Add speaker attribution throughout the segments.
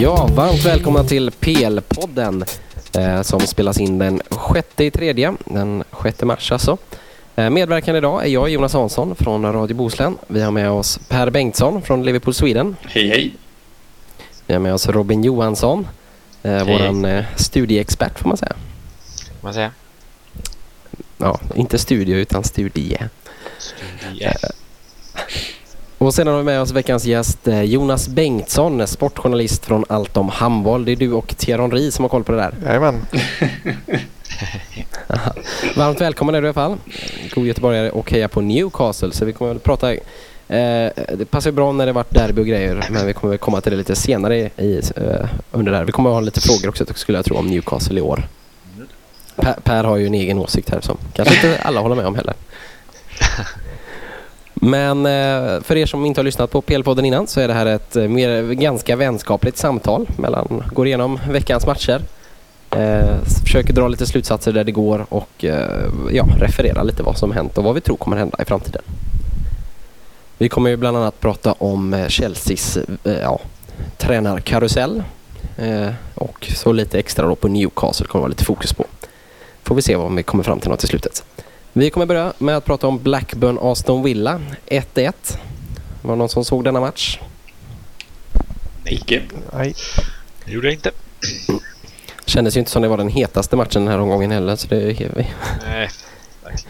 Speaker 1: Ja, varmt välkomna till PL-podden eh, som spelas in den sjätte i tredje, den sjätte mars alltså. Eh, medverkande idag är jag, Jonas Hansson från Radio Bohuslän. Vi har med oss Per Bengtsson från Liverpool Sweden.
Speaker 2: Hej hej!
Speaker 1: Vi har med oss Robin Johansson, eh,
Speaker 3: Hej.
Speaker 1: våran eh, studieexpert får man säga.
Speaker 3: Kan man säga.
Speaker 1: Ja, inte studio utan studie.
Speaker 3: Studie.
Speaker 1: Och sedan har vi med oss veckans gäst eh, Jonas Bengtsson, sportjournalist från Allt om handboll. Det är du och Thierry Henry som har koll på det där.
Speaker 4: Jajamän.
Speaker 1: Varmt välkommen är du i alla fall. God göteborgare och heja på Newcastle. Så vi kommer väl prata... Eh, det passar ju bra när det varit derby och grejer men vi kommer väl komma till det lite senare i, eh, under det här. Vi kommer ha lite frågor också skulle jag tro om Newcastle i år. Per, per har ju en egen åsikt här som kanske inte alla håller med om heller. Men eh, för er som inte har lyssnat på PL-podden innan så är det här ett eh, mer, ganska vänskapligt samtal mellan, går igenom veckans matcher. Eh, försöker dra lite slutsatser där det går och eh, ja, referera lite vad som hänt och vad vi tror kommer hända i framtiden. Vi kommer ju bland annat prata om eh, Chelseas eh, ja, tränarkarusell eh, och så lite extra då på Newcastle kommer det vara lite fokus på. Får vi se vad vi kommer fram till något i slutet. Vi kommer börja med att prata om Blackburn Aston Villa 1-1. Var det någon som såg denna match?
Speaker 2: Icke.
Speaker 4: Nej.
Speaker 3: Det gjorde jag inte.
Speaker 1: Kändes ju inte som det var den hetaste matchen den här omgången heller så det är
Speaker 3: Nej, verkligen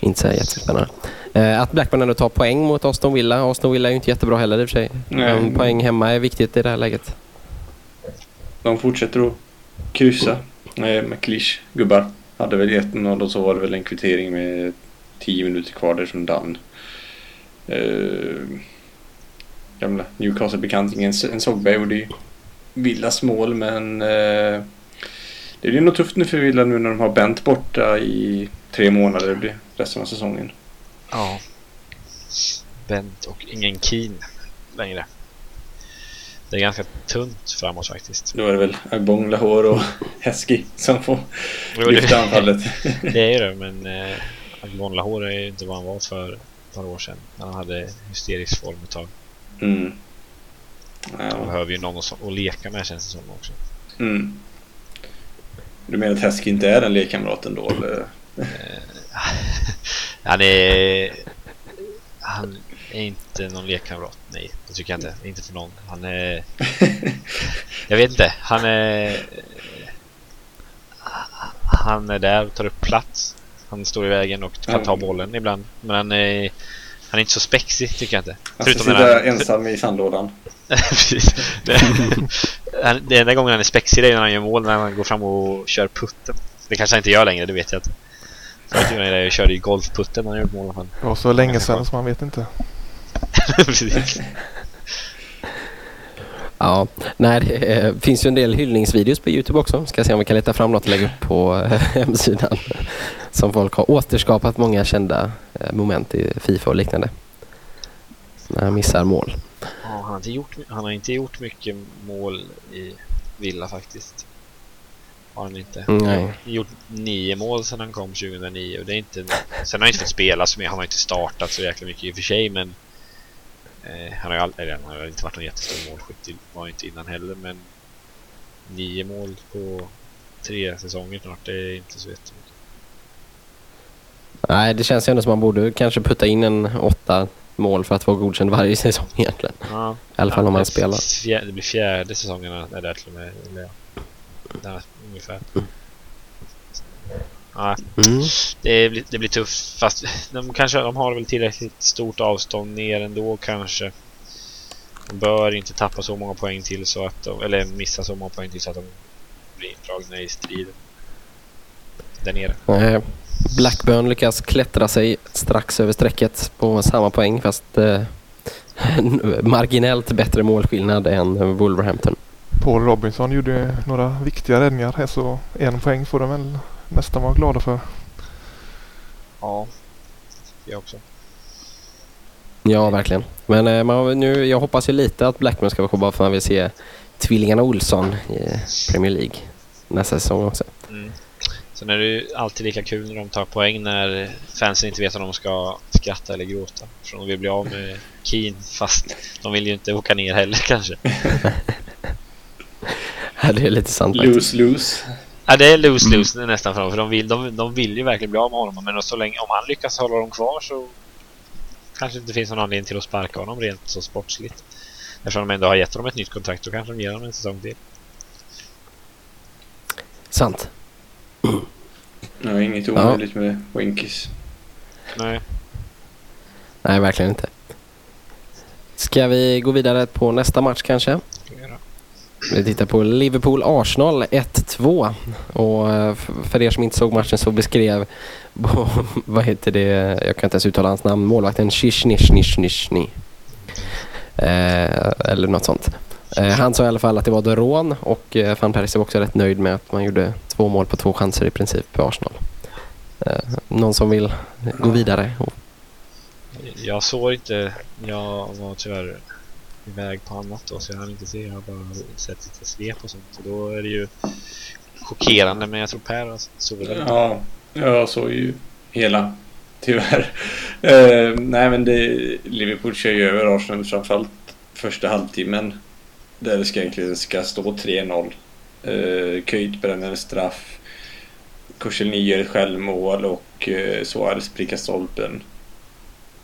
Speaker 1: inte så jättespännande. Eh, Att Blackburn ändå tar poäng mot Aston Villa. Aston Villa är ju inte jättebra heller i och för sig.
Speaker 2: Nej.
Speaker 1: Men poäng hemma är viktigt i det här läget.
Speaker 2: De fortsätter att kryssa med McLeish gubbar. Hade väl 1-0 och så var det väl en kvittering med 10 minuter kvar där som Dunn. Uh, eh, gamla Newcastle-bekantingen en Sogberg gjorde ju Villas mål men uh, det blir nog tufft nu för Villa nu när de har Bent borta i tre månader. Det blir resten av säsongen.
Speaker 3: Ja. Bent och ingen Keen längre. Det är ganska tunt framåt faktiskt.
Speaker 2: Då är det väl Agbong, Lahore och Heskey som får
Speaker 3: Jo,
Speaker 2: lyfta anfallet.
Speaker 3: det är det, men eh, Agbon Lahore är inte vad han var för ett par år sedan. När han hade hysterisk form ett tag.
Speaker 2: Mm.
Speaker 3: Han
Speaker 2: Ja.
Speaker 3: behöver ju någon att, leka med känns det som också.
Speaker 2: Mm. Du menar att Heskey inte är den lekkamraten då eller?
Speaker 3: Han är... Han är inte någon lekkamrat. Nej, det tycker jag inte. Inte för någon. Han är... Jag vet inte. Han är... Han är där och tar upp plats. Han står i vägen och kan ta bollen ibland. Men han är... Han är inte så spexig tycker jag inte.
Speaker 2: Han
Speaker 3: Förutom han-
Speaker 2: ensam i sandlådan.
Speaker 3: Precis. Han- det enda gången han är spexig det är när han gör mål när han går fram och kör putten. Det kanske han inte gör längre, det vet jag inte. Jag körde i golfputten när han gjorde mål.
Speaker 4: Det var så länge sedan så man vet inte.
Speaker 3: Precis.
Speaker 1: Ja, nej, det eh, finns ju en del hyllningsvideos på Youtube också. Ska se om vi kan leta fram något och lägga upp på eh, hemsidan. Som folk har återskapat många kända eh, moment i Fifa och liknande. När han missar mål.
Speaker 3: Ja, han, har inte gjort, han har inte gjort mycket mål i Villa faktiskt. Har han inte.
Speaker 1: Nej.
Speaker 3: Han har gjort nio mål sedan han kom 2009 och det är inte... Sen har han inte fått spela så mycket, han har inte startat så jäkla mycket i och för sig men han har ju aldrig, eller, han har inte varit någon jättestor målskytt, var inte innan heller men nio mål på tre säsonger snart, det är inte så jättemycket.
Speaker 1: Nej, det känns ju ändå som man borde kanske putta in en åtta mål för att vara godkänd varje säsong egentligen.
Speaker 3: Ja,
Speaker 1: I alla fall om man spelar.
Speaker 3: fjär, det blir fjärde säsongen där till och med. Eller, ja, ungefär. Ja,
Speaker 1: Mm.
Speaker 3: det, blir, det blir tufft. Fast de, kanske, de har väl tillräckligt stort avstånd ner ändå kanske. De bör inte tappa så många poäng till så att de, eller missa så många poäng till så att de blir indragna i striden. Där nere.
Speaker 1: Eh, Blackburn lyckas klättra sig strax över strecket på samma poäng fast eh, marginellt bättre målskillnad än Wolverhampton.
Speaker 4: Paul Robinson gjorde några viktiga räddningar här så en poäng får de väl nästan vara glada för.
Speaker 3: Ja, jag också.
Speaker 1: Ja, verkligen. Men eh, man, nu, jag hoppas ju lite att Blackburn ska vara kvar bara för att man vill se tvillingarna Olsson i Premier League nästa säsong också.
Speaker 3: Mm. Sen är det ju alltid lika kul när de tar poäng när fansen inte vet om de ska skratta eller gråta. För de vill bli av med Keen fast de vill ju inte åka ner heller kanske.
Speaker 1: Ja, det är lite sant faktiskt.
Speaker 2: Lose-lose.
Speaker 3: Ja, det är lose-lose mm. nästan för dem. För de vill, de, de vill ju verkligen bli av med honom. Men så länge, om han lyckas hålla dem kvar så kanske det inte finns någon anledning till att sparka honom rent så sportsligt. Eftersom de ändå har gett honom ett nytt kontrakt så kanske de ger honom en säsong till.
Speaker 1: Sant.
Speaker 2: Ja, inget omöjligt ja. med Winkis.
Speaker 3: Nej.
Speaker 1: Nej, verkligen inte. Ska vi gå vidare på nästa match kanske? Vi tittar på Liverpool-Arsenal 1-2. Och eh, för er som inte såg matchen så beskrev, vad heter det, jag kan inte ens uttala hans namn, målvakten Shishnishnishnishni. Eh, eller något sånt. Eh, han sa i alla fall att det var Deron och eh, van Persie var också rätt nöjd med att man gjorde två mål på två chanser i princip på Arsenal. Eh, någon som vill gå vidare?
Speaker 3: Jag såg inte, jag var tyvärr iväg på annat då så jag hann inte se. Jag har bara sett lite svep och sånt. Och då är det ju chockerande men jag tror Per såg väl
Speaker 2: Ja, jag såg ju hela tyvärr. Uh, nej men det, Liverpool kör ju över Arsenal framförallt första halvtimmen. Där det ska egentligen ska stå 3-0. Uh, Köjt bränner en straff. Korselny gör ett självmål och uh, Suarez prickar stolpen.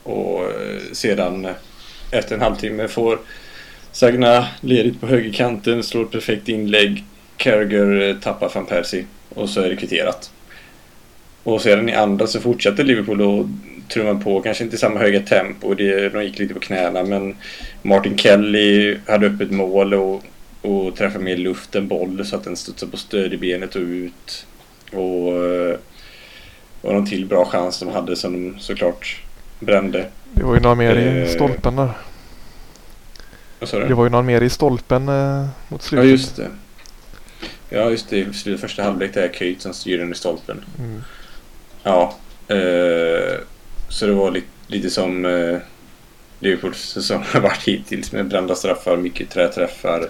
Speaker 2: Och uh, sedan efter en halvtimme får Sagna ledigt på högerkanten, slår ett perfekt inlägg. Carragher eh, tappar van Persie och så är det kvitterat. Och sedan i andra så fortsätter Liverpool att trumma på, kanske inte i samma höga tempo. Det, de gick lite på knäna men Martin Kelly hade upp ett mål och, och träffade med luft än boll så att den studsade på stödjebenet och ut. Och, eh, och någon till bra chans de hade som de såklart brände.
Speaker 4: Det var ju några mer i eh, stolpen där. Det var ju någon mer i stolpen eh, mot slutet.
Speaker 2: Ja just det. Ja just det. I slutet första halvlek där är Köjt som styr den i stolpen. Mm. Ja. Eh, så det var li lite som eh, Liverpools säsong har varit hittills med brända straffar, mycket träträffar,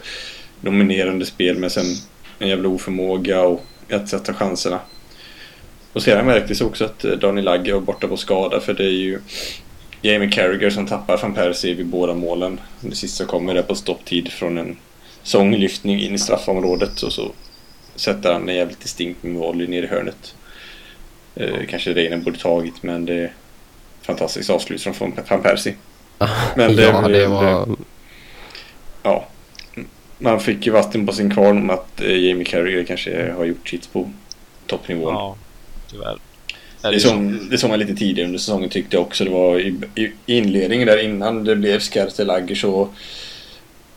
Speaker 2: dominerande spel men sen en jävla oförmåga och att sätta chanserna. Och sedan märktes också att eh, Daniel Lagge var borta på skada för det är ju Jamie Carragher som tappar van Persie vid båda målen. Det sista kommer det på stopptid från en sånglyftning in i straffområdet och så sätter han en jävligt distinkt volley ner i hörnet. Eh, kanske Reinen borde tagit men det är fantastiskt avslut från van Persie.
Speaker 1: Men det, ja, det var...
Speaker 2: Ja. Man fick ju vatten på sin kvarn om att eh, Jamie Carragher kanske har gjort sitt på toppnivån.
Speaker 3: Ja, tyvärr.
Speaker 2: Det som, det som man lite tidigare under säsongen tyckte jag också. Det var i, i inledningen där innan det blev Skartelagger så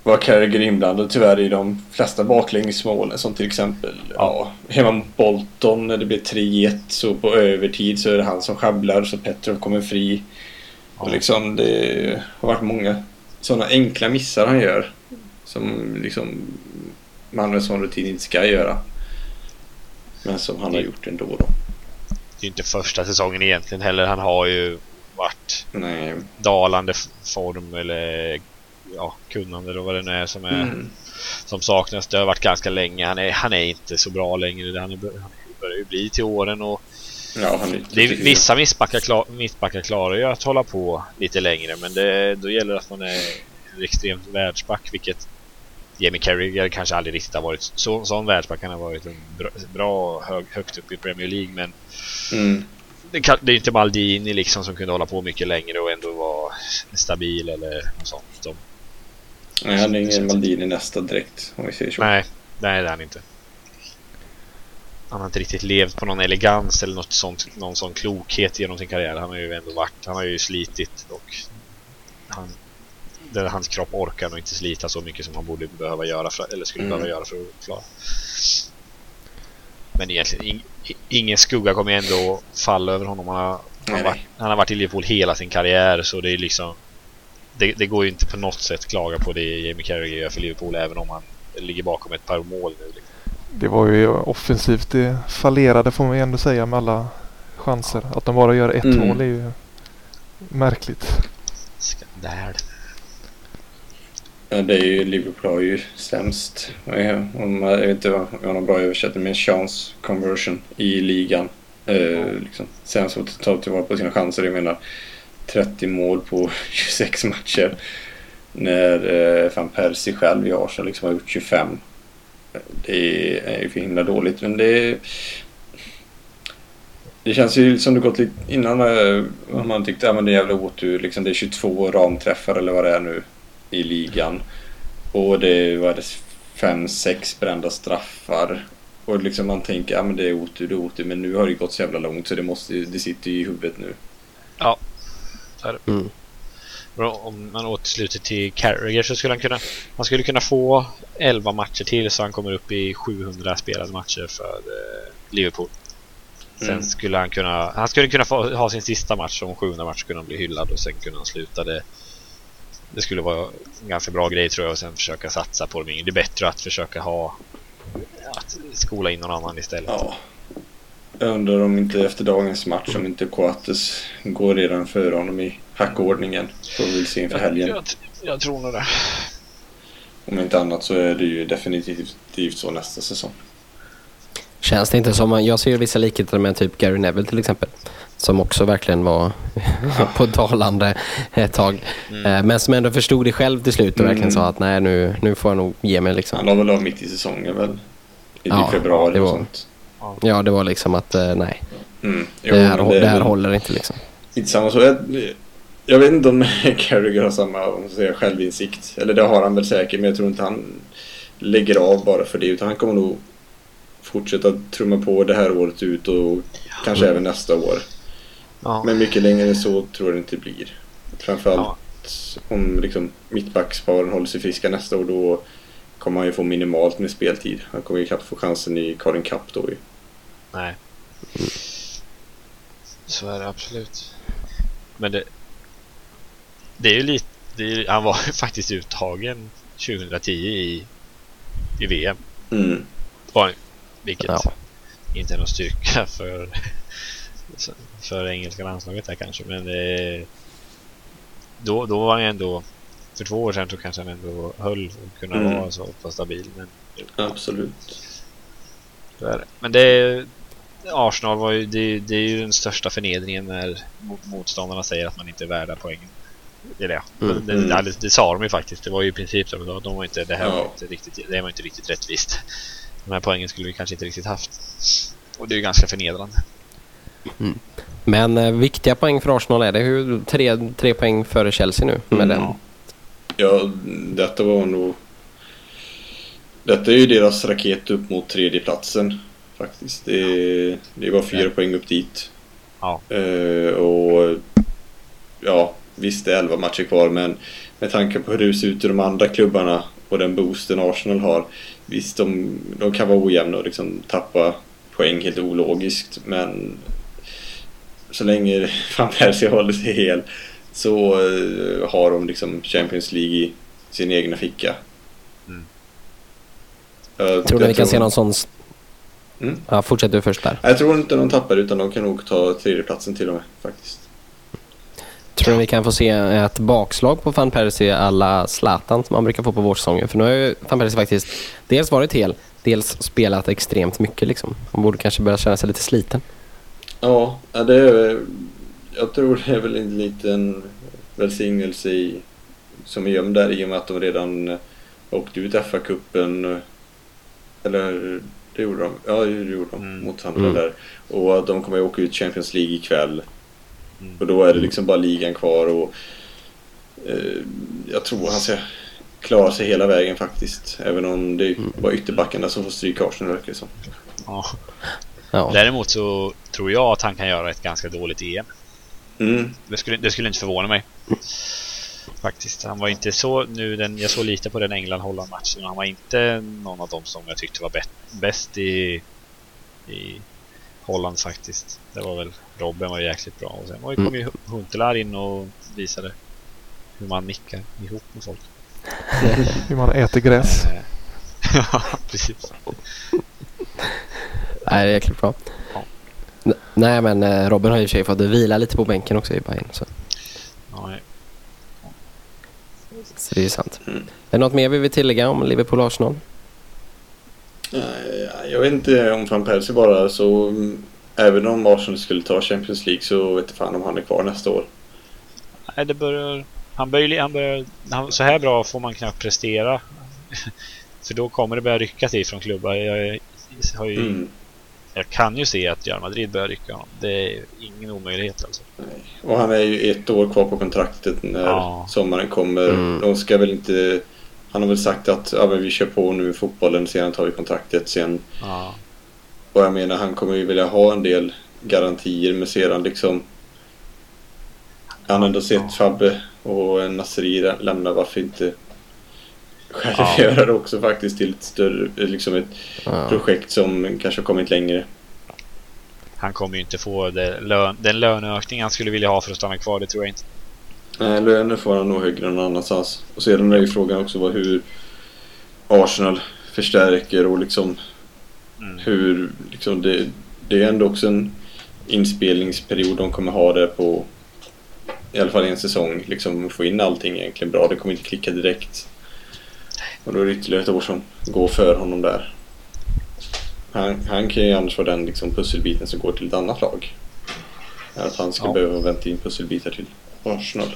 Speaker 2: var Carragher inblandad tyvärr i de flesta baklängesmålen som till exempel ja, hemma mot Bolton när det blev 3-1 så på övertid så är det han som sjabblar så Petrov kommer fri. Ja. Och liksom det har varit många sådana enkla missar han gör som liksom man med sån rutin inte ska göra. Men som han har gjort ändå då
Speaker 3: det är inte första säsongen egentligen heller. Han har ju varit Nej. dalande form eller ja, kunnande eller vad det nu är som, är, mm. som saknas. Det har varit ganska länge. Han är, han är inte så bra längre. Han, är, han börjar ju bli till åren och
Speaker 2: ja,
Speaker 3: det är, vissa mittbackar, klar, mittbackar klarar ju att hålla på lite längre men det, då gäller det att man är en extremt världsback vilket Jamie Carragher kanske aldrig riktigt har varit så, sån världsback. Han har varit en bra, bra hög, högt upp i Premier League men mm. det, kan, det, är inte Maldini liksom som kunde hålla på mycket längre och ändå vara stabil eller något sånt. De,
Speaker 2: nej, han är ingen Maldini nästa direkt om vi säger så.
Speaker 3: Nej, nej det är han inte. Han har inte riktigt levt på någon elegans eller något sånt, någon sån klokhet genom sin karriär. Han har ju ändå varit, han har ju slitit och han där hans kropp orkar nog inte slita så mycket som han borde behöva göra för, eller skulle mm. behöva göra för att klara. Men egentligen in, ingen skugga kommer ändå falla över honom. Han har, han, har varit, han har varit i Liverpool hela sin karriär så det är liksom det, det, går ju inte på något sätt klaga på det Jamie Carragher gör för Liverpool även om han ligger bakom ett par mål nu. Liksom.
Speaker 4: Det var ju offensivt det fallerade får man ju ändå säga med alla chanser. Att de bara gör ett mm. mål är ju märkligt.
Speaker 3: Skandal.
Speaker 2: Det är ju Liverpool har ju sämst. Om, jag vet inte om jag har någon bra översättning men chance conversion i ligan. Eh, liksom, sämst att ta tillvara på sina chanser. Jag menar 30 mål på 26 matcher. När eh, van Persie själv i Arsenal liksom har gjort 25. Det är ju för himla dåligt men det... Det känns ju som det gått lite innan eh, man tyckte att det är jävla otur. Liksom det är 22 ramträffar eller vad det är nu i ligan. Och det var det fem, sex brända straffar. Och liksom man tänker att ja, det är otur, det är otur. Men nu har det gått så jävla långt så det, måste, det sitter ju i huvudet nu.
Speaker 3: Ja, så är det.
Speaker 1: Mm.
Speaker 3: Om man återsluter till Carragher så skulle han kunna Han skulle kunna få 11 matcher till så han kommer upp i 700 spelade matcher för eh, Liverpool. Sen
Speaker 2: Mm.
Speaker 3: skulle han kunna Han skulle kunna få, ha sin sista match om 700 matcher kunna han bli hyllad och sen kunna han sluta det. Det skulle vara en ganska bra grej tror jag och sen försöka satsa på dem. Det är bättre att försöka ha att skola in någon annan istället.
Speaker 2: Ja. Jag undrar om inte efter dagens match om inte Coates går redan före honom i hackordningen. Får vi väl se inför
Speaker 3: jag,
Speaker 2: helgen.
Speaker 3: jag, jag tror nog det.
Speaker 2: Om inte annat så är det ju definitivt så nästa säsong.
Speaker 1: Känns det inte som, jag ser vissa likheter med typ Gary Neville till exempel. Som också verkligen var på dalande ett tag.
Speaker 3: Mm.
Speaker 1: Eh, Men som ändå förstod det själv till slut och verkligen
Speaker 2: Mm.
Speaker 1: sa att nej nu, nu får jag nog ge mig
Speaker 2: Han
Speaker 1: liksom.
Speaker 2: la väl av mitt i säsongen väl? I
Speaker 1: Ja,
Speaker 2: februari
Speaker 1: det
Speaker 2: och
Speaker 1: var-
Speaker 2: sånt.
Speaker 1: Ja det var liksom att eh, nej,
Speaker 2: Mm. Jo,
Speaker 1: det här, hå- det här
Speaker 2: väl
Speaker 1: håller inte liksom.
Speaker 2: Lite samma så. Jag, jag vet inte om Carragher har samma om säger, självinsikt. Eller det har han väl säkert men jag tror inte han lägger av bara för det. Utan han kommer nog fortsätta trumma på det här året ut och kanske även nästa år.
Speaker 3: Ja.
Speaker 2: Men mycket längre än så tror jag det inte blir. Framförallt
Speaker 3: Ja.
Speaker 2: om liksom mittbacksparen håller sig friska nästa år då kommer han ju få minimalt med speltid. Han kommer ju knappt få chansen i Karin Cup då ju.
Speaker 3: Nej. Så är det absolut. Men det... Det är ju lite... Det är, han var ju faktiskt uttagen 2010 i, i VM.
Speaker 2: Mm.
Speaker 3: Vilket
Speaker 1: Ja.
Speaker 3: inte är någon styrka för, för engelska landslaget här kanske. Men det, då, då var han ändå... För två år sedan så kanske han ändå höll och kunde
Speaker 2: Mm.
Speaker 3: vara så pass stabil. Men
Speaker 2: Absolut.
Speaker 3: Så är det. Men det är, Arsenal var ju, det, det är ju den största förnedringen när mot- motståndarna säger att man inte är värda poängen. Det är det.
Speaker 1: Mm.
Speaker 3: Det,
Speaker 2: Mm.
Speaker 3: ja, det, det sa de ju faktiskt. Det var ju i princip så. men De, de var inte, det här var
Speaker 2: Ja.
Speaker 3: inte riktigt, det var inte riktigt rättvist. De här poängen skulle vi kanske inte riktigt haft. Och det är ju ganska förnedrande.
Speaker 1: Men eh, viktiga poäng för Arsenal är det. Hur, tre, tre poäng före Chelsea nu med
Speaker 2: Mm.
Speaker 1: den.
Speaker 2: Ja, detta var nog... Detta är ju deras raket upp mot tredjeplatsen faktiskt. Det, det var fyra
Speaker 3: Ja.
Speaker 2: poäng upp dit.
Speaker 3: Ja.
Speaker 2: Eh, och ja, visst det är 11 matcher kvar men med tanke på hur det ser ut i de andra klubbarna och den boosten Arsenal har. Visst, de, de kan vara ojämna och liksom tappa poäng helt ologiskt men så länge Van Persie håller sig hel så eh, har de liksom Champions League i sin egna ficka.
Speaker 3: Mm.
Speaker 2: Jag,
Speaker 1: Tror
Speaker 2: jag
Speaker 1: vi kan se någon sån...
Speaker 2: Mm.
Speaker 1: Ja, fortsätt du först där.
Speaker 2: Jag tror inte de tappar utan de kan nog ta tredjeplatsen till och med faktiskt.
Speaker 1: Tror ni vi kan få se ett bakslag på Van Persie alla Zlatan som man brukar få på vårsäsongen? För nu har ju Van Persie faktiskt dels varit hel, dels spelat extremt mycket liksom. Han borde kanske börja känna sig lite sliten.
Speaker 2: Ja, det är, jag tror det är väl en liten välsignelse i, som är gömd där i och med att de redan åkte ut FA-cupen. Eller det gjorde de. Ja, det gjorde de
Speaker 3: Mm.
Speaker 2: mot andra
Speaker 1: Mm.
Speaker 2: där. Och att de kommer att åka ut Champions League ikväll.
Speaker 3: Mm.
Speaker 2: Och då är det liksom bara ligan kvar och eh, jag tror han ska klara sig hela vägen faktiskt. Även om det var ytterbackarna som får stryka Arsenal verkar det som.
Speaker 3: Ja.
Speaker 1: Ja.
Speaker 3: Däremot så tror jag att han kan göra ett ganska dåligt EM.
Speaker 2: Mm.
Speaker 3: Det skulle, det skulle inte förvåna mig. Faktiskt. Han var inte så, nu den, jag såg lite på den England-Holland matchen han var inte någon av dem som jag tyckte var bäst, i, i Holland faktiskt. Det var väl Robben var jäkligt bra och sen var ju, kom ju Huntelaar in och visade hur man nickar ihop med folk.
Speaker 4: Hur man äter gräs.
Speaker 3: Eh, Ja, precis.
Speaker 1: Nej, det är jäkligt bra.
Speaker 3: Ja.
Speaker 1: Nej, men eh, Robin har i och för sig fått vila lite på bänken också i Bayern. Så,
Speaker 3: nej.
Speaker 1: så det är ju sant.
Speaker 2: Mm.
Speaker 1: Är det något mer vi vill tillägga om Liverpool-Arsenal?
Speaker 2: Eh, Jag vet inte om van Persie bara så mm, även om Arsenal skulle ta Champions League så vet jag fan om han är kvar nästa år.
Speaker 3: Nej, det börjar... Han börjar, han börjar han, så här bra får man knappt prestera För då kommer det börja rycka till från klubbar. Jag, har ju,
Speaker 2: Mm.
Speaker 3: Jag kan ju se att Real Madrid börjar rycka honom. Det är ingen omöjlighet alltså.
Speaker 2: Och han är ju ett år kvar på kontraktet när
Speaker 3: Ja.
Speaker 2: sommaren kommer.
Speaker 1: Mm.
Speaker 2: De ska väl inte... Han har väl sagt att ja, men vi kör på nu i fotbollen, sedan tar vi kontraktet. Sen,
Speaker 3: Ja.
Speaker 2: och jag menar, han kommer ju vilja ha en del garantier, men sedan liksom... Han har ändå sett Fabbe och Nasri lämna, varför inte själv
Speaker 3: Ja.
Speaker 2: göra det också faktiskt till ett större, liksom ett
Speaker 1: Ja.
Speaker 2: projekt som kanske har kommit längre.
Speaker 3: Han kommer ju inte få det lön, den löneökning han skulle vilja ha för att stanna kvar. Det tror jag inte.
Speaker 2: Nej, lönen får han nog högre än någon annanstans. Och sedan är ju frågan också vad, hur Arsenal förstärker och liksom
Speaker 3: Mm.
Speaker 2: hur liksom det, det är ändå också en inspelningsperiod de kommer ha där på i alla fall en säsong. Liksom få in allting egentligen bra. Det kommer inte klicka direkt. Och då är det ytterligare ett år som går för honom där. Han, han kan ju annars vara den liksom pusselbiten som går till ett annat lag. Att han ska
Speaker 3: Ja.
Speaker 2: behöva vänta in pusselbitar till Arsenal.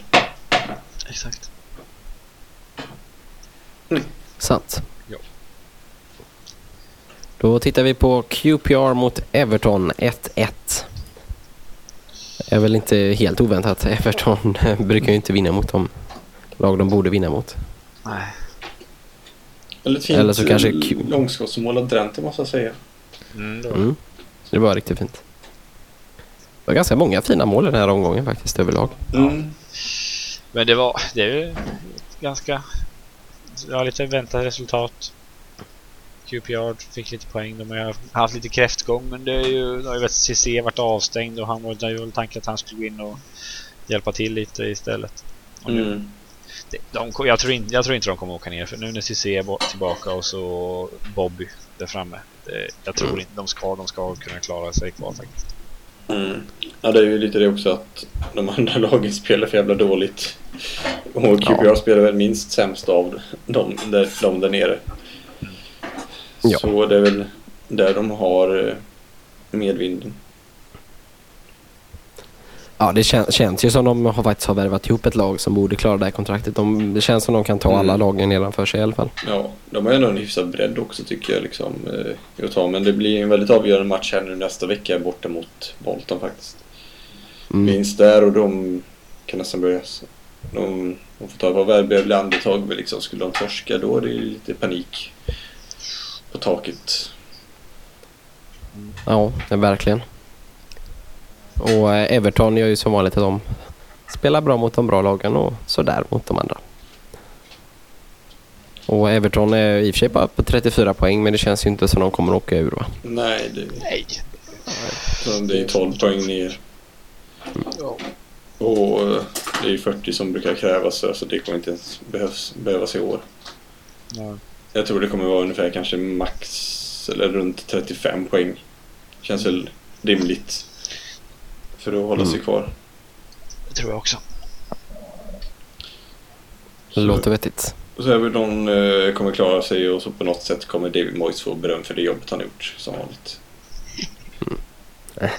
Speaker 3: Exakt.
Speaker 1: Sant.
Speaker 3: Ja.
Speaker 1: Då tittar vi på QPR mot Everton 1-1. är väl inte helt oväntat. Everton brukar ju inte vinna mot de lag de borde vinna mot.
Speaker 3: Nej.
Speaker 2: Eller ett fint
Speaker 1: Eller så kanske
Speaker 2: eh,
Speaker 1: Q-
Speaker 2: långskottsmål av Drenthe måste jag säga.
Speaker 3: Mm, det var
Speaker 1: Mm. Det var riktigt fint. Det var ganska många fina mål i den här omgången faktiskt överlag.
Speaker 2: Mm.
Speaker 3: Men det var, det är ju ganska, ja lite väntat resultat. QPR fick lite poäng. De har ju haft lite kräftgång men det är ju, har ju CC varit avstängd och han var, väl tanken att han skulle gå in och hjälpa till lite istället. Och nu,
Speaker 2: Mm.
Speaker 3: De, jag, tror inte, jag tror inte de kommer åka ner för nu när CC är tillbaka och så Bobby där framme. Det, jag tror
Speaker 1: Mm.
Speaker 3: inte de ska, de ska kunna klara sig kvar faktiskt.
Speaker 2: Mm. Ja, det är ju lite det också att de andra lagen spelar för jävla dåligt. Och QPR
Speaker 1: Ja.
Speaker 2: spelar väl minst sämst av de där, de där nere.
Speaker 1: Ja.
Speaker 2: Så det är väl där de har eh, medvinden.
Speaker 1: Ja, det kän känns ju som de har faktiskt har värvat ihop ett lag som borde klara det här kontraktet. De, det känns som de kan ta
Speaker 2: Mm.
Speaker 1: alla lagen nedanför sig i alla fall.
Speaker 2: Ja, de har ändå en hyfsad bredd också tycker jag liksom. Eh, att ta. Men det blir en väldigt avgörande match här nu nästa vecka borta mot Bolton faktiskt.
Speaker 1: Mm.
Speaker 2: Vinst där och de kan nästan börja... De, de får ta ett par välbehövliga andetag. Men liksom, skulle de torska då är det lite panik på taket.
Speaker 1: Ja, det verkligen. Och eh, Everton gör ju som vanligt att de spelar bra mot de bra lagen och sådär mot de andra. Och Everton är i och för sig bara på 34 poäng men det känns ju inte som de kommer att åka ur va?
Speaker 2: Nej, det,
Speaker 3: Nej!
Speaker 2: det är 12 poäng ner. Och eh, det är 40 som brukar krävas så det kommer inte ens behövs, behövas i år.
Speaker 3: Ja.
Speaker 2: Jag tror det kommer vara ungefär kanske max eller runt 35 poäng. Känns väl rimligt. För att hålla sig
Speaker 1: Mm.
Speaker 2: kvar.
Speaker 3: Det tror jag också.
Speaker 1: Det låter vettigt.
Speaker 2: Och så är väl de eh, kommer klara sig och så på något sätt kommer David Moyes få beröm för det jobbet han gjort som vanligt.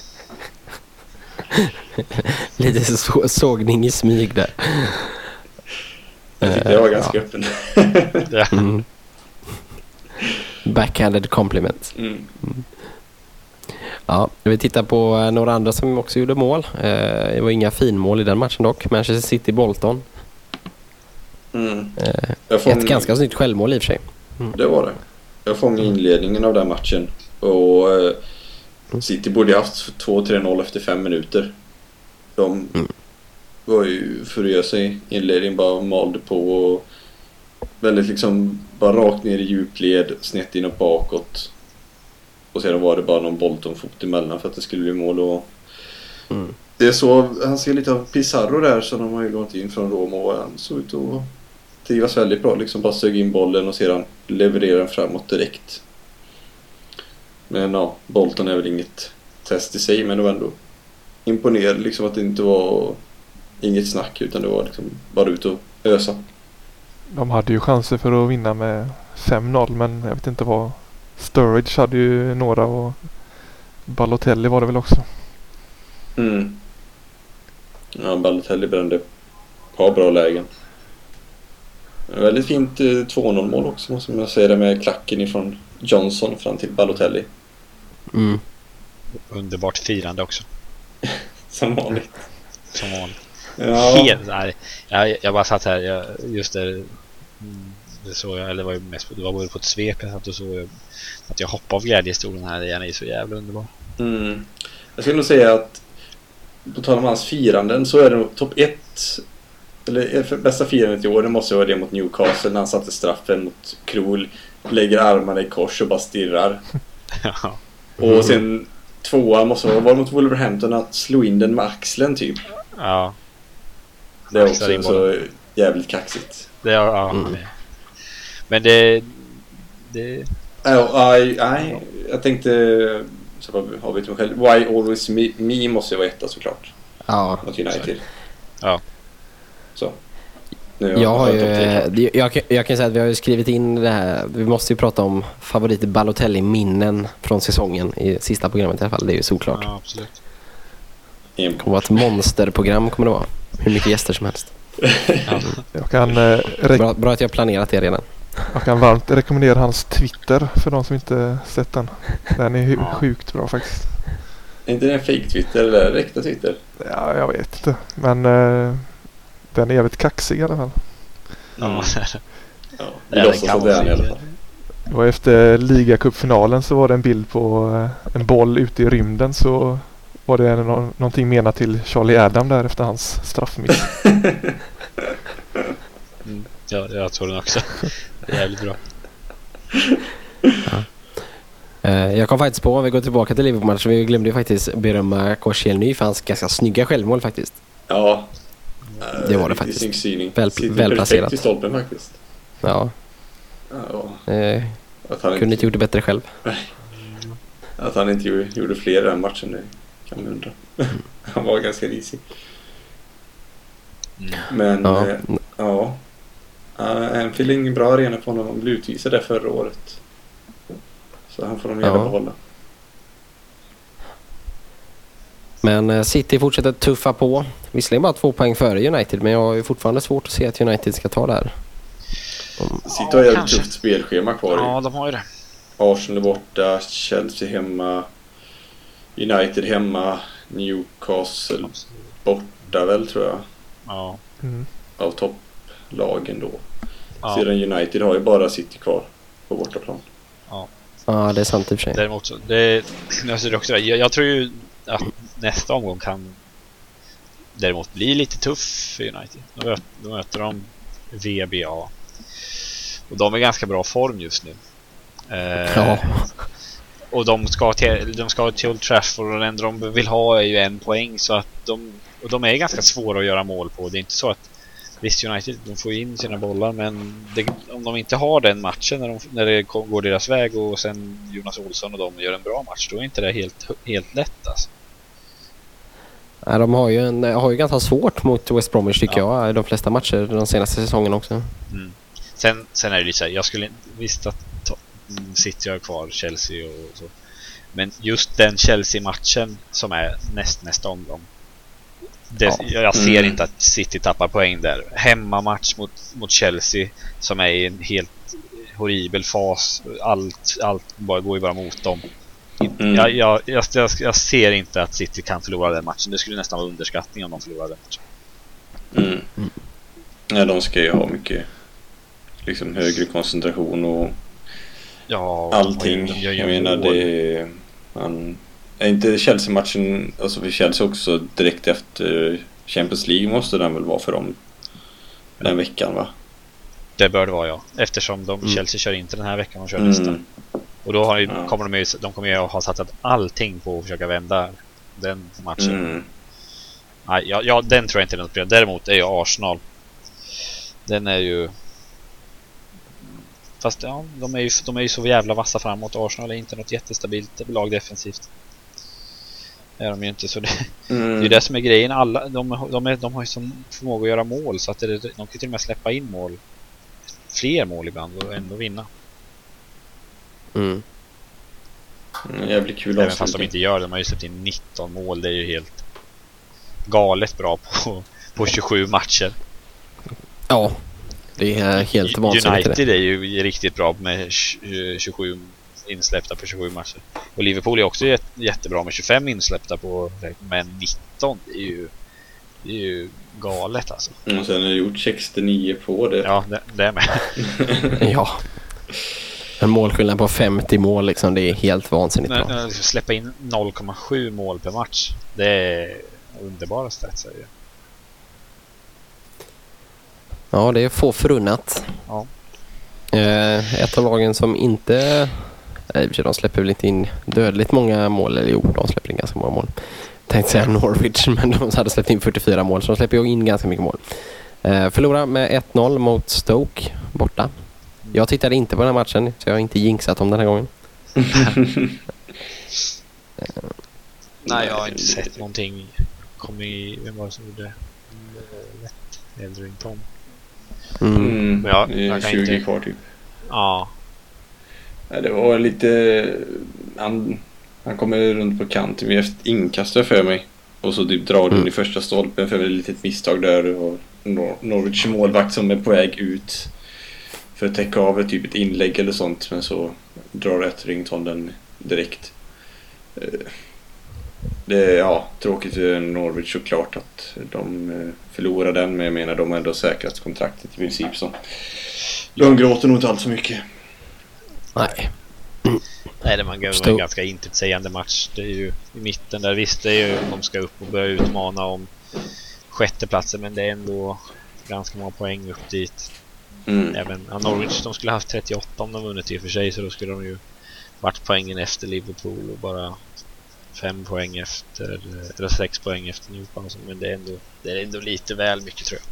Speaker 1: Lite så sågning i smyg där.
Speaker 2: Jag tyckte jag var
Speaker 1: Eh,
Speaker 2: ganska öppen.
Speaker 3: Ja.
Speaker 1: Mm. Backhanded compliment.
Speaker 2: Mm.
Speaker 1: Ja, vi tittar på eh, några andra som också gjorde mål. Eh, Det var inga finmål i den matchen dock. Manchester City-Bolton.
Speaker 2: Mm.
Speaker 1: Eh, Ett ganska snyggt självmål i och för sig.
Speaker 2: Det var det. Jag fångade inledningen av den matchen. Och City borde haft 2-3-0 efter fem minuter. De
Speaker 1: Mm.
Speaker 2: var ju furiösa i inledningen. Bara malde på. Och väldigt liksom bara rakt ner i djupled. Snett in och bakåt. Och sedan var det bara någon Bolton-fot emellan för att det skulle bli mål. Och
Speaker 1: Mm.
Speaker 2: det är så, han ser lite av Pizarro där som de har ju lånat in från Roma och han såg ut att trivas väldigt bra. Liksom bara sög in bollen och sedan levererar den framåt direkt. Men ja, Bolton är väl inget test i sig men det var ändå imponerande liksom att det inte var inget snack utan det var liksom bara ut och ösa.
Speaker 4: De hade ju chanser för att vinna med 5-0 men jag vet inte vad. Sturridge hade ju några och Balotelli var det väl också.
Speaker 2: Mm. Ja, Balotelli brände ett par bra lägen. Väldigt fint eh, 2-0 mål också måste man säga det med klacken ifrån Johnson fram till Balotelli.
Speaker 1: Mm.
Speaker 3: Underbart firande också.
Speaker 2: Som vanligt.
Speaker 3: Som vanligt.
Speaker 2: Ja,
Speaker 3: Helt, nej, jag, jag bara satt här, jag, just där, mm, det såg jag, eller det var ju mest, det var både på ett svep jag satt och såg att jag hoppade av glädjestolen här, den är så jävla underbar.
Speaker 2: mm. Jag skulle nog säga att på tal om hans firanden så är det nog topp ett eller för bästa firandet i år det måste vara det mot Newcastle när han satte straffen mot Krul. Lägger armarna i kors och bara stirrar.
Speaker 3: Ja,
Speaker 2: Och sen tvåa måste vara, var det mot Wolverhampton att slå in den med axeln typ.
Speaker 3: ja,
Speaker 2: Det är också så jävligt kaxigt.
Speaker 3: det, ja, ja
Speaker 1: Mm.
Speaker 3: Men det, det,
Speaker 2: Ja, Nej, nej, jag tänkte så bara avbryta mig själv. Why always me, me måste ju vara etta såklart.
Speaker 1: Ja.
Speaker 2: Mot United.
Speaker 3: Ja.
Speaker 2: Så. Nu
Speaker 1: Jag, har ju, jag, kan- jag kan säga att vi har ju skrivit in det här. Vi måste ju prata om favorit Balotelli-minnen från säsongen i sista programmet i alla fall. Det är ju såklart.
Speaker 3: ja absolut.
Speaker 1: Det kommer vara ett monsterprogram kommer det vara. Hur mycket gäster som helst.
Speaker 3: Ja.
Speaker 4: Jag kan, eh,
Speaker 1: Bra, bra att jag har planerat det redan.
Speaker 4: Jag kan varmt rekommendera hans Twitter för de som inte sett den. Den är
Speaker 3: Ja.
Speaker 4: sjukt bra faktiskt.
Speaker 2: Är inte det en fake Twitter eller äkta Twitter?
Speaker 4: Ja, jag vet inte. Men eh, den är jävligt kaxig i alla fall.
Speaker 3: Ja,
Speaker 2: Ja,
Speaker 3: det
Speaker 2: låtsas att det är i alla fall.
Speaker 4: Och efter ligacupfinalen så var det en bild på eh, en boll ute i rymden så var det nå- någonting menat till Charlie Adam där efter hans straffmiss.
Speaker 3: Mm, ja, jag tror den också. Det är jävligt bra.
Speaker 1: Eh, Jag kom faktiskt på, om vi går tillbaka till Liverpool-matchen, vi glömde ju faktiskt berömma Koscielny för hans ganska snygga självmål faktiskt.
Speaker 2: Ja.
Speaker 1: Det var det
Speaker 2: Riktigt
Speaker 1: faktiskt.
Speaker 2: snygg syning.
Speaker 1: Väl-
Speaker 2: Sitter
Speaker 1: välplacerat.
Speaker 2: perfekt i stolpen faktiskt.
Speaker 1: Ja,
Speaker 2: Ja,
Speaker 1: eh,
Speaker 2: att han
Speaker 1: kunde
Speaker 2: inte,
Speaker 1: gjort det bättre själv.
Speaker 2: att han inte gjorde, gjorde fler i den matchen, det kan man undra. han var ganska risig.
Speaker 3: Mm.
Speaker 2: Men
Speaker 1: Ja.
Speaker 2: ja. Eh, ja. Ingen bra arena för honom. Han blev utvisad där förra året. Så han får de gärna
Speaker 1: Ja.
Speaker 2: behålla.
Speaker 1: Men eh, City fortsätter tuffa på. Visserligen bara två poäng före United, men jag har ju fortfarande svårt att se att United ska ta det här. De-
Speaker 2: City har ett jävligt
Speaker 3: kanske.
Speaker 2: tufft spelschema kvar.
Speaker 3: Ja, de har ju det.
Speaker 2: Arsenal är borta, Chelsea hemma, United hemma, Newcastle borta väl tror jag.
Speaker 3: Ja.
Speaker 4: Mm.
Speaker 2: Av topplagen då.
Speaker 3: ja.
Speaker 2: Sedan United har ju bara City kvar på bortaplan.
Speaker 1: Ja, det är sant i och för sig.
Speaker 3: Däremot så, det, jag, ser också, det. jag, jag tror ju att nästa omgång kan däremot bli lite tuff för United. Då möter, då möter de VBA. Och de är ganska bra form just nu. Eh,
Speaker 1: Ja.
Speaker 3: Och de ska till, de ska till Old Trafford och det enda de vill ha är ju en poäng så att de, och de är ganska svåra att göra mål på. Det är inte så att Visst United, de får ju in sina bollar men det, om de inte har den matchen när, de, när det går deras väg och sen Jonas Olsson och de gör en bra match, då är inte det helt, helt lätt alltså.
Speaker 1: Ja, de har ju, en, har ju ganska svårt mot West Bromwich tycker
Speaker 3: Ja.
Speaker 1: jag de flesta matcher de senaste säsongerna också.
Speaker 3: Mm. Sen, sen är det lite så här, jag skulle inte- visst att mm, City har kvar Chelsea och så. Men just den Chelsea-matchen som är näst nästa omgång. Det,
Speaker 1: Ja.
Speaker 3: jag, ser
Speaker 2: Mm.
Speaker 3: inte att City tappar poäng där. Hemmamatch mot, mot Chelsea som är i en helt horribel fas. Allt, allt bara, går ju bara mot dem.
Speaker 2: Mm.
Speaker 3: Jag, jag, jag, jag, ser inte att City kan förlora den matchen. Det skulle nästan vara underskattning om de förlorade den matchen.
Speaker 2: Mm. Ja, de ska ju ha mycket liksom högre koncentration och
Speaker 3: Ja,
Speaker 2: allting. Jag menar det... Man, är inte Chelsea-matchen, alltså för Chelsea också direkt efter Champions League måste den väl vara för dem den veckan va?
Speaker 3: Det bör det vara ja. Eftersom de,
Speaker 1: Mm.
Speaker 3: Chelsea kör inte den här veckan, de kör nästa.
Speaker 2: Mm.
Speaker 3: Och då har
Speaker 2: Ja.
Speaker 3: kommer de ju, de kommer ju att ha satsat allting på att försöka vända den matchen.
Speaker 2: Mm.
Speaker 3: Nej, ja, ja, den tror jag inte är något problem. Däremot är ju Arsenal. Den är ju... Fast ja, de är ju, de är ju så jävla vassa framåt. Arsenal är inte något jättestabilt lag defensivt. Det är de ju inte så det, det är
Speaker 2: Mm.
Speaker 3: ju det som är grejen. Alla, de, de, är, de har ju sån förmåga att göra mål så att det, de kan till och med släppa in mål. Fler mål ibland och ändå vinna.
Speaker 1: Mm.
Speaker 2: Mm, jävligt kul
Speaker 3: Även fast de inte gör det. De har ju släppt in 19 mål. Det är ju helt galet bra på, på 27 matcher.
Speaker 1: Ja, Det är helt vansinnigt.
Speaker 3: United är ju riktigt bra med 27 insläppta på 27 matcher. Och Liverpool är också jättebra med 25 insläppta på men 19 det är ju, det är ju galet alltså.
Speaker 2: Och sen har gjort 69 på det.
Speaker 3: Ja, det, det är med.
Speaker 1: ja. En målskillnad på 50 mål liksom, det är helt vansinnigt
Speaker 3: men,
Speaker 1: bra.
Speaker 3: Släppa in 0,7 mål per match. Det är underbara stats. Det.
Speaker 1: Ja, det är få förunnat.
Speaker 3: Ja.
Speaker 1: Eh, ett av lagen som inte... Nej, de släpper väl inte in dödligt många mål. Eller jo, de släpper in ganska många mål. Tänkte säga Norwich, men de hade släppt in 44 mål. Så de släpper ju in ganska mycket mål. Eh, förlorar med 1-0 mot Stoke borta. Jag tittade inte på den här matchen, så jag har inte jinxat om den här gången.
Speaker 3: Nej, jag har inte sett någonting. Kom i, vem var det som gjorde lätt? Eldrington.
Speaker 2: Mm. mm. Men
Speaker 3: jag, jag
Speaker 2: 20 inte... kvar typ.
Speaker 3: Ja.
Speaker 2: Det var lite... Han, han kommer runt på kanten vid ett inkast för mig. Och så typ drar mm. den i första stolpen för ett litet misstag där. Och Nor Norwich målvakt som är på väg ut för att täcka av ett, typ ett inlägg eller sånt. Men så drar Etherington den direkt. Eh, det är ja, tråkigt för Norwich såklart att de eh, förlorar den. Men jag menar de har ändå säkrat kontraktet i princip. Så de gråter nog inte allt för mycket.
Speaker 1: Nej.
Speaker 3: Nej, det var en ganska intetsägande match. Det är ju i mitten där. Visst, det är ju de ska upp och börja utmana om sjätteplatsen. Men det är ändå ganska många poäng upp dit. Mm. Även ja, Norwich, de skulle haft 38 om de vunnit i och för sig. Så då skulle de ju varit poängen efter Liverpool och bara fem poäng efter, eller sex poäng efter Newcastle. Men det är, ändå, det är ändå lite väl mycket tror jag.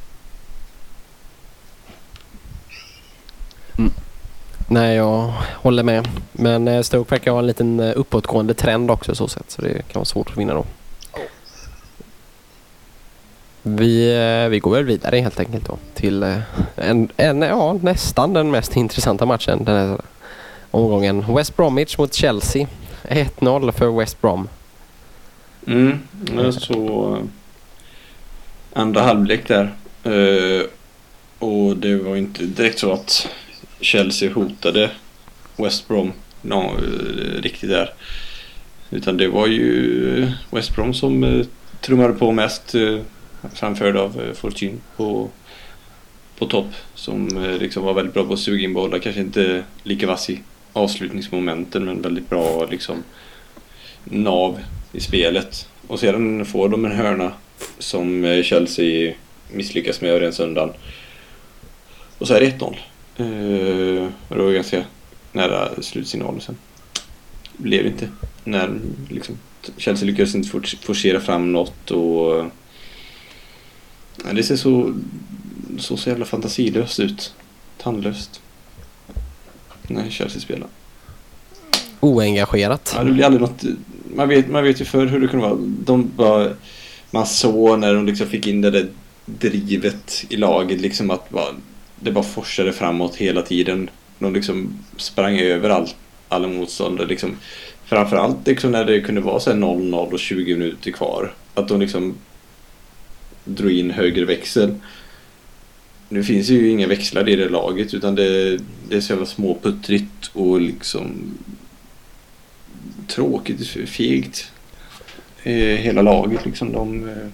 Speaker 1: Mm. Nej, jag håller med. Men eh, Stoke verkar ha en liten eh, uppåtgående trend också så sätt. Så det kan vara svårt att vinna då. Vi, eh, vi går väl vidare helt enkelt då till en, en, ja, nästan den mest intressanta matchen den här omgången. West Bromwich mot Chelsea. 1-0 för West Brom.
Speaker 2: Mm, jag såg andra halvlek där. och det var inte direkt så att Chelsea hotade West Brom no, eh, riktigt där. Utan det var ju eh, West Brom som eh, trummade på mest eh, framförd av eh, Fortune på, på topp. Som eh, liksom var väldigt bra på att suga in bollar. Kanske inte lika vass i avslutningsmomenten men väldigt bra liksom nav i spelet. Och sedan får de en hörna som eh, Chelsea misslyckas med att rensa undan. Och så är det 1-0. Uh, det var ganska nära slutsignalen sen. Blev inte. När liksom, Chelsea lyckades inte forcera fram något och... Ja, det ser så, så, så jävla fantasilöst ut. Tandlöst. När Chelsea spelar.
Speaker 1: Oengagerat.
Speaker 2: Ja, det blir aldrig något... Man vet, man vet ju förr hur det kunde vara. De bara... Man såg när de liksom fick in det där drivet i laget liksom att bara det bara forsade framåt hela tiden. De liksom sprang över all, alla motståndare. Liksom, framförallt liksom när det kunde vara 0-0 och 20 minuter kvar. Att de liksom drog in högre växel. Nu finns ju inga växlar i det laget utan det, det är så jävla småputtrigt och liksom tråkigt, fegt. Eh, hela laget liksom. De eh,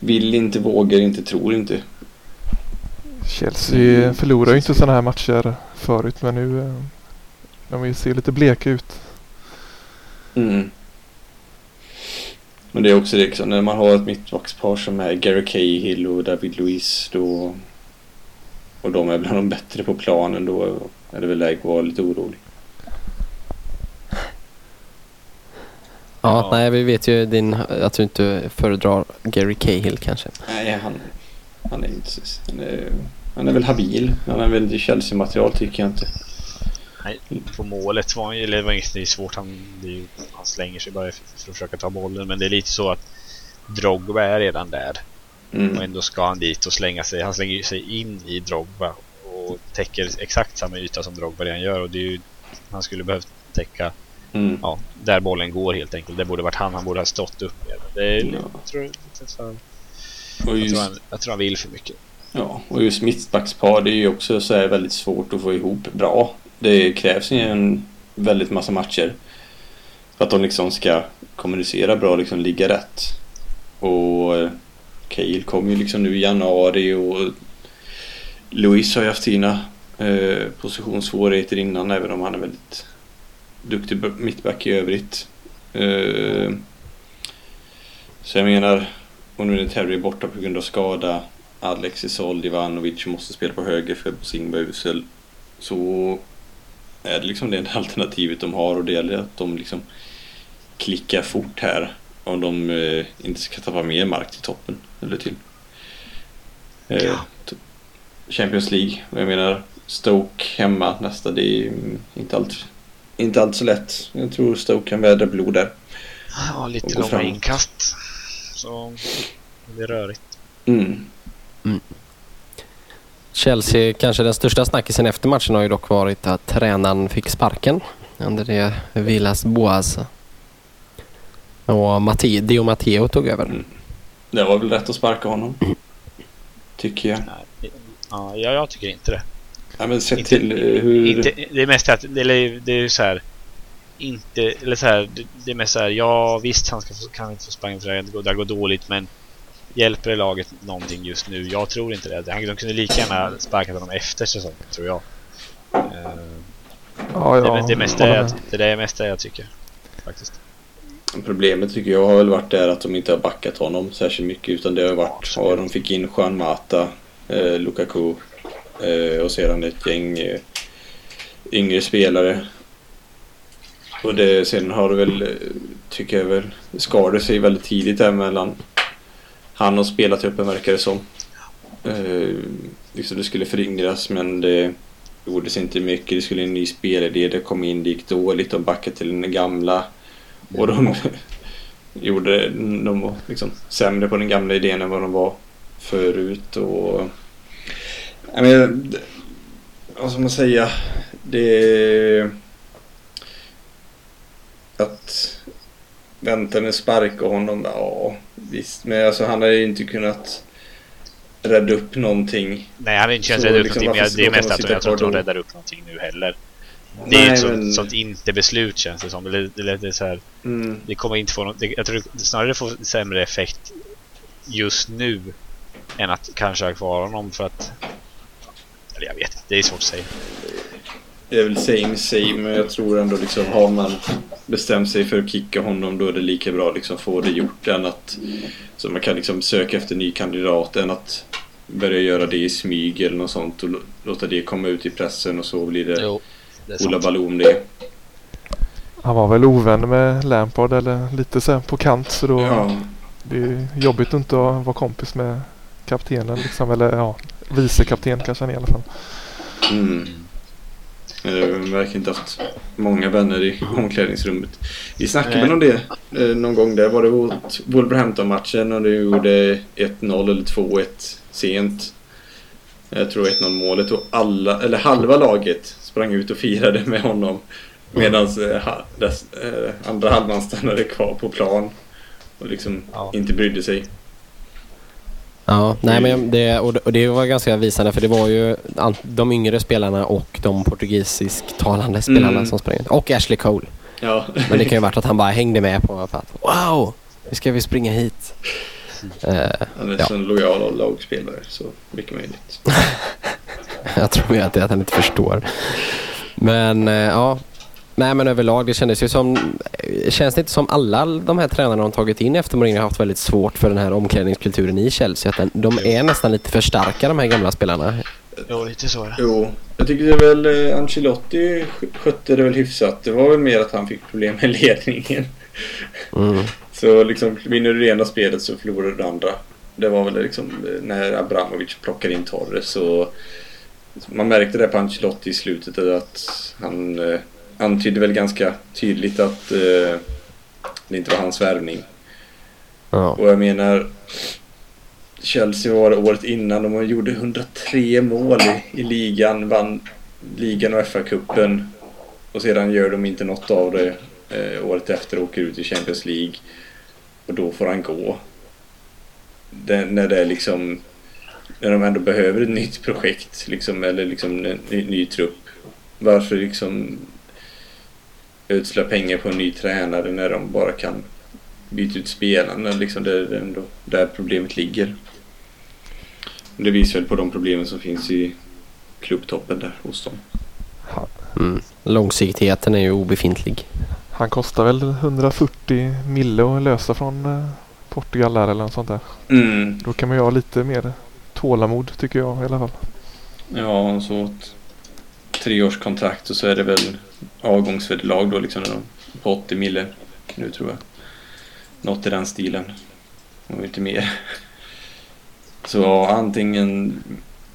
Speaker 2: vill inte, vågar inte, tror inte.
Speaker 4: Chelsea förlorar ju inte sådana här matcher förut men nu eh, de ser lite bleka ut.
Speaker 2: Mm. Men det är också det liksom, när man har ett mittbackspar som är Gary Cahill och David Luiz då och de är bland de bättre på planen då är det väl läge att vara lite orolig.
Speaker 1: Ja, ja, nej vi vet ju din, att du inte föredrar Gary Cahill kanske.
Speaker 2: Nej, han, han är inte... Han är, han är väl habil. Han är väl Chelsea-material tycker jag inte.
Speaker 3: Nej, på målet var han ju... Det var inget svårt. Han, ju, han slänger sig bara för, för, att försöka ta bollen. Men det är lite så att Drogba är redan där. Mm. Och ändå ska han dit och slänga sig. Han slänger sig in i Drogba. Och täcker exakt samma yta som Drogba redan gör. Och det är ju... Han skulle behövt täcka Mm. Ja, där bollen går helt enkelt. Det borde varit han han borde ha stått upp med. Det är, ja. tror, jag, tror han, jag, tror han, jag tror han vill för mycket.
Speaker 2: Ja, och just mittbackspar det är ju också så här väldigt svårt att få ihop bra. Det krävs ju en väldigt massa matcher. För att de liksom ska kommunicera bra, liksom ligga rätt. Och eh, Cale kom ju liksom nu i januari och Luis har ju haft sina eh, positionssvårigheter innan även om han är väldigt duktig mittback i övrigt. Eh, så jag menar, om nu är Terry borta på grund av skada Alexis Oldivanovic måste spela på höger för Singba usel. Så är det liksom det enda alternativet de har och det gäller att de liksom klickar fort här. Om de eh, inte ska tappa mer mark till toppen. Eller till eh,
Speaker 3: Ja.
Speaker 2: Champions League. Och jag menar Stoke hemma nästa. Det är inte allt, inte allt så lätt. Jag tror Stoke kan vädra blod där.
Speaker 3: Ja,
Speaker 2: Och
Speaker 3: lite långa inkast. Så det blir rörigt.
Speaker 2: Mm.
Speaker 1: Chelsea, kanske den största snackisen efter matchen har ju dock varit att tränaren fick sparken. André Villas Boas. Och Matti, Dio Matteo tog över.
Speaker 2: Mm. Det var väl rätt att sparka honom. Tycker jag.
Speaker 3: Nej, Ja, jag, tycker inte det.
Speaker 2: Ja, men sett
Speaker 3: Inte-
Speaker 2: till eh, hur...
Speaker 3: Inte, det är mest att det är, det är ju så här. Inte, eller så här, det, det är mest så här, ja visst han ska få, kan inte få sparken för det här går, det här går dåligt men hjälper det laget någonting just nu? Jag tror inte det. Han- De kunde lika gärna sparkat honom efter säsongen tror jag. Eh,
Speaker 4: Ja,
Speaker 3: det,
Speaker 4: ja,
Speaker 3: det, det, mesta är, att- det är det jag tycker. Faktiskt.
Speaker 2: Problemet tycker jag har väl varit där att de inte har backat honom särskilt mycket utan det har varit ja, de fick in Juan Mata, eh, Lukaku eh, och sedan ett gäng eh, yngre spelare. Och det, sen har det väl, tycker jag väl, skadade sig väldigt tidigt där mellan han och spelartruppen verkar det som. Eh, liksom det skulle föryngras men det gjordes inte mycket. Det skulle en ny spelidé, det kom in, det gick dåligt. De backade till den gamla. Och de gjorde, de var liksom sämre på den gamla idén än vad de var förut. Och, jag menar, vad ska man säga? Det... Att vänta med sparka honom, ja visst. Men alltså han har ju inte kunnat rädda upp någonting.
Speaker 3: Nej, han har inte känt
Speaker 2: Så
Speaker 3: rädd upp
Speaker 2: liksom,
Speaker 3: någonting. Men det är mest att jag tror inte de räddar upp någonting nu heller. Det är
Speaker 2: Nej,
Speaker 3: ett sånt,
Speaker 2: men-
Speaker 3: sånt inte-beslut känns det som. Eller det är så här,
Speaker 2: Mm.
Speaker 3: det kommer inte få något, det, Jag tror snarare det får sämre effekt just nu än att kanske ha kvar honom för att... Eller jag vet inte, det är svårt att säga.
Speaker 2: Det är väl same same, men jag tror ändå liksom har man bestämt sig för att kicka honom då är det lika bra liksom få det gjort än att så man kan liksom söka efter ny kandidat än att börja göra det i smyg eller något sånt och lå- låta det komma ut i pressen och så blir det
Speaker 3: Jo, det
Speaker 2: Ola. Baloo om det.
Speaker 4: Han var väl ovän med Lampard eller lite så på kant så då
Speaker 2: Ja,
Speaker 4: det är jobbigt att inte vara kompis med kaptenen liksom eller ja vice kapten kanske han är i alla fall.
Speaker 2: mm. Har verkligen inte haft många vänner i omklädningsrummet. Vi snackade väl om det eh, någon gång där. Var det mot Wolverhampton-matchen och du gjorde 1-0 eller 2-1 sent. Jag tror 1-0 målet och alla, eller halva laget sprang ut och firade med honom. Medan eh, ha- eh, andra halvan stannade kvar på plan. Och liksom
Speaker 3: Ja.
Speaker 2: inte brydde sig.
Speaker 1: Ja, nej men det, och det, var ganska visande för det var ju de yngre spelarna och de portugisisktalande spelarna
Speaker 2: Mm.
Speaker 1: som sprang. Och Ashley Cole.
Speaker 2: Ja.
Speaker 1: Men det kan ju varit att han bara hängde med på att wow, nu ska vi springa hit. Eh,
Speaker 2: Han är
Speaker 1: Ja.
Speaker 2: så en lojal lagspelare så mycket möjligt.
Speaker 1: jag tror ju att det är att han inte förstår. Men eh, ja, nej men överlag det kändes ju som, känns det inte som alla de här tränarna de tagit in efter Mourinho har haft väldigt svårt för den här omklädningskulturen i Chelsea. Att den, de är nästan lite för starka de här gamla spelarna.
Speaker 3: Jo, lite så är det.
Speaker 2: Jo, jag tycker det väl eh, Ancelotti sk- skötte det väl hyfsat. Det var väl mer att han fick problem med ledningen.
Speaker 1: Mm.
Speaker 2: Så liksom vinner du det ena spelet så förlorar du det andra. Det var väl liksom eh, när Abramovic plockade in Torres så man märkte det på Ancelotti i slutet att han eh, antydde väl ganska tydligt att eh, det inte var hans värvning.
Speaker 1: Ja.
Speaker 2: Och jag menar Chelsea var det året innan. De gjorde 103 mål i, i ligan. Vann ligan och FA-cupen. Och sedan gör de inte något av det. Eh, året efter åker ut i Champions League. Och då får han gå. Det, när det är liksom när de ändå behöver ett nytt projekt liksom, eller liksom en ny, ny trupp. Varför liksom ödsla pengar på en ny tränare när de bara kan byta ut spelarna? Liksom det är ändå där problemet ligger. Det visar väl på de problemen som finns i klubbtoppen där hos dem.
Speaker 1: Mm. Långsiktigheten är ju obefintlig.
Speaker 4: Han kostar väl 140 mille att lösa från eh, Portugal där eller något sånt där.
Speaker 2: Mm.
Speaker 4: Då kan man ju ha lite mer tålamod tycker jag i alla fall.
Speaker 2: Ja, så ett treårskontrakt och så är det väl avgångsvederlag då liksom på 80 mille nu tror jag. Något i den stilen. Och inte mer. Så antingen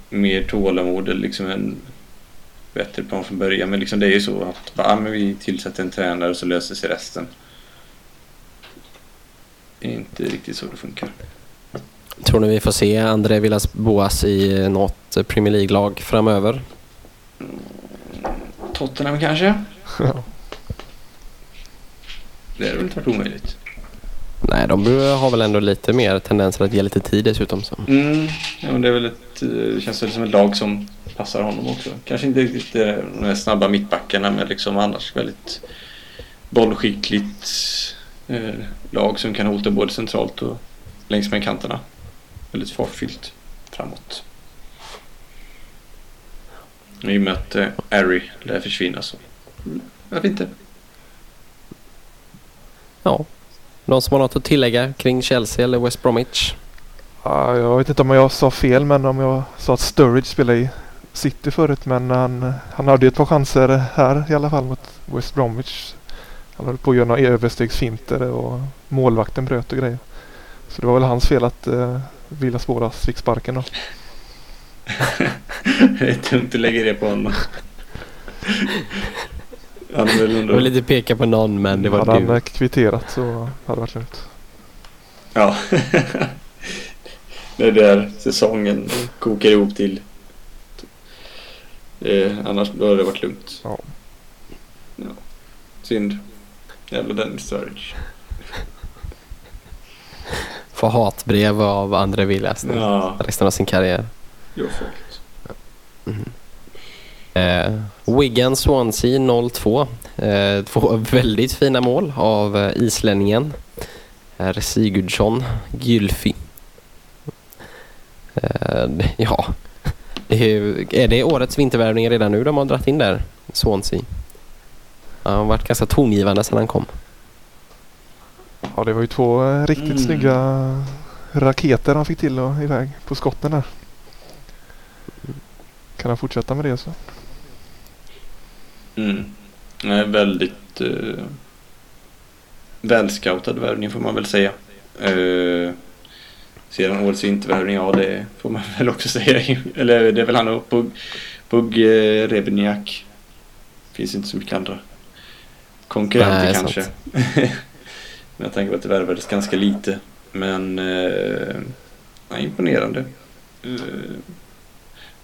Speaker 2: mer tålamod eller liksom en bättre plan från början. Men liksom det är ju så att bara, men vi tillsätter en tränare så löser sig resten. Det är inte riktigt så det funkar.
Speaker 1: Tror ni vi får se André Villas Boas i något Premier League-lag framöver?
Speaker 2: Tottenham kanske?
Speaker 4: Ja.
Speaker 2: Det hade väl inte varit omöjligt.
Speaker 1: Nej, de har väl ändå lite mer tendenser att ge lite tid dessutom. Så.
Speaker 2: Mm, ja, men det är väl ett, eh, det känns väl som ett lag som passar honom också. Kanske inte riktigt eh, de här snabba mittbackarna men liksom annars väldigt bollskickligt eh, lag som kan hota både centralt och längs med kanterna. Väldigt fartfyllt framåt. I och med att eh, Harry lär försvinna så mm, varför inte?
Speaker 1: Ja. De som har något att tillägga kring Chelsea eller West Bromwich?
Speaker 4: Ja, jag vet inte om jag sa fel men om jag sa att Sturridge spelade i City förut men han, han hade ju ett par chanser här i alla fall mot West Bromwich. Han höll på att göra några överstegsfinter och målvakten bröt och grejer. Så det var väl hans fel att uh, Villas fick sparken då.
Speaker 2: det är dumt att lägga det på honom. Han väl
Speaker 1: Jag vill inte peka på någon men det var
Speaker 4: hade han
Speaker 1: du.
Speaker 4: eh, kvitterat så hade det varit lugnt.
Speaker 2: Ja. det är där säsongen kokar ihop till. Eh, annars då hade det varit lugnt.
Speaker 4: Ja.
Speaker 2: Ja. Synd. Jävla Dennis Sturridge.
Speaker 1: Får hatbrev av André Villas
Speaker 2: Ja,
Speaker 1: resten av sin karriär.
Speaker 2: Jo fullt.
Speaker 1: Eh, Wigan Swansea 0-2. Eh, två väldigt fina mål av eh, islänningen. Herr Sigurdsson Gylfi. Eh, ja, är är det årets vintervärvning redan nu de har dragit in där? Swansea. Han har varit ganska tongivande sedan han kom.
Speaker 4: Ja det var ju två eh, riktigt
Speaker 2: Mm.
Speaker 4: snygga raketer han fick till och iväg på skotten där. Kan han fortsätta med det så?
Speaker 2: Mm. Nej, väldigt eh, välscoutad värvning får man väl säga. Eh, sedan årets vintervärvning, ja det får man väl också säga. Eller det är väl han och Pug, Pug eh, Rebeniak. Finns inte så mycket andra konkurrenter
Speaker 1: Nej,
Speaker 2: kanske. Men jag tänker på att det värvades ganska lite. Men eh, ja, imponerande. Eh,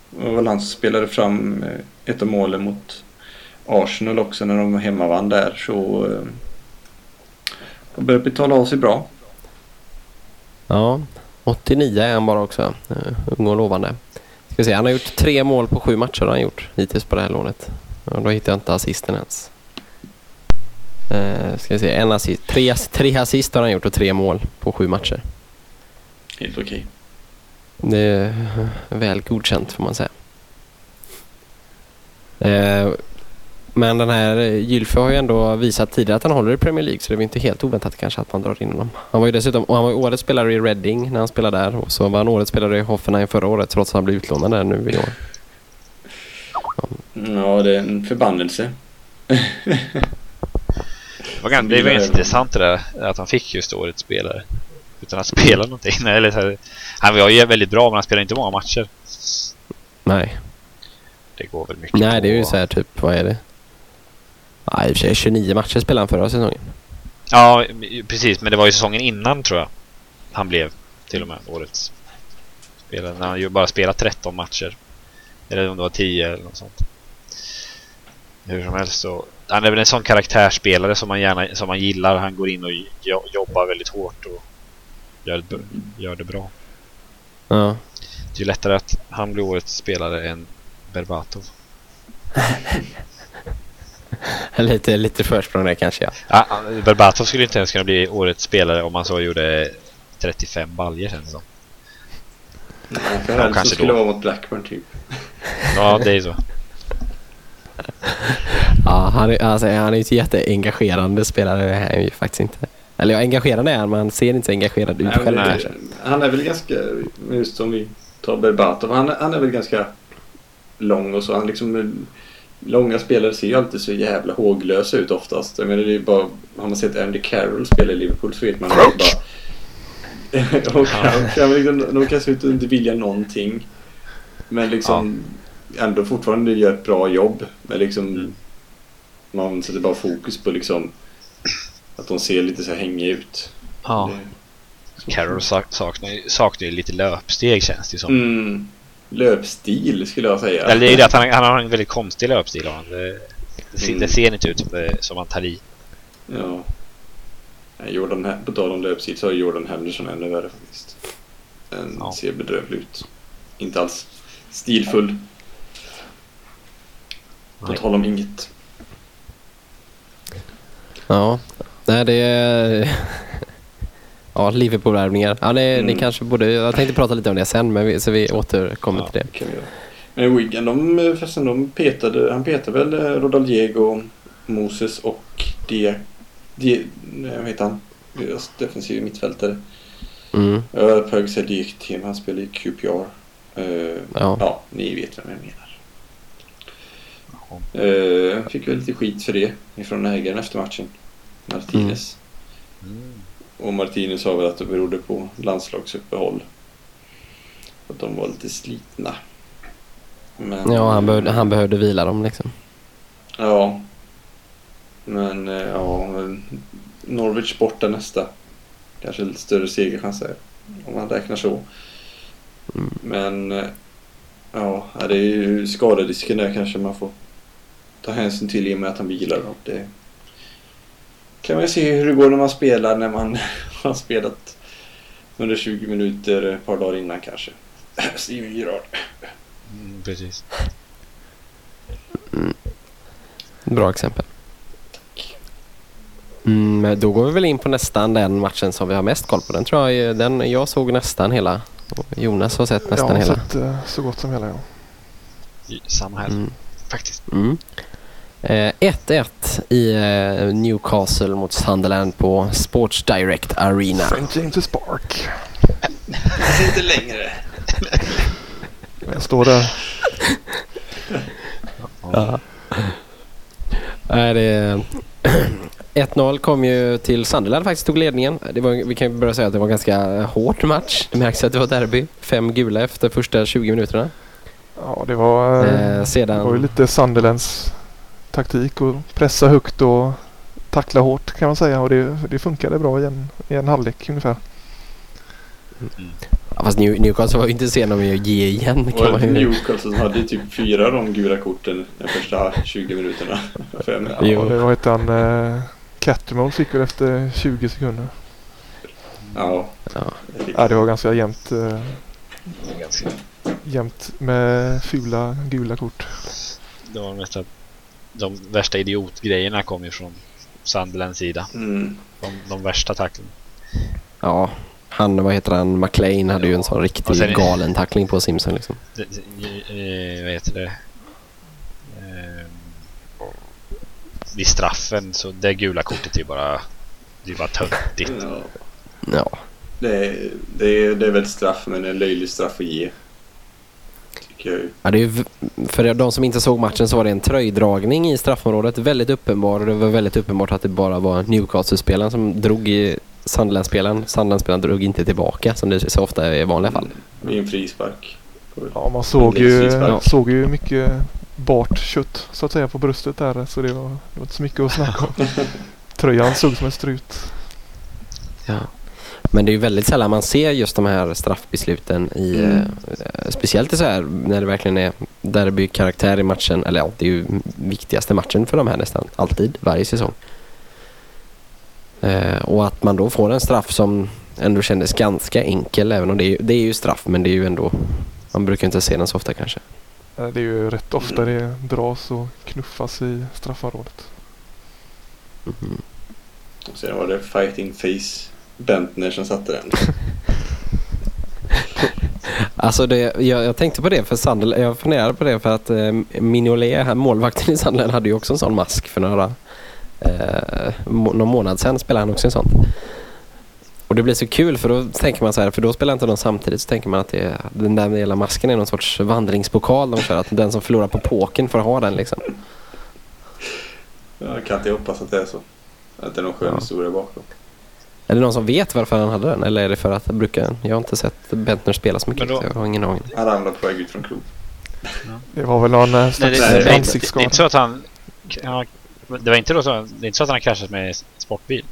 Speaker 2: det var han som spelade fram eh, ett av målen mot Arsenal också när de var hemmavann där. Så eh, de börjar betala av sig bra.
Speaker 1: Ja, 89 är han bara också. Uh, ung och lovande. Ska se, han har gjort tre mål på sju matcher har han gjort hittills på det här lånet. Och då hittar jag inte assisten ens. Uh, ska se, en assist. Tre, tre assist har han gjort och tre mål på sju matcher.
Speaker 2: Helt okej.
Speaker 1: Det är väl godkänt får man säga. Eh, men den här Gylfe har ju ändå visat tidigare att han håller i Premier League så det är väl inte helt oväntat kanske att man drar in honom. Han var ju dessutom och han var ju årets spelare i Reading när han spelade där och så var han årets spelare i Hoffenheim förra året trots att han blev utlånad där nu i år.
Speaker 2: Ja, det är en förbannelse.
Speaker 3: Var, det var ganska intressant det där att han fick just årets spelare. Utan att spela någonting. Eller så här, han var ju väldigt bra men han spelade inte många matcher.
Speaker 1: Nej,
Speaker 3: Det går väl mycket
Speaker 1: nej
Speaker 3: på...
Speaker 1: det är ju så här typ, vad är det? Nej, i och för sig 29 matcher spelade han förra säsongen.
Speaker 3: Ja, precis. Men det var ju säsongen innan tror jag. Han blev till och med årets spelare. När han ju bara spelat 13 matcher. Eller om det var 10 eller något sånt. Hur som helst så. Han är väl en sån karaktärsspelare som man gärna som man gillar. Han går in och jo- jobbar väldigt hårt och gör det, gör det bra.
Speaker 1: Ja.
Speaker 3: Det är ju lättare att han blir årets spelare än Berbatov.
Speaker 1: lite, lite försprång där kanske ja.
Speaker 3: Ja, Berbatov skulle inte ens kunna bli årets spelare om han så gjorde 35 baljer sen. Så.
Speaker 2: Ja, för
Speaker 3: Ja, kanske
Speaker 2: skulle
Speaker 3: då.
Speaker 2: det vara mot Blackburn typ.
Speaker 3: Ja, det är så.
Speaker 1: Ja, han är, alltså, han är ju inte jätteengagerande spelare. Det är han ju faktiskt inte. Eller ja, engagerande är han, men han ser inte så engagerad ut
Speaker 2: Nej,
Speaker 1: själv kanske.
Speaker 2: Han är väl ganska, just om vi tar Berbatov, han, är- han är väl ganska lång och så. Han liksom, långa spelare ser ju alltid så jävla håglösa ut oftast. Jag menar det är ju bara, har man sett Andy Carroll spela i Liverpool så vet man att bara... och kan, liksom, de kan se ut att inte vilja någonting. Men liksom ändå fortfarande gör ett bra jobb. Men liksom
Speaker 3: Mm.
Speaker 2: man sätter bara fokus på liksom att de ser lite så här hängiga ut.
Speaker 3: Ja.
Speaker 2: Det-
Speaker 3: Carroll sak- saknar, ju- saknar ju lite löpsteg känns det som.
Speaker 2: Mm. Löpstil skulle jag säga.
Speaker 3: Eller det är ju det att han, han har en väldigt konstig löpstil. han. Det,
Speaker 2: Mm.
Speaker 3: det ser inte ut som, det, som han tar i.
Speaker 2: Ja. Jordan, på tal om löpstil så har Jordan Henderson ännu värre faktiskt. Den
Speaker 3: Ja.
Speaker 2: ser bedrövlig ut. Inte alls stilfull. På tal om inget.
Speaker 1: Ja, nej det är... Ja, Liverpool-värvningar. Ja, det,
Speaker 2: Mm.
Speaker 1: det kanske borde... Jag tänkte prata lite om det sen, men vi, så vi återkommer
Speaker 3: Ja.
Speaker 1: till det.
Speaker 2: Kan vi göra. Men Wigan, de, eh, förresten, de petade, han petade väl eh, Rodallega, Moses och Dia... Dia nej, vad heter han? Deras defensiv mittfältare.
Speaker 1: Mm,
Speaker 2: Jag är på att säga Diektem, han spelar i QPR. Eh,
Speaker 1: ja.
Speaker 2: Ja, ni vet vem jag menar. Uh, fick väl lite skit för det ifrån ägaren efter matchen. Martinez.
Speaker 3: Mm.
Speaker 2: Och Martinez sa väl att det berodde på landslagsuppehåll. Att de var lite slitna. Men,
Speaker 1: ja han, behövde, han behövde vila dem liksom.
Speaker 2: Ja. Men eh, ja, Norwich borta nästa. Kanske lite större segerchanser. Om man räknar så.
Speaker 1: Mm.
Speaker 2: Men eh, ja, det är ju skaderisken där kanske man får ta hänsyn till i och med att han vilar. Och det kan man ju se hur det går när man spelar när man har spelat 120 minuter ett par dagar innan kanske. Steven Gerrard.
Speaker 3: Mm, precis.
Speaker 1: Bra exempel. Mm, men då går vi väl in på nästan den matchen som vi har mest koll på. Den tror jag, den, jag såg nästan hela. Jonas har sett nästan
Speaker 4: jag har
Speaker 1: hela.
Speaker 4: sett eh, så gott som hela ja.
Speaker 3: I- Samma här
Speaker 1: Mm.
Speaker 3: faktiskt.
Speaker 1: Mm. Eh, 1-1 i eh, Newcastle mot Sunderland på Sports Direct Arena.
Speaker 4: St. James' Park.
Speaker 2: Inte längre.
Speaker 4: Jag står där.
Speaker 1: Ja. Nej, det... 1-0 kom ju till Sunderland faktiskt, tog ledningen. Det var, vi kan ju börja säga att det var en ganska hård match. Det märks att det var derby. Fem gula efter första 20 minuterna.
Speaker 4: Ja, det var, eh,
Speaker 1: Eh,
Speaker 4: det var ju
Speaker 1: sedan...
Speaker 4: lite Sunderlands taktik att pressa högt och tackla hårt kan man säga. Och det, det funkade bra i en, i en halvlek ungefär.
Speaker 3: Mm.
Speaker 1: Ja, fast New, Newcastle var ju inte sena med att ge igen. Kan
Speaker 2: Och
Speaker 1: man ju...
Speaker 2: Newcastle hade typ fyra av de gula korten de första 20 minuterna. Fem.
Speaker 1: Jo.
Speaker 4: Ja, det var ett han eh, Catermole fick väl efter 20 sekunder.
Speaker 2: Ja.
Speaker 1: Ja.
Speaker 4: Ja, det var ganska jämnt, eh,
Speaker 3: Ganska,
Speaker 4: jämnt med fula gula kort.
Speaker 3: det var att de värsta idiotgrejerna kom ju från Sunderlands sida.
Speaker 2: Mm.
Speaker 3: De, de värsta tacklen.
Speaker 1: ja, han, vad heter han, McLean hade ju en sån riktig
Speaker 3: sen-
Speaker 1: galen tackling på Simpson liksom.
Speaker 3: Det, det, eh, vad heter det? Eh, vid straffen så det gula kortet är ju bara det är bara töntigt.
Speaker 2: Ja.
Speaker 1: Ja,
Speaker 2: Det, är, det, det är väl ett straff men en löjlig straff att ge. Tycker jag ju.
Speaker 1: Ja, det är för de som inte såg matchen så var det en tröjdragning i straffområdet. Väldigt uppenbar. Det var väldigt uppenbart att det bara var Newcastle-spelaren som drog i Sunderland-spelaren. Sunderland-spelaren drog inte tillbaka som det så ofta är i vanliga fall.
Speaker 2: Vid en frispark.
Speaker 4: Ja, man såg ju, såg ju mycket bart kött så att säga på bröstet där. Så det var, det var inte så mycket att snacka om. Tröjan såg som en strut.
Speaker 1: Ja. Men det är ju väldigt sällan man ser just de här straffbesluten i,
Speaker 2: Mm.
Speaker 1: eh, speciellt i så här när det verkligen är derbykaraktär i matchen. Eller ja, det är ju viktigaste matchen för de här nästan alltid, varje säsong. Eh, och att man då får en straff som ändå kändes ganska enkel, även om det är, det är ju straff, men det är ju ändå Man brukar inte se den så ofta kanske.
Speaker 4: Eh, Det är ju rätt ofta det dras och knuffas i straffområdet.
Speaker 2: Och sen var det Fighting Face Bentner som satte den.
Speaker 1: Alltså det, jag, jag tänkte på det för Sandel, jag funderade på det för att eh, Mignolet, målvakten i Sunderland, hade ju också en sån mask för några, eh, må, någon månad sedan spelade han också en sån. Och det blir så kul för då tänker man så här, för då spelar inte de samtidigt så tänker man att det, den där hela masken är någon sorts vandringspokal de kör, att den som förlorar på påken får ha den liksom.
Speaker 2: Jag kan inte hoppas att det är så. Att det är någon skön
Speaker 1: Ja.
Speaker 2: historia bakom.
Speaker 1: Är det någon som vet varför han hade den eller är det för att jag brukar, jag har inte sett Bentner spela så mycket
Speaker 3: då-
Speaker 1: så jag har ingen aning.
Speaker 2: Han ramlade på väg ut från klubben.
Speaker 4: Det var väl någon eh,
Speaker 3: Nej, det,
Speaker 4: slags
Speaker 3: det, det,
Speaker 2: det-
Speaker 3: är inte- det är
Speaker 4: ansiktsskada.
Speaker 3: inte så att han... Ja, det var inte då så, det är inte så att han har kraschat med sportbil.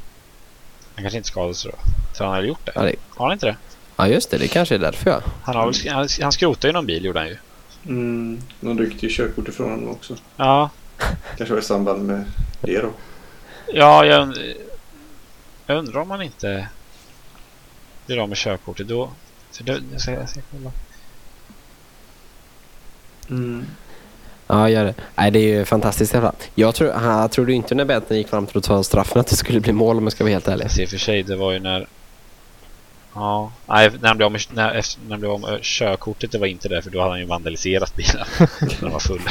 Speaker 3: Han kanske inte skadade sig då. För han hade gjort det.
Speaker 1: Ja, det,
Speaker 3: Har han inte det?
Speaker 1: ja just det, det kanske är därför ja.
Speaker 3: Han, har han, han skrotade ju någon bil gjorde han ju.
Speaker 2: Mm, någon ryckte ju körkortet från honom också.
Speaker 3: Ja,
Speaker 2: Kanske var i samband med det då.
Speaker 3: ja jag, jag undrar om han inte blir av med körkortet då. För det, jag ska, jag ska kolla.
Speaker 2: Mm.
Speaker 1: Ja, gör det. Nej, det är ju fantastiskt i alla fall. Jag tror, han, trodde inte när Bentner gick fram till att ta straffen att det skulle bli mål om jag ska vara helt ärlig.
Speaker 3: Jag ser för sig, det var ju när... Ja, nej, när han blev av med, när, efter, när han blev av med körkortet, det var inte det för då hade han ju vandaliserat bilen. när den var full.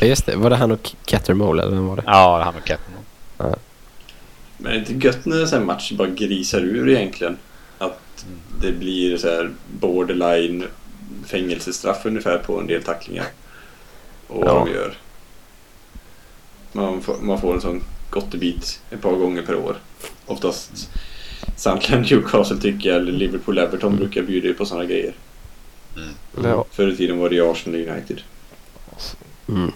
Speaker 1: Ja, just det. Var det han och Cattermole eller vem var det?
Speaker 3: Ja, han och Captain.
Speaker 2: Men är det inte gött när en match bara grisar ur egentligen? Att
Speaker 3: Mm.
Speaker 2: det blir så här borderline fängelsestraff ungefär på en del tacklingar. Och vad
Speaker 1: Ja.
Speaker 2: de gör. Man får, man får en sån gottebit ett par gånger per år. Oftast Sunderland, Newcastle tycker jag, eller Liverpool, Everton brukar bjuda ju på sådana grejer.
Speaker 4: Eller, ja,
Speaker 2: Förr i tiden var det Arsenal United.
Speaker 1: Mm.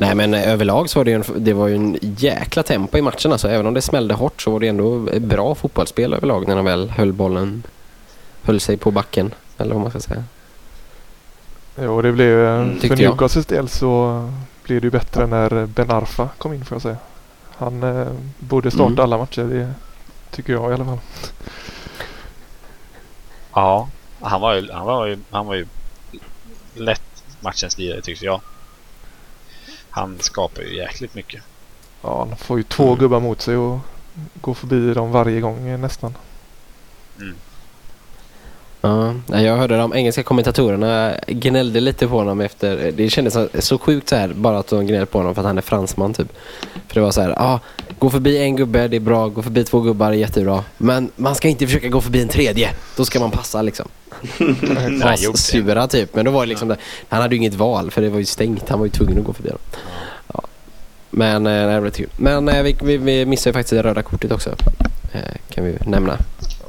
Speaker 1: Nej, men eh, överlag så var det ju en, det var ju en jäkla tempo i matchen. Alltså, även om det smällde hårt så var det ändå ett bra fotbollsspel överlag när de väl höll bollen, höll sig på backen. Eller vad man ska säga.
Speaker 4: ja, och det blev, eh,
Speaker 2: Mm,
Speaker 4: för. Newcastles del så blev det ju bättre när Ben Arfa kom in får jag säga. Han eh, borde starta
Speaker 1: Mm.
Speaker 4: alla matcher, det tycker jag i alla fall.
Speaker 3: Ja, han var ju, han var ju, han var ju lätt matchens lirare tyckte jag. Han skapar ju jäkligt mycket.
Speaker 4: Ja, han får ju två
Speaker 1: Mm.
Speaker 4: gubbar mot sig och går förbi dem varje gång nästan.
Speaker 1: Ja, jag hörde de engelska kommentatorerna gnällde lite på honom efter, det kändes så, så sjukt så här bara att de gnällde på honom för att han är fransman typ. För det var så här, ja, ah, gå förbi en gubbe, det är bra, gå förbi två gubbar, är jättebra. Men man ska inte försöka gå förbi en tredje, då ska man passa liksom. sura typ, men då var det liksom det, han hade ju inget val för det var ju stängt, han var ju tvungen att gå förbi dem. Ja. Men, eh, nej, det var kul. Men eh, vi, vi, vi missade ju faktiskt det röda kortet också. Eh, kan vi nämna.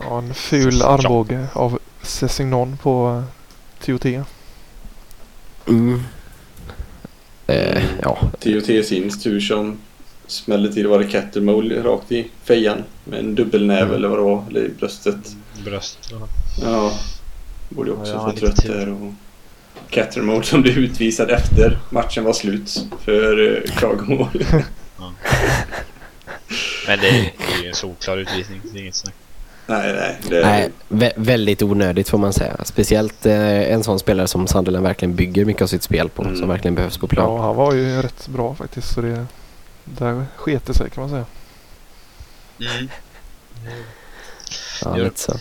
Speaker 4: Ja, en ful
Speaker 3: Ja.
Speaker 4: armbåge av Sessignon på eh, TOT.
Speaker 1: Mm. Eh, ja,
Speaker 2: TOT sin tur som smällde till, var det Cattermole rakt i fejan med en dubbelnäve
Speaker 1: Mm.
Speaker 2: eller vad det var, eller i bröstet.
Speaker 3: Bröst.
Speaker 2: Ja, borde också
Speaker 3: Ja,
Speaker 2: få trött där. Och Cattermole som blev utvisad efter matchen var slut för uh, klagomål.
Speaker 3: Men det är, det är ju en solklar utvisning. Det är inget snack.
Speaker 2: Nej, nej. Det,
Speaker 1: Nej, vä- väldigt onödigt får man säga. Speciellt eh, en sån spelare som Sunderland verkligen bygger mycket av sitt spel på.
Speaker 2: Mm.
Speaker 1: Som verkligen behövs på plan.
Speaker 4: Ja, han var ju rätt bra faktiskt. Så det, där sket det sig kan man säga.
Speaker 3: Mm.
Speaker 1: Ja,
Speaker 3: Ja.
Speaker 1: lite så.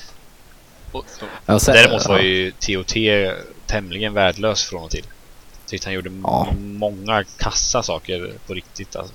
Speaker 3: Och,
Speaker 1: Ja, sen-
Speaker 3: däremot var
Speaker 1: ja.
Speaker 3: ju TOT tämligen värdelös från och till. Tyckte han gjorde
Speaker 1: Ja.
Speaker 3: många kassa saker på riktigt alltså.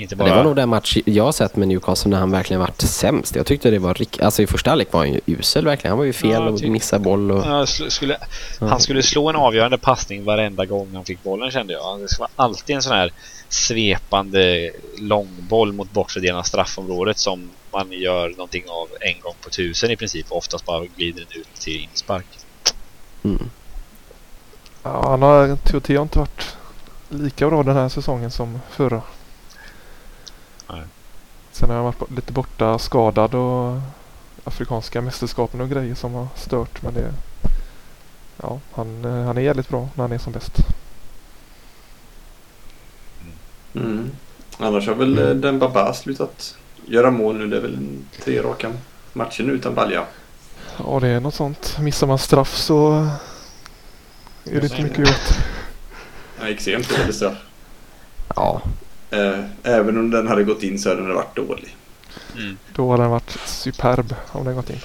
Speaker 3: Inte bara...
Speaker 1: Det var nog den match jag sett med Newcastle när han verkligen varit sämst. Jag tyckte det var rikt... Alltså i första halvlek var han ju usel verkligen. Han var ju fel
Speaker 3: Ja,
Speaker 1: och missade boll och...
Speaker 3: Ja, skulle,
Speaker 1: Ja.
Speaker 3: Han skulle slå en avgörande passning varenda gång han fick bollen kände jag. Det vara alltid en sån här svepande långboll mot bortre delen av straffområdet som man gör någonting av en gång på tusen i princip. Oftast bara glider den ut till inspark.
Speaker 1: Mm.
Speaker 4: Ja, han har, TOT har inte varit lika bra den här säsongen som förra.
Speaker 3: Nej.
Speaker 4: Sen har han varit lite borta skadad och Afrikanska mästerskapen och grejer som har stört. Men det, ja, han, eh, han är jävligt bra när han är som bäst.
Speaker 2: mm. Annars har väl mm. Dembaba slutat göra mål nu. Det är väl en tre raka matcher nu utan balja.
Speaker 4: Ja, det är något sånt. Missar man straff så är det inte mycket gjort.
Speaker 2: Ja, extremt dålig straff.
Speaker 1: Ja,
Speaker 2: Eh, även om den hade gått in så hade den varit dålig.
Speaker 3: Mm.
Speaker 4: Då hade den varit superb om den gått in.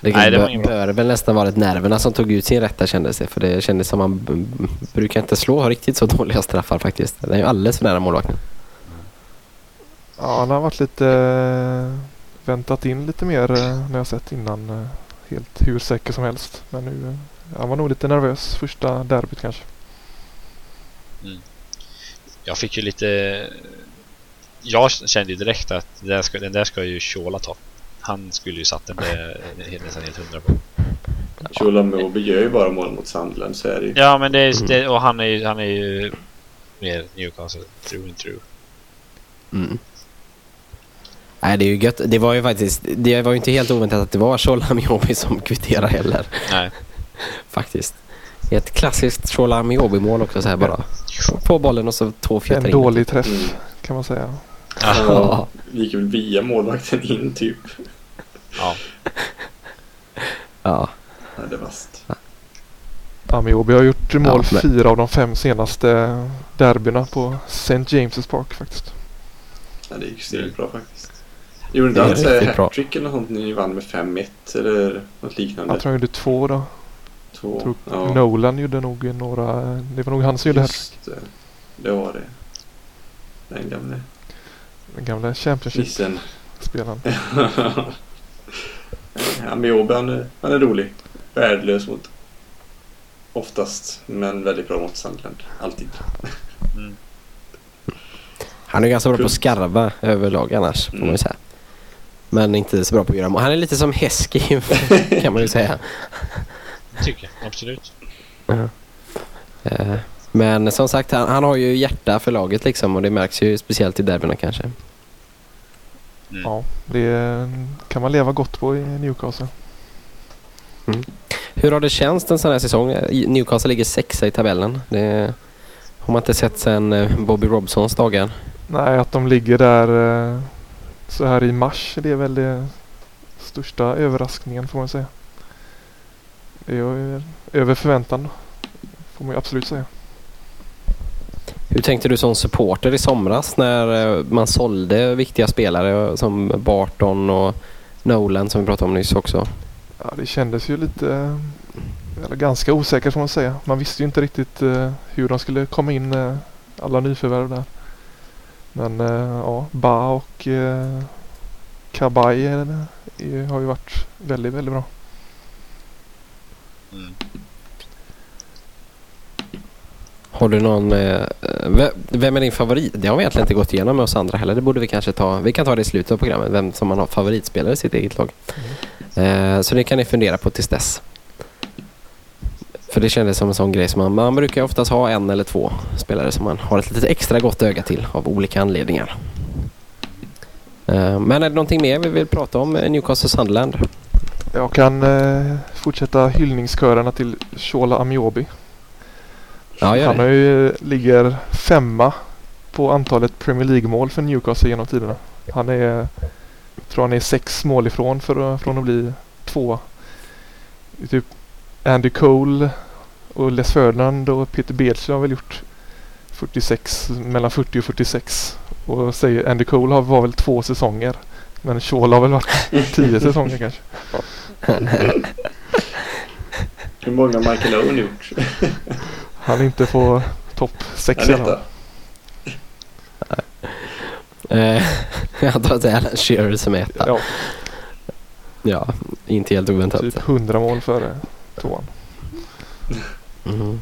Speaker 1: det
Speaker 3: Nej, det var
Speaker 1: bör, bör väl nästan varit nerverna som tog ut sin rätta kändes det. För det kändes som man brukar inte slå riktigt så dåliga straffar faktiskt. Den är ju alldeles för nära målvakten.
Speaker 4: Ja, han har varit lite eh, väntat in lite mer eh, när jag sett innan. eh, Helt hur säker som helst. Men nu, eh, han var nog lite nervös första derbyt kanske.
Speaker 3: Jag fick ju lite... Jag kände ju direkt att det där ska, den där ska ju Shola ta. Han skulle ju satt den där eh, nästan helt hundra på.
Speaker 2: Shola Moby gör ju bara mål mot Sandland så är det ju.
Speaker 3: Ja men det är,
Speaker 1: Mm.
Speaker 3: det, och han är ju, han är ju mer Newcastle true and true.
Speaker 1: Mm. Nej, det är ju gött. Det var ju faktiskt, det var ju inte helt oväntat att det var Shola Amiobi som kvitterade heller.
Speaker 3: Nej.
Speaker 1: Faktiskt. Ett klassiskt Shola Amiobi-mål också så här bara. På bollen och så två fjättar
Speaker 4: En
Speaker 1: in.
Speaker 4: dålig träff
Speaker 2: Mm.
Speaker 4: kan man säga.
Speaker 1: Ja.
Speaker 2: Gick väl via målvakten in typ.
Speaker 3: Ja.
Speaker 1: Ja.
Speaker 2: Ja, det var vast.
Speaker 4: Amiobi har gjort mål
Speaker 1: men-
Speaker 4: fyra av de fem senaste derbyna på St. James' Park faktiskt.
Speaker 2: Ja, det gick extremt bra faktiskt. Gjorde
Speaker 1: Det är
Speaker 2: inte
Speaker 1: bra.
Speaker 2: hattrick eller något sånt när ni vann med 5-1 eller något liknande?
Speaker 4: Jag tror han gjorde två då.
Speaker 2: Två.
Speaker 4: Jag tror
Speaker 2: Ja,
Speaker 4: Nolan gjorde nog några. Det var nog han som gjorde det.
Speaker 2: just det. Det var det. Den gamle
Speaker 4: Den gamla Championship-spelaren.
Speaker 2: nissen. Amiobi han är, han är rolig. Värdelös mot oftast, men väldigt bra mot Sandland. Alltid.
Speaker 3: Mm.
Speaker 1: Han är ganska bra på att skarva överlag annars, får man
Speaker 2: Mm.
Speaker 1: ju säga. Men inte så bra på att göra mål. Han är lite som Hesky kan man ju säga.
Speaker 3: Tycker jag. Absolut.
Speaker 1: Eh, Men som sagt, han, han har ju hjärta för laget liksom och det märks ju speciellt i derbyna kanske.
Speaker 3: Mm.
Speaker 4: Ja, det kan man leva gott på i Newcastle.
Speaker 1: Hur har det känts en sån här säsong? Newcastle ligger sexa i tabellen. Det har man inte sett sedan eh, Bobby Robsons dagar.
Speaker 4: Nej, att de ligger där eh, så här i mars. Det är väl det största överraskningen får man säga. Är över förväntan. Får man ju absolut säga.
Speaker 1: Hur tänkte du som supporter i somras när eh, man sålde viktiga spelare som Barton och Nolan som vi pratade om nyss också?
Speaker 4: Ja, det kändes ju lite, eh, eller ganska osäkert får man säga. Man visste ju inte riktigt eh, hur de skulle komma in, alla nyförvärv där. Men ja, Ba och är- har ju varit väldigt, väldigt bra.
Speaker 3: Mm.
Speaker 1: Har du någon... Eh, vem är din favorit? Det har vi egentligen inte gått igenom med oss andra heller. Det borde vi kanske ta. Vi kan ta det i slutet av programmet. Vem som man har favoritspelare i sitt eget lag. Mm. Så det kan ni fundera på tills dess. För det kändes som en sån grej som man, man brukar oftast ha en eller två spelare som man har ett lite extra gott öga till av olika anledningar. Eh, men är det någonting mer vi vill prata om Newcastle Sunderland?
Speaker 4: Jag kan eh, fortsätta hyllningskörerna till Shola Amiobi.
Speaker 1: Ja, gör
Speaker 4: Han har ju, ligger femma på antalet Premier League-mål för Newcastle genom tiderna. Han är, jag tror han är sex mål ifrån för, att- från att bli två. Typ Andy Cole och Les Ferdinand och Peter Beardsley har väl gjort 46, mellan 40 och 46. Och säger Andy Cole har, var väl två säsonger. Men Shaw har väl varit tio säsonger kanske.
Speaker 2: Hur många har Michael Owen gjort?
Speaker 4: Han är inte på topp sex i
Speaker 2: Jag
Speaker 4: alla fall.
Speaker 1: Jag antar att det är Alan Shearer som är etta.
Speaker 4: Ja,
Speaker 1: Ja, inte helt oväntat.
Speaker 4: typ 100 mål före tvåan.
Speaker 1: Mm.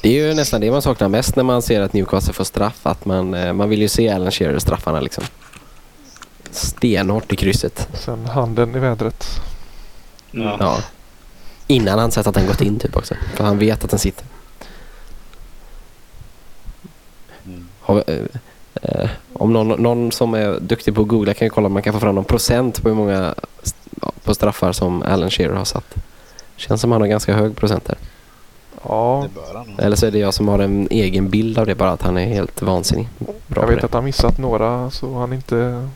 Speaker 1: Det är ju nästan det man saknar mest när man ser att Newcastle får straff. Att man, eh, man vill ju se Alan Shearer straffarna liksom. Stenhårt i krysset.
Speaker 4: Sen handen i vädret.
Speaker 2: Mm.
Speaker 1: Ja. Innan han sett att den gått in typ också. För han vet att den sitter.
Speaker 3: Mm.
Speaker 1: Har, eh, eh, om någon, någon som är duktig på att googla kan ju kolla om man kan få fram någon procent på hur många på straffar som Alan Shearer har satt. Känns som han har ganska hög procent där.
Speaker 4: Ja.
Speaker 1: Eller så är det jag som har en egen bild av det bara att han är helt vansinnig. Bra
Speaker 4: jag vet att han missat några så han inte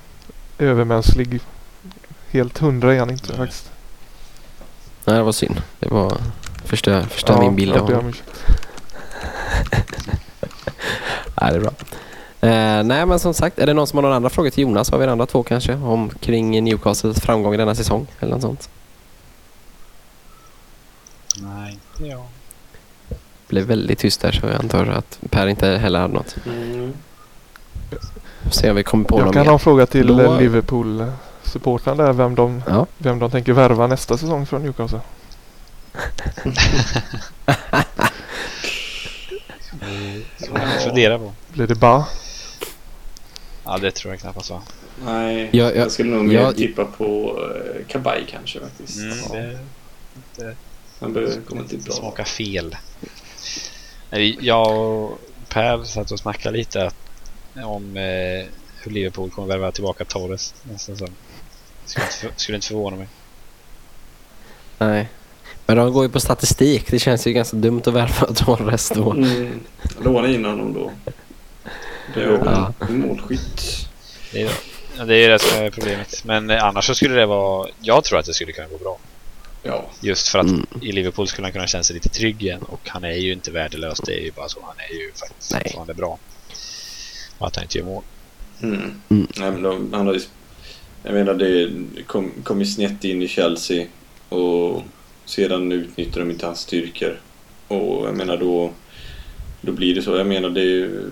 Speaker 4: övermänsklig. Helt hundra är han inte
Speaker 3: Nej.
Speaker 4: faktiskt.
Speaker 1: Nej, det var synd. Det var förstör, förstör
Speaker 4: Ja,
Speaker 1: min bild av honom. Nej, det är bra. Eh, nej, men som sagt, är det någon som har några andra frågor till Jonas? Har vi andra två kanske? Om kring Newcastles framgång i denna säsong eller något sånt?
Speaker 3: Nej, inte jag.
Speaker 1: Blev väldigt tyst där så jag antar att Per inte heller hade något.
Speaker 2: Mm.
Speaker 1: Se om vi kommer på
Speaker 4: Jag
Speaker 1: något
Speaker 4: kan
Speaker 1: mer.
Speaker 4: ha en fråga till
Speaker 1: Då-
Speaker 4: Liverpool-supportrarna där. Vem de,
Speaker 1: Ja.
Speaker 4: vem de tänker värva nästa säsong från Newcastle.
Speaker 3: Så man kan fundera på.
Speaker 4: Blir det Ba?
Speaker 3: Ja, det tror jag knappast va?
Speaker 2: Nej,
Speaker 1: Ja,
Speaker 2: jag,
Speaker 1: jag-
Speaker 2: skulle nog mer
Speaker 1: jag-
Speaker 2: tippa på uh, Kabaj kanske faktiskt.
Speaker 3: Mm,
Speaker 2: Ja.
Speaker 3: det, det
Speaker 2: Han behöver komma till bra.
Speaker 3: smakar fel. Nej, Jag och Per satt och snackade lite om eh, hur Liverpool kommer värva tillbaka Torres nästa säsong. Skulle inte, för, skulle inte förvåna mig.
Speaker 1: Nej. Men de går ju på statistik. Det känns ju ganska dumt att värva Torres då.
Speaker 2: Mm. Låna in honom då. Det är
Speaker 1: Ja.
Speaker 2: målskytt.
Speaker 3: Det är, ja, det är det som är problemet. Men eh, annars så skulle det vara... Jag tror att det skulle kunna gå bra.
Speaker 2: Ja.
Speaker 3: Just för att
Speaker 1: Mm.
Speaker 3: i Liverpool skulle han kunna känna sig lite trygg igen. Och han är ju inte värdelös. Det är ju bara så. Han är ju faktiskt
Speaker 1: Nej.
Speaker 3: fortfarande bra. Och att han inte gör mål.
Speaker 2: Mm.
Speaker 1: Mm.
Speaker 2: Nej, men de, han har ju, jag menar det kom, kom ju snett in i Chelsea och sedan utnyttjar de inte hans styrkor. Och jag menar då, då blir det så. Jag menar det är ju-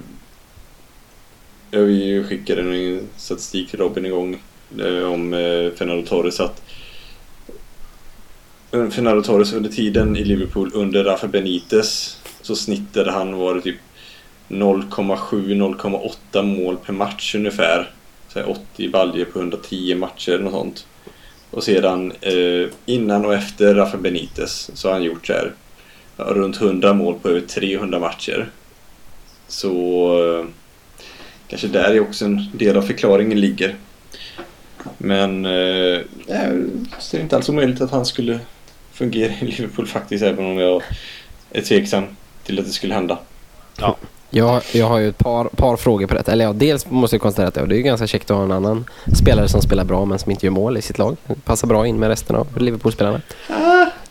Speaker 2: Jag skickade en statistik till Robin en gång. Eh, om eh, Fernando Torres att eh, Fernando Torres under tiden i Liverpool under Rafa Benitez så snittade han var det typ 0,7-0,8 mål per match ungefär. Så 80 baljer på 110 matcher eller något sånt. Och sedan eh, innan och efter Rafa Benitez så har han gjort så här runt 100 mål på över 300 matcher. Så eh, kanske där är också en del av förklaringen ligger. Men eh, jag ser inte alls omöjligt att han skulle fungera i Liverpool faktiskt även om jag är tveksam till att det skulle hända.
Speaker 1: Jag, jag har ju ett par, par frågor på det. Eller ja, dels måste jag konstatera att det är ganska käckt att ha en annan spelare som spelar bra men som inte gör mål i sitt lag. Passar bra in med resten av Liverpool-spelarna.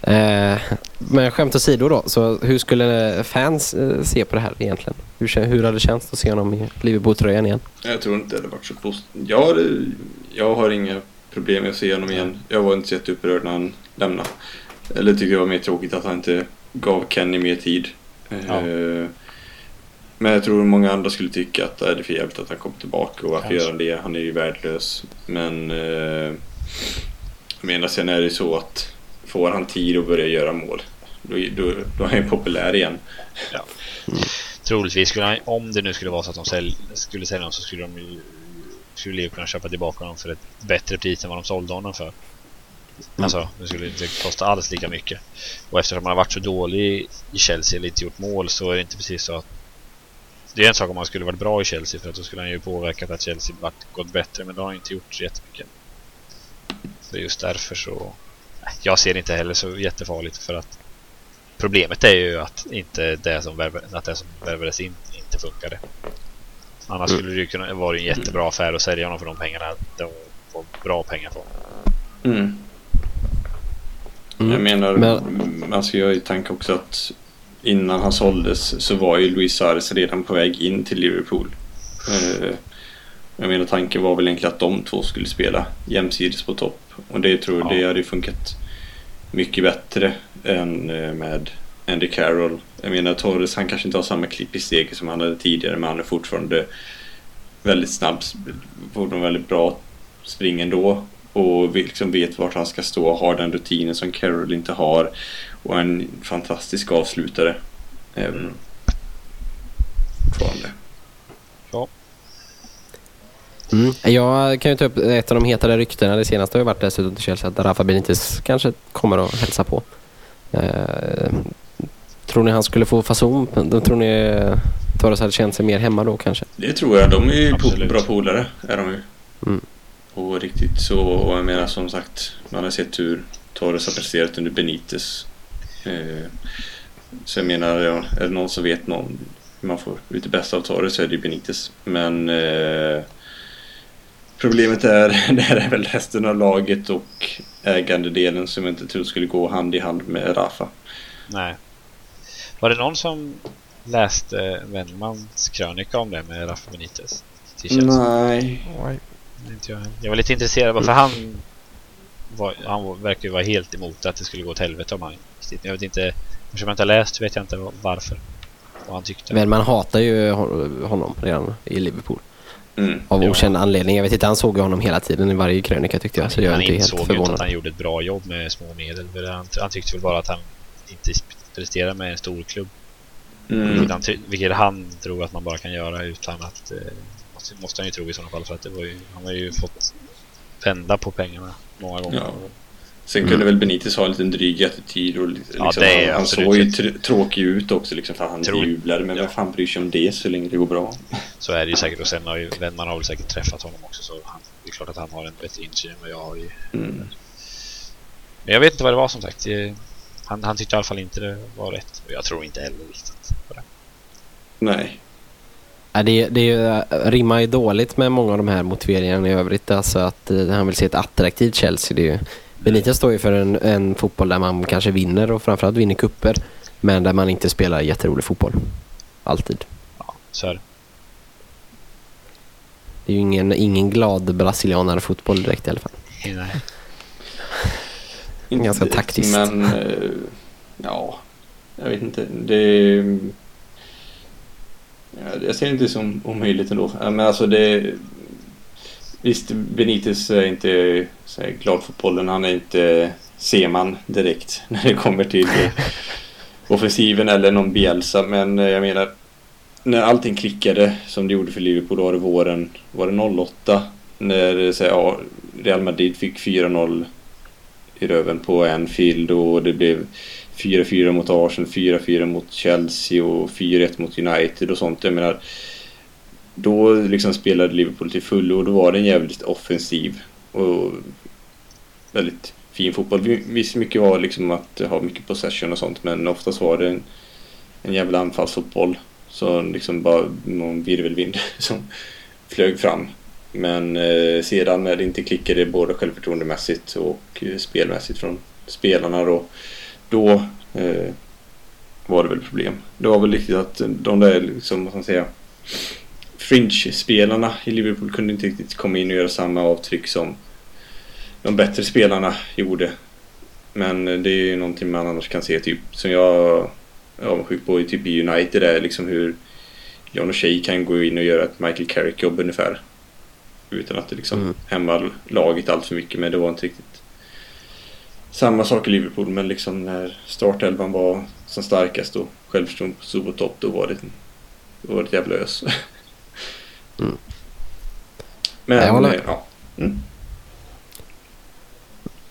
Speaker 1: Eh, men skämt åsido då, så hur skulle fans eh, se på det här egentligen? Hur, hur hade det känts att se honom i Liverpool-tröjan igen?
Speaker 2: Jag tror inte det hade varit så positivt. Jag, har- jag har inga problem med att se honom igen. Jag var inte så jätteupprörd när han lämnade. Eller tycker det var mer tråkigt att han inte gav Kenny mer tid.
Speaker 3: Ja.
Speaker 2: Eh, Men jag tror många andra skulle tycka att det är för jävligt att han kom tillbaka och varför
Speaker 3: Kanske.
Speaker 2: gör han det? Han är ju värdelös. Men eh, jag menar sen är det ju så att får han tid att börja göra mål då, då, då är han populär igen.
Speaker 3: Troligtvis skulle han, om det nu skulle vara så att de sälj, skulle sälja honom så skulle de ju skulle Leo kunna köpa tillbaka honom för ett bättre pris än vad de sålde honom för. Alltså, det skulle inte kosta alls lika mycket. Och eftersom han har varit så dålig i Chelsea eller inte gjort mål så är det inte precis så att det är en sak om han skulle varit bra i Chelsea för att då skulle han ju påverkat att Chelsea varit, gått bättre men det har han inte gjort så jättemycket. Så just därför så... Jag ser det inte heller så jättefarligt för att Problemet är ju att inte det som, värva, att det som värvades in inte funkade. Annars
Speaker 1: Mm.
Speaker 3: skulle det ju kunna vara en jättebra affär att sälja honom för de pengarna de får bra pengar på.
Speaker 2: Mm.
Speaker 1: Mm.
Speaker 2: Jag menar,
Speaker 1: Men-
Speaker 2: man ska ju ha i tanke också att innan han såldes så var ju Luis Suarez redan på väg in till Liverpool. Eh, Jag menar tanken var väl egentligen att de två skulle spela jämsides på topp. Och det tror jag det hade funkat mycket bättre än eh, med Andy Carroll. Jag menar Torres han kanske inte har samma klipp i steget som han hade tidigare men han är fortfarande väldigt snabb, fortfarande väldigt bra spring ändå och liksom vet vart han ska stå och har den rutinen som Carroll inte har och en fantastisk avslutare. Även
Speaker 3: Mm.
Speaker 2: fortfarande.
Speaker 1: Mm. Jag kan ju ta upp ett av de hetare ryktena. Det senaste har ju varit dessutom till Chelsea att Rafa Benitez kanske kommer att hälsa på. Eh, tror ni han skulle få fason? Tror ni eh, Torres hade känt sig mer hemma då kanske?
Speaker 2: Det tror jag. De är ju po-
Speaker 3: Absolut.
Speaker 2: bra polare. Är de ju.
Speaker 1: Mm.
Speaker 2: Och riktigt så. Och jag menar som sagt. Man har sett hur Torres har presterat under Benitez. Eh, så jag menar, ja, är det någon som vet någon hur man får ut det bästa av Torres så är det Benitez. Men eh, Problemet är, det här är väl resten av laget och ägandedelen som jag inte tror skulle gå hand i hand med Rafa.
Speaker 3: Nej. Var det någon som läste Wennmans krönika om det med Rafa Benitez?
Speaker 2: Nej.
Speaker 4: Nej.
Speaker 3: Inte jag, var lite intresserad bara för han var, han verkar ju vara helt emot att det skulle gå åt helvete om han Jag vet inte, eftersom jag inte har läst vet jag inte varför. Vad han tyckte.
Speaker 1: Men man hatar ju hon- honom redan i Liverpool.
Speaker 2: Mm.
Speaker 1: Av
Speaker 3: Ja.
Speaker 1: okänd anledning. Jag vet inte, han såg ju honom hela tiden i varje krönika tyckte jag. Så jag är
Speaker 3: han
Speaker 1: inte helt
Speaker 3: insåg ju inte att han gjorde ett bra jobb med små medel. Han, han tyckte väl bara att han inte presterar med en stor klubb.
Speaker 2: Mm.
Speaker 3: Vilket, han, ty- vilket han tror att man bara kan göra utan att... Eh, måste, måste han ju tro i sådana fall för att det var ju, han har ju fått vända på pengarna många gånger.
Speaker 2: Ja. Sen kunde väl Benitez ha en liten dryg attityd och lite-
Speaker 3: Ja,
Speaker 2: liksom, han, han såg ju tr- tråkig ut också liksom för han
Speaker 3: Tror-
Speaker 2: jublade. Men
Speaker 3: Ja.
Speaker 2: vem fan bryr sig om det så länge det går bra?
Speaker 3: Så är det ju säkert. Och sen har ju Wennman har väl säkert träffat honom också så han, det är klart att han har en bättre insyn än vad jag har ju.
Speaker 2: Mm.
Speaker 3: Men jag vet inte vad det var som sagt. Han, han tyckte i alla fall inte det var rätt. Och jag tror inte heller riktigt på det.
Speaker 2: Nej.
Speaker 1: Ja, det, det är ju- rimmar ju dåligt med många av de här motiveringarna i övrigt. Alltså att eh, han vill se ett attraktivt Chelsea. Det är ju, Benitez står ju för en, en fotboll där man kanske vinner och framförallt vinner kupper Men där man inte spelar jätterolig fotboll. Alltid.
Speaker 3: Ja, så är det.
Speaker 1: Det är ju ingen, ingen glad brasilianare-fotboll direkt i alla fall.
Speaker 3: Nej.
Speaker 2: Inte
Speaker 1: Ganska taktiskt.
Speaker 2: Men eh, ja, jag vet inte. Det ja, jag ser det inte som omöjligt ändå. Men alltså det Visst, Benitez är inte så här, glad fotbollen. Han är inte Seman direkt när det kommer till eh, offensiven eller någon Bielsa. Men eh, jag menar när allting klickade som det gjorde för Liverpool Då var det våren var det 08 när så här, ja, Real Madrid fick 4-0 i röven på Anfield och det blev 4-4 mot Arsenal, 4-4 mot Chelsea och 4-1 mot United och sånt. Jag menar, då liksom spelade Liverpool till fullo och då var det en jävligt offensiv och väldigt fin fotboll. Visst mycket var liksom att ha mycket possession och sånt men oftast var det en, en jävla anfallsfotboll. Så liksom bara någon virvelvind som flög fram. Men eh, sedan när det inte klickade både självförtroendemässigt och eh, spelmässigt från spelarna då, då eh, var det väl problem. Det var väl riktigt att de där, liksom, vad ska man säga, fringe-spelarna i Liverpool kunde inte riktigt komma in och göra samma avtryck som de bättre spelarna gjorde. Men det är ju någonting man annars kan se typ som jag är avundsjuk på i typ United är liksom hur John O'Shea kan gå in och göra ett Michael Carrick-jobb ungefär. Utan att det liksom
Speaker 1: Mm.
Speaker 2: hämmar laget allt för mycket. Men det var inte riktigt samma sak i Liverpool. Men liksom när startelvan var som starkast och självförtroendet stod på topp. Då var det, då var det ett jävla ös.
Speaker 1: Mm.
Speaker 2: Men
Speaker 1: Jag håller
Speaker 2: eh,
Speaker 1: med.
Speaker 2: ja. Mm.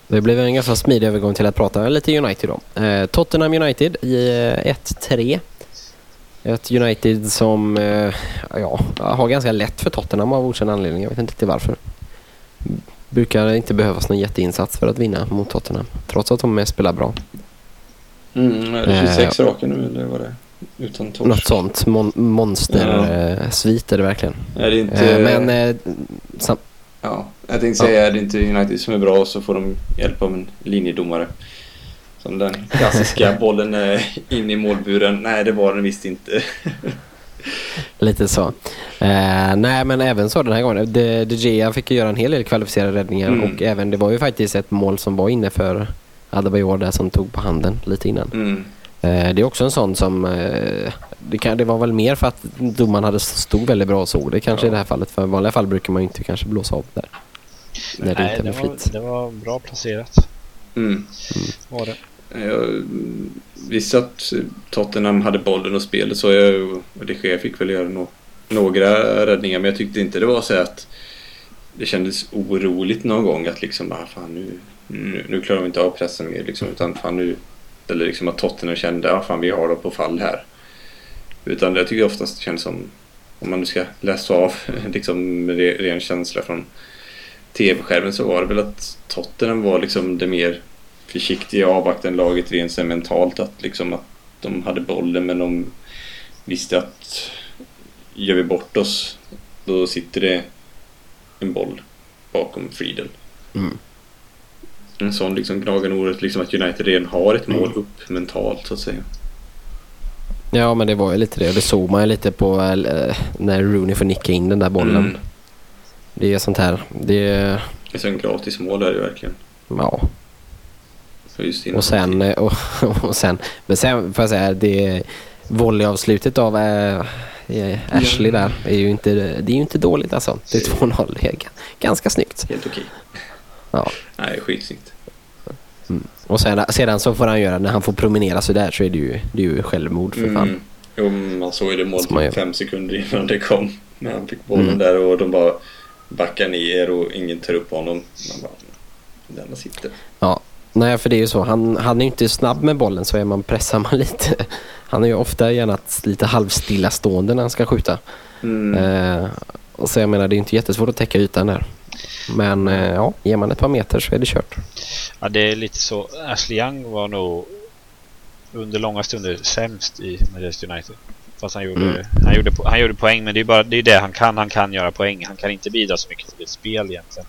Speaker 1: Det blev en ganska smidig övergång till att prata lite United då. Eh, Tottenham United i eh, 1-3. Ett United som eh, ja, har ganska lätt för Tottenham av okänd anledning. Jag vet inte riktigt varför. Brukar inte behövas någon jätteinsats för att vinna mot Tottenham. Trots att de mest spelar bra.
Speaker 2: Mm, är det 26 raka nu eller vad det? Utan torsk?
Speaker 1: Något sånt. Mon- monster
Speaker 2: Ja.
Speaker 1: eh, är det verkligen.
Speaker 2: Är det inte...
Speaker 1: Eh, men eh, sam-
Speaker 2: Ja, jag tänkte säga, är det inte United som är bra så får de hjälp av en linjedomare. Som den klassiska bollen in i målburen. Nej, det var den visst inte.
Speaker 1: Lite så. Eh, nej men även så den här gången. De, De Gea fick ju göra en hel del kvalificerade räddningar
Speaker 2: Mm.
Speaker 1: och även det var ju faktiskt ett mål som var inne för Adebayor där som tog på handen lite innan.
Speaker 2: Mm.
Speaker 1: Eh, det är också en sån som eh, det, kan, det var väl mer för att domaren hade stod väldigt bra och såg det kanske
Speaker 2: Ja.
Speaker 1: i det här fallet. För i vanliga fall brukar man ju inte kanske blåsa av där. När det
Speaker 3: Nej,
Speaker 1: inte
Speaker 3: det
Speaker 1: är med
Speaker 3: var,
Speaker 1: flit.
Speaker 3: det var bra placerat.
Speaker 2: Mm.
Speaker 3: Var det.
Speaker 2: Jag visste att Tottenham hade bollen och spelet så jag och det sker fick väl göra no några räddningar men jag tyckte inte det var så att det kändes oroligt någon gång att liksom ah, fan nu, nu, nu klarar vi inte av pressen mer liksom utan fan nu eller liksom att Tottenham kände att fan vi har dem på fall här. Utan det tycker jag oftast känns som om man nu ska läsa av liksom med ren känsla från tv-skärmen så var det väl att Tottenham var liksom det mer försiktiga avvaktande laget rent mentalt att liksom att de hade bollen men de visste att gör vi bort oss då sitter det en boll bakom Friedel.
Speaker 1: Mm.
Speaker 2: En sån liksom gnagande ordet liksom att United redan har ett mål upp mentalt så att säga.
Speaker 1: Ja men det var ju lite det. Det såg man ju lite på eh, när Rooney får nicka in den där bollen.
Speaker 2: Mm.
Speaker 1: Det är sånt här. Det är,
Speaker 2: Det är en gratis mål är det verkligen.
Speaker 1: ja. Och sen, eh, och, och sen, men sen får jag säga det volleyavslutet av äh, Ashley där är ju inte, det är ju inte dåligt alltså. Det är 2-0. Det är ga- ganska snyggt.
Speaker 2: Helt okej.
Speaker 1: Ja.
Speaker 2: Nej, skitsnyggt.
Speaker 1: Och sen, sedan så får han göra, när han får promenera så där så är det ju, det är ju självmord för fan.
Speaker 2: Mm. Jo, man såg ju det målet
Speaker 1: man gör.
Speaker 2: fem sekunder innan det kom. När han fick bollen
Speaker 1: Mm.
Speaker 2: där och de bara backar ner och ingen tar upp honom. Man bara, denna sitter.
Speaker 1: Nej, för det är ju så. Han, han är ju inte snabb med bollen så är man, pressar man lite. Han är ju ofta gärna lite halvstillastående när han ska skjuta.
Speaker 2: Mm.
Speaker 1: Eh, och så jag menar, det är inte jättesvårt att täcka ytan där. Men eh, ja, ger man ett par meter så är det kört.
Speaker 3: Ja, det är lite så. Ashley Young var nog under långa stunder sämst i Manchester United. Fast han gjorde,
Speaker 1: Mm.
Speaker 3: han gjorde, han gjorde poäng, men det är bara det, är det han kan. Han kan göra poäng. Han kan inte bidra så mycket till ett spel egentligen.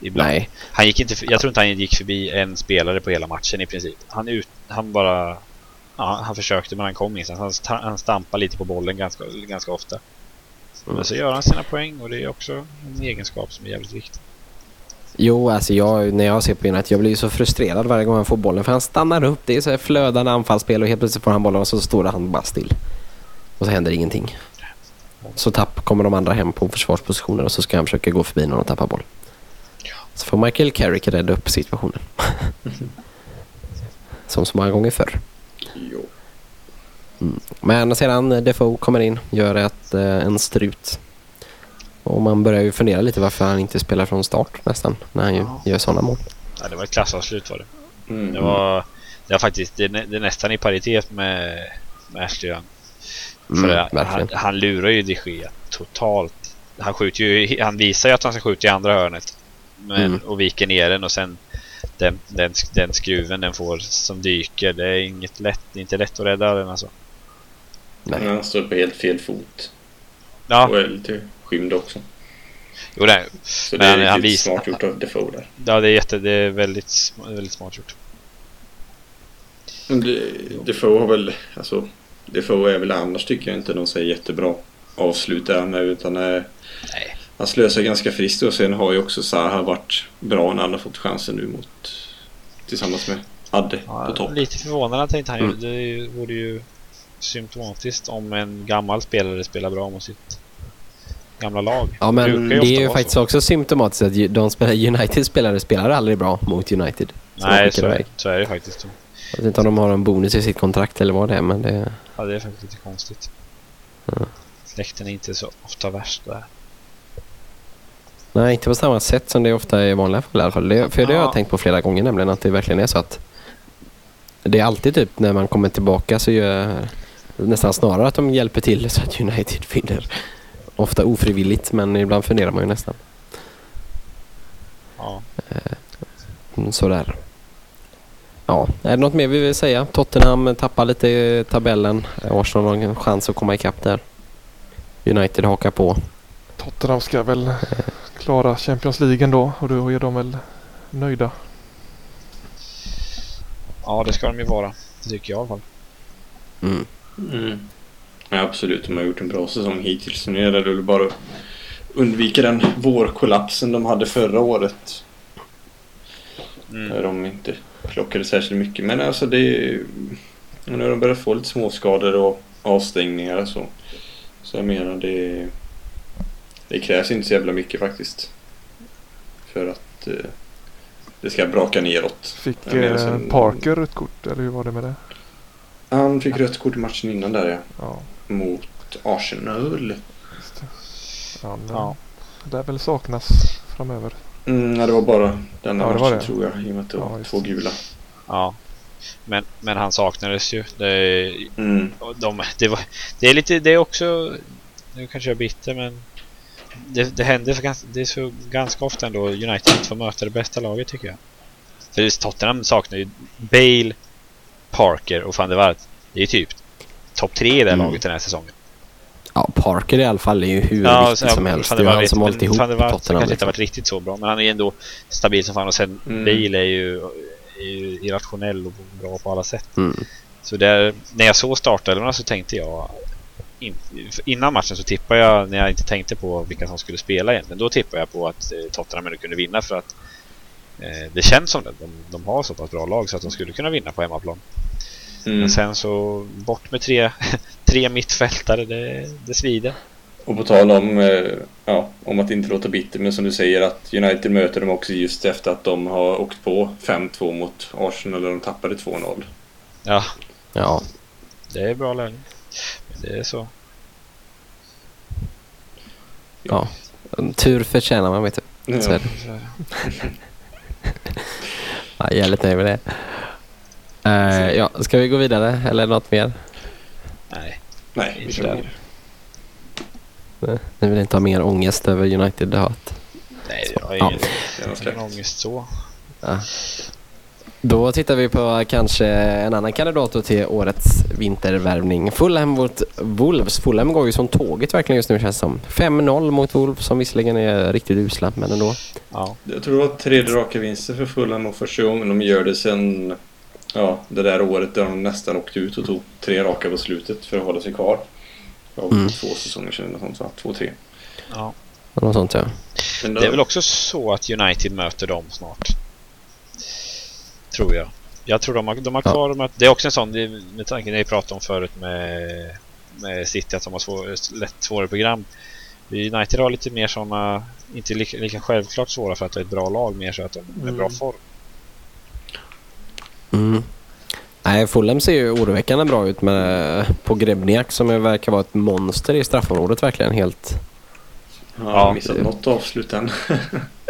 Speaker 3: Ibland.
Speaker 1: Nej,
Speaker 3: Han gick inte, jag tror inte han gick förbi en spelare på hela matchen i princip. Han, ut, han bara... Ja, han försökte men han kom ingenstans. Han, han stampade lite på bollen ganska, ganska ofta. Men så gör han sina poäng och det är också en egenskap som är jävligt viktig.
Speaker 1: Jo, alltså jag, när jag ser på United, jag blir så frustrerad varje gång han får bollen. För han stannar upp, det är så här flödande anfallsspel och helt plötsligt får han bollen och så står han bara still. Och så händer ingenting. Så tapp, kommer de andra hem på försvarspositioner och så ska han försöka gå förbi någon och tappa boll. Så får Michael Carrick rädda upp situationen. Som så många gånger förr.
Speaker 2: Jo.
Speaker 1: Men sedan Defoe kommer in, gör ett, eh, en strut. Och man börjar ju fundera lite varför han inte spelar från start nästan, när han ju
Speaker 3: Ja.
Speaker 1: gör sådana mål.
Speaker 3: Ja, det var ett klassavslut var det.
Speaker 2: Mm.
Speaker 3: Det var, det var faktiskt det, det är nästan i paritet med, med Ashley Young.
Speaker 1: Mm,
Speaker 3: För han,
Speaker 1: verkligen.
Speaker 3: han lurar ju de Gea totalt. Han skjuter ju, han visar ju att han ska skjuta i andra hörnet. Men,
Speaker 1: Mm.
Speaker 3: Och viker ner den och sen den, den, den skruven den får som dyker. Det är inget lätt, det är inte lätt att rädda den alltså.
Speaker 1: Nej.
Speaker 2: Han står på helt fel fot.
Speaker 3: Ja,
Speaker 2: Och är lite skymd också.
Speaker 3: jo, det,
Speaker 2: Så
Speaker 3: Men
Speaker 2: det är
Speaker 3: han- visar-
Speaker 2: smart gjort av Defoe där.
Speaker 3: ja, det är jätte, det är väldigt, väldigt smart gjort.
Speaker 2: Men det, Defoe har väl, alltså Defoe är väl annars tycker jag inte någon säger jättebra avslut där med utan eh,
Speaker 3: Nej.
Speaker 2: han slösar ganska friskt och sen har ju också Zaha varit bra när han har fått chansen nu mot tillsammans med Adde på
Speaker 3: Ja,
Speaker 2: topp.
Speaker 3: lite förvånande att inte han
Speaker 1: Mm.
Speaker 3: Det vore ju symptomatiskt om en gammal spelare spelar bra mot sitt gamla lag.
Speaker 1: Ja men det är ju faktiskt
Speaker 3: så.
Speaker 1: också symptomatiskt att de spelar, United spelare spelar aldrig bra mot United.
Speaker 3: Nej, så, är- så är det faktiskt.
Speaker 1: Jag vet inte om de har en bonus i sitt kontrakt eller vad det är men det...
Speaker 3: Ja, det är faktiskt lite konstigt.
Speaker 1: Ja.
Speaker 3: Släkten är inte så ofta värst där.
Speaker 1: Nej, inte på samma sätt som det ofta är i vanliga fall i alla fall. Det, för det har
Speaker 3: Ja.
Speaker 1: jag tänkt på flera gånger nämligen att det verkligen är så att det är alltid typ när man kommer tillbaka så gör nästan snarare att de hjälper till så att United vinner. Ofta ofrivilligt men ibland funderar man ju nästan.
Speaker 3: Ja.
Speaker 1: Mm, Sådär. Ja, är det något mer vi vill säga? Tottenham tappar lite i tabellen. Arsenal har en chans att komma ikapp där. United hakar på.
Speaker 4: Tottenham ska väl klara Champions League ändå och då är de väl nöjda.
Speaker 3: ja, det ska de ju vara. Det tycker jag i alla fall.
Speaker 1: Mm.
Speaker 2: Mm. Ja, absolut, de har gjort en bra säsong hittills. Nu gäller det bara att undvika den vårkollapsen de hade förra året.
Speaker 3: Mm.
Speaker 2: Där de inte plockade särskilt mycket. Men alltså det är... Nu har de börjat få lite småskador och avstängningar så. Så jag menar det... Det krävs inte så jävla mycket faktiskt. För att eh, det ska braka neråt.
Speaker 4: Fick
Speaker 2: menar,
Speaker 4: eh,
Speaker 2: sen-
Speaker 4: Parker rött kort eller hur var det med det?
Speaker 2: Han fick rött kort i matchen innan där ja.
Speaker 4: Ja,
Speaker 2: Mot Arsenal.
Speaker 4: det. Han
Speaker 3: Ja.
Speaker 4: ja. lär väl saknas framöver.
Speaker 2: Mm, ja, det var bara denna
Speaker 4: Ja, det
Speaker 2: matchen
Speaker 4: det.
Speaker 2: tror jag. I och med att det
Speaker 4: Ja,
Speaker 2: var
Speaker 4: just
Speaker 2: två
Speaker 4: det.
Speaker 2: gula.
Speaker 3: Ja. Men, men han saknades ju. Det,
Speaker 2: Mm.
Speaker 3: och de, det, var, det är lite, det är också, nu kanske jag är bitter men det, det händer för ganska, det är så ganska ofta ändå United inte får möta det bästa laget tycker jag. För Tottenham saknar ju Bale, Parker och van der Waart. Det är typ topp tre i det
Speaker 1: Mm.
Speaker 3: laget den här säsongen.
Speaker 1: Ja, Parker i alla fall är ju hur
Speaker 3: Ja,
Speaker 1: viktig som helst.
Speaker 3: fan,
Speaker 1: Det är han som hållit ihop Tottenham.
Speaker 3: kanske inte
Speaker 1: Liksom.
Speaker 3: varit riktigt så bra, men han är ändå stabil som fan. Och sen
Speaker 2: Mm.
Speaker 3: Bale är ju, är ju irrationell och bra på alla sätt.
Speaker 1: Mm.
Speaker 3: Så där, när jag såg startelvorna så tänkte jag in, innan matchen så tippade jag när jag inte tänkte på vilka som skulle spela egentligen. Då tippade jag på att eh, Tottenham ändå kunde vinna för att det känns som det. De, de har så pass bra lag så att de skulle kunna vinna på hemmaplan.
Speaker 2: Mm.
Speaker 3: Men sen så bort med tre, tre mittfältare, det, det svider.
Speaker 2: Och på tal om, eh, ja, om att inte låta bitter, men som du säger att United möter dem också just efter att de har åkt på 5-2 mot Arsenal och de tappade 2-0.
Speaker 3: Ja,
Speaker 1: Ja,
Speaker 3: det är bra läge. Men Det är så.
Speaker 1: ja. Tur förtjänar man vet du. Så är
Speaker 2: Ja.
Speaker 1: det.
Speaker 3: så är.
Speaker 1: Ja, jävligt nöjd med det. Eh, ja, ska vi gå vidare eller något mer?
Speaker 3: Nej,
Speaker 2: Nej, vi kör vidare.
Speaker 1: Nej, Ni vill inte ha mer ångest över United hat?
Speaker 3: nej jag har
Speaker 1: Ja.
Speaker 3: ingen,
Speaker 2: något
Speaker 3: ingen ångest så.
Speaker 1: Ja. Då tittar vi på kanske en annan kandidat till årets vintervärvning. Fulham mot Wolves. Fulham går ju som tåget verkligen just nu känns det som. 5-0 mot Wolves som visserligen är riktigt usla men ändå.
Speaker 3: Ja,
Speaker 2: Jag tror det var tredje raka vinster för Fulham och första gången de gör det sen ja, det där året där de nästan åkte ut och tog tre raka på slutet för att hålla sig kvar. Ja,
Speaker 1: Mm.
Speaker 2: Två säsonger sedan eller sånt va? Två, tre.
Speaker 3: ja.
Speaker 1: Något sånt ja.
Speaker 2: Då,
Speaker 3: Det är väl också så att United möter dem snart. Tror jag. Jag tror de har, de har
Speaker 1: Ja.
Speaker 3: kvar dem. Det är också en sån, med tanke när vi pratade om förut med, med City att de har svår, lätt svårare program. United har lite mer såna, inte lika, lika självklart svåra för att det är ett bra lag, mer så att de är i bra
Speaker 2: Mm.
Speaker 3: form.
Speaker 1: Mm. Nej, Fulham ser ju oroväckande bra ut med på Grebniak som verkar vara ett monster i straffområdet verkligen helt.
Speaker 2: har
Speaker 3: Ja,
Speaker 2: ja, missat något avslut än.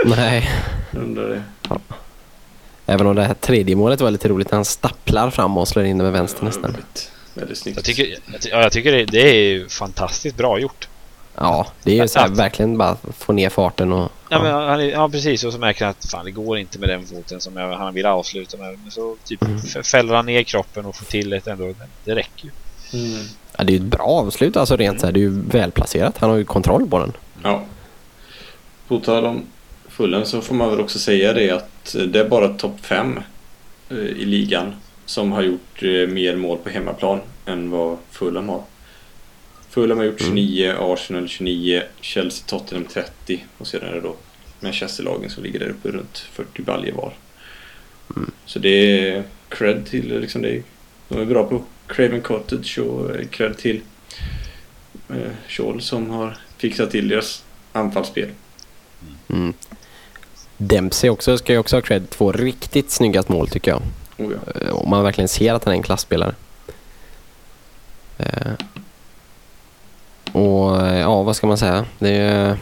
Speaker 1: Nej.
Speaker 2: Undrar det.
Speaker 1: Även om det här tredje målet var lite roligt. Han stapplar fram och slår in det med vänster
Speaker 2: Ja,
Speaker 1: nästan.
Speaker 2: Väldigt, väldigt snyggt.
Speaker 3: Jag tycker, jag, ja, jag tycker det, det är fantastiskt bra gjort.
Speaker 1: Ja, det är ju så här,
Speaker 3: Att-
Speaker 1: verkligen bara få ner farten och...
Speaker 3: Ja, men han ja precis, och så märker han att fan det går inte med den foten som jag, han vill avsluta med. Men så typ
Speaker 1: Mm.
Speaker 3: fäller han ner kroppen och får till ett ändå. Det räcker ju.
Speaker 2: Mm.
Speaker 1: Ja, det är ju ett bra avslut alltså rent så här. Det är ju välplacerat. Han har ju kontroll på den.
Speaker 2: Ja. På tal om Fulham så får man väl också säga det att det är bara topp fem eh, i ligan som har gjort eh, mer mål på hemmaplan än vad Fulham har. Fulham har gjort
Speaker 1: Mm.
Speaker 2: 29, Arsenal 29, Chelsea, Tottenham 30 och sedan är det då Manchester-lagen som ligger där uppe runt 40 baljor var.
Speaker 1: Mm.
Speaker 2: Så det är cred till liksom det. De är bra på Craven Cottage och eh, cred till eh, Scholl som har fixat till deras anfallsspel.
Speaker 1: Mm. Dempsey också ska ju också ha cred. Två riktigt snygga mål tycker jag.
Speaker 2: Oh ja.
Speaker 1: Eh, Och man verkligen ser att han är en klassspelare. Eh, Och eh, ja, vad ska man säga? Är,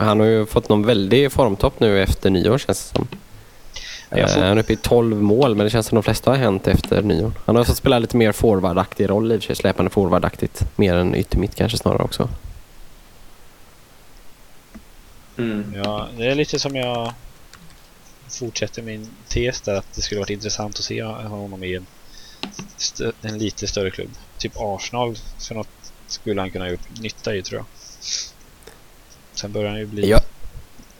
Speaker 1: han har ju fått någon väldig formtopp nu efter nyår känns det som.
Speaker 3: Får-
Speaker 1: Han är uppe i 12 mål men det känns som de flesta har hänt efter nyår. Han har fått spela lite mer forwardaktig roll i och för sig, släpande forwardaktigt. Mer än yttermitt kanske snarare också.
Speaker 2: Mm.
Speaker 3: Ja, det är lite som jag fortsätter min tes där att det skulle varit intressant att se honom i en, en lite större klubb. Typ Arsenal för något skulle han kunna gjort nytta i tror jag. Sen börjar han ju bli
Speaker 1: Ja.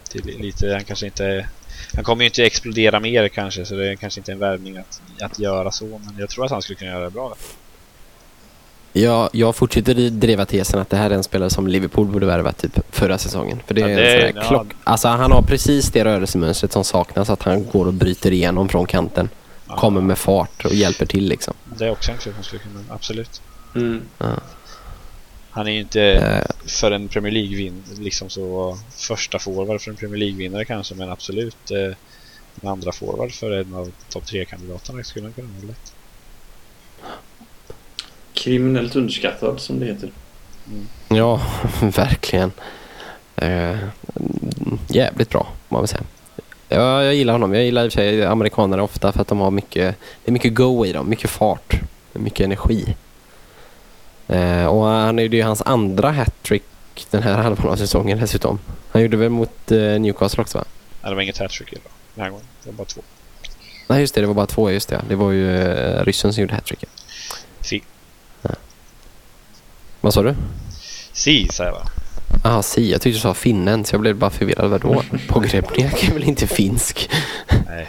Speaker 3: till lite, han kanske inte han kommer ju inte explodera mer kanske så det är kanske inte en värvning att, att göra så men jag tror att han skulle kunna göra det bra.
Speaker 1: Jag, jag fortsätter driva tesen att det här är en spelare som Liverpool borde värva typ förra säsongen. För det är
Speaker 3: Ja,
Speaker 1: en
Speaker 3: det-
Speaker 1: sån här
Speaker 3: ja.
Speaker 1: klock... Alltså han har precis det rörelsemönstret som saknas. Att han går och bryter igenom från kanten.
Speaker 3: Ja,
Speaker 1: Kommer med fart och hjälper till liksom.
Speaker 3: Det är också en klubb som skulle kunna, absolut.
Speaker 2: Mm.
Speaker 1: Ja.
Speaker 3: Han är ju inte
Speaker 1: Eh,
Speaker 3: för en Premier League-vinn, liksom så första forward för en Premier League-vinnare kanske, men absolut eh, en andra forward för en av topp tre kandidaterna skulle han kunna vara lätt.
Speaker 2: Kriminellt underskattad som det heter.
Speaker 1: ja, verkligen. Eh, jävligt bra, man väl säga. Ja, jag gillar honom. Jag gillar i och för sig amerikanare ofta för att de har mycket, det är mycket go i dem. Mycket fart. Mycket energi. Eh, och han är det är ju hans andra hattrick den här halvan av säsongen dessutom. Han gjorde väl mot eh, Newcastle också va?
Speaker 3: Nej, det var inget hattrick idag. Den här gången. Det var bara två.
Speaker 1: Nej just det, det var bara två. Just det. Det var ju ryssen som gjorde hattricket.
Speaker 3: Fi-
Speaker 1: Vad sa du?
Speaker 3: Si, sa jag?
Speaker 1: Jaha, si. Jag tyckte du sa finnen så jag blev bara förvirrad. Vadå? Pogrebniak är väl inte finsk?
Speaker 3: Nej.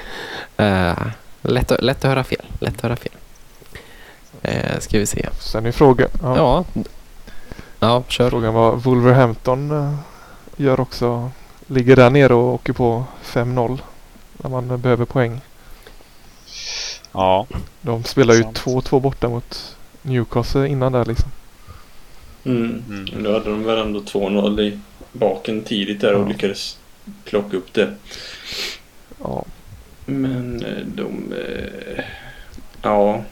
Speaker 1: Eh, lätt, att- lätt att höra fel. Lätt att höra fel. Uh, ska vi se.
Speaker 4: Sen är frågan, ja,
Speaker 1: Ja. Ja, kör.
Speaker 4: frågan vad Wolverhampton eh, gör också. Ligger där nere och åker på 5-0 när man eh, behöver poäng.
Speaker 3: Ja,
Speaker 4: De spelar ju
Speaker 3: Sant.
Speaker 4: 2-2 borta mot Newcastle innan där liksom.
Speaker 2: Mm.
Speaker 3: Mm.
Speaker 2: Då hade de väl ändå 2-0 i baken tidigt där och
Speaker 4: Ja.
Speaker 2: lyckades plocka upp det.
Speaker 4: Ja,
Speaker 2: Men eh, de... Eh, ja.